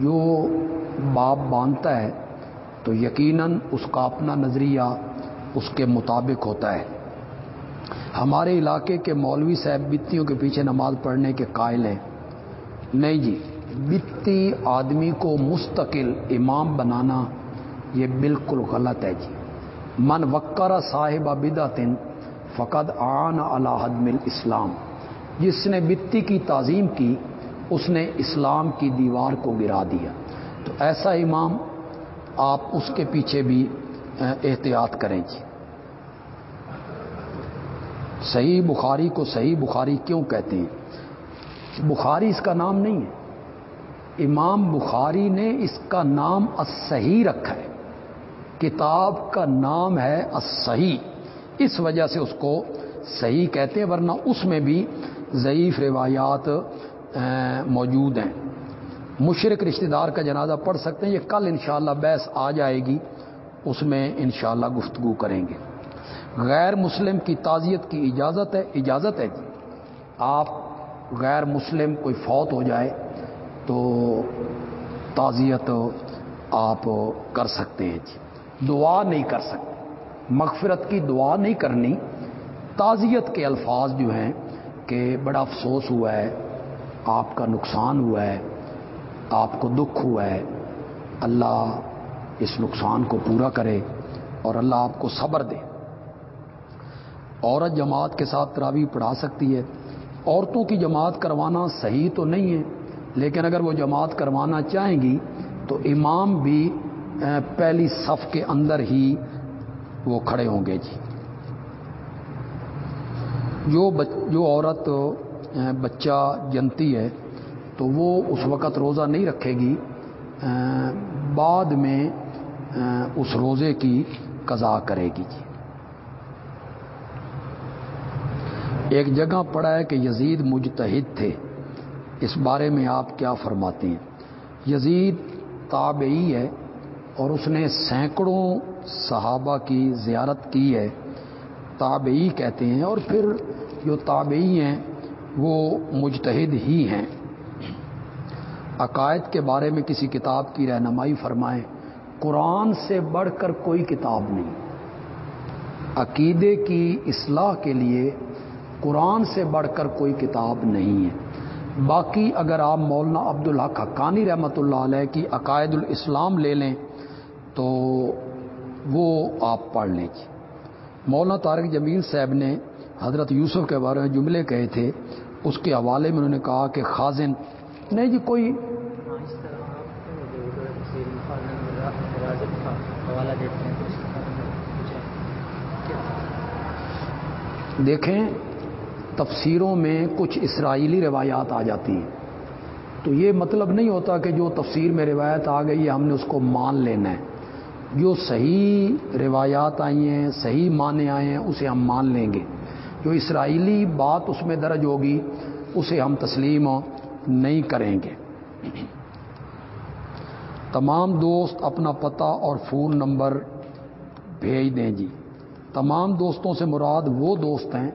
جو باپ باندھتا ہے تو یقیناً اس کا اپنا نظریہ اس کے مطابق ہوتا ہے۔ ہمارے علاقے کے مولوی صاحب بتیوں کے پیچھے نماز پڑھنے کے قائل ہیں۔ نہیں جی بتی آدمی کو مستقل امام بنانا یہ بالکل غلط ہے جی۔ من وکر صاحب بدعتن فقد آن الحد مل اسلام جس نے بتی کی تعظیم کی، اس نے اسلام کی دیوار کو گرا دیا۔ تو ایسا امام آپ اس کے پیچھے بھی احتیاط کریں جی۔ صحیح بخاری کو صحیح بخاری کیوں کہتے ہیں؟ بخاری اس کا نام نہیں ہے۔ امام بخاری نے اس کا نام صحیح رکھا ہے۔ کتاب کا نام ہے صحیح اس وجہ سے اس کو صحیح کہتے ہیں، ورنہ اس میں بھی ضعیف روایات موجود ہیں۔ مشرق رشتہ دار کا جنازہ پڑھ سکتے ہیں، یہ کل انشاءاللہ بحث آ جائے گی۔ اس میں انشاءاللہ گفتگو کریں گے۔ غیر مسلم کی تعزیت کی اجازت ہے اجازت ہے جی۔ آپ غیر مسلم کوئی فوت ہو جائے تو تعزیت آپ کر سکتے ہیں جی۔ دعا نہیں کر سکتے۔ مغفرت کی دعا نہیں کرنی۔ تعزیت کے الفاظ جو ہیں کہ بڑا افسوس ہوا ہے، آپ کا نقصان ہوا ہے، آپ کو دکھ ہوا ہے۔ اللہ اس نقصان کو پورا کرے اور اللہ آپ کو صبر دے۔ عورت جماعت کے ساتھ تراوی پڑھا سکتی ہے۔ عورتوں کی جماعت کروانا صحیح تو نہیں ہے، لیکن اگر وہ جماعت کروانا چاہیں گی تو امام بھی پہلی صف کے اندر ہی وہ کھڑے ہوں گے۔ جی۔ جو جو عورت بچہ جنتی ہے تو وہ اس وقت روزہ نہیں رکھے گی۔ بعد میں اس روزے کی قضا کرے گی جی۔ ایک جگہ پڑا ہے کہ یزید مجتہد تھے۔ اس بارے میں آپ کیا فرماتے ہیں؟ یزید تابعی ہے اور اس نے سینکڑوں صحابہ کی زیارت کی ہے۔ تابعی کہتے ہیں اور پھر جو تابعی ہیں، وہ مجتہد ہی ہیں۔ عقائد کے بارے میں کسی کتاب کی رہنمائی فرمائیں۔ قرآن سے بڑھ کر کوئی کتاب نہیں۔ عقیدے کی اصلاح کے لیے قرآن سے بڑھ کر کوئی کتاب نہیں ہے۔ باقی اگر آپ مولانا عبد الحق حقانی رحمۃ اللہ علیہ کی عقائد الاسلام لے لیں، تو وہ آپ پڑھ لیں جی۔ مولانا طارق جمیل صاحب نے حضرت یوسف کے بارے میں جملے کہے تھے، اس کے حوالے میں انہوں نے کہا کہ خازن، نہیں جی کوئی دیکھیں، تفسیروں میں کچھ اسرائیلی روایات آ جاتی ہیں۔ تو یہ مطلب نہیں ہوتا کہ جو تفسیر میں روایت آ گئی ہے، ہم نے اس کو مان لینا ہے۔ جو صحیح روایات آئی ہیں، صحیح معنی آئے ہیں، اسے ہم مان لیں گے۔ جو اسرائیلی بات اس میں درج ہوگی، اسے ہم تسلیم نہیں کریں گے۔ تمام دوست اپنا پتہ اور فون نمبر بھیج دیں جی۔ تمام دوستوں سے مراد وہ دوست ہیں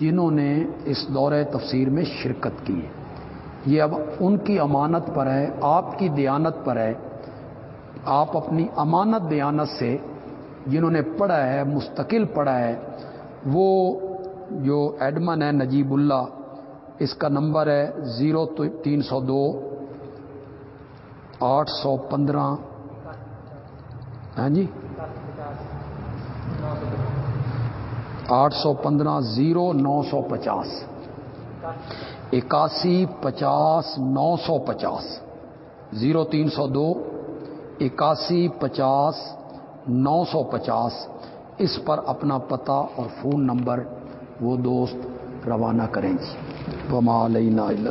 جنہوں نے اس دورہ تفسیر میں شرکت کی ہے۔ یہ اب ان کی امانت پر ہے، آپ کی دیانت پر ہے۔ آپ اپنی امانت دیانت سے جنہوں نے پڑھا ہے، مستقل پڑھا ہے، وہ جو ایڈمن ہے نجیب اللہ، اس کا نمبر ہے زیرو تین سو دو آٹھ سو پندرہ۔ ہاں جی؟ آٹھ سو پندرہ، زیرو، نو سو پچاس۔ اکاسی، پچاس، نو سو پچاس۔ زیرو، تین سو دو۔ اکاسی، پچاس، نو سو پچاس۔ اس پر اپنا پتہ اور فون نمبر وہ دوست روانہ کریں گی وما علینا الا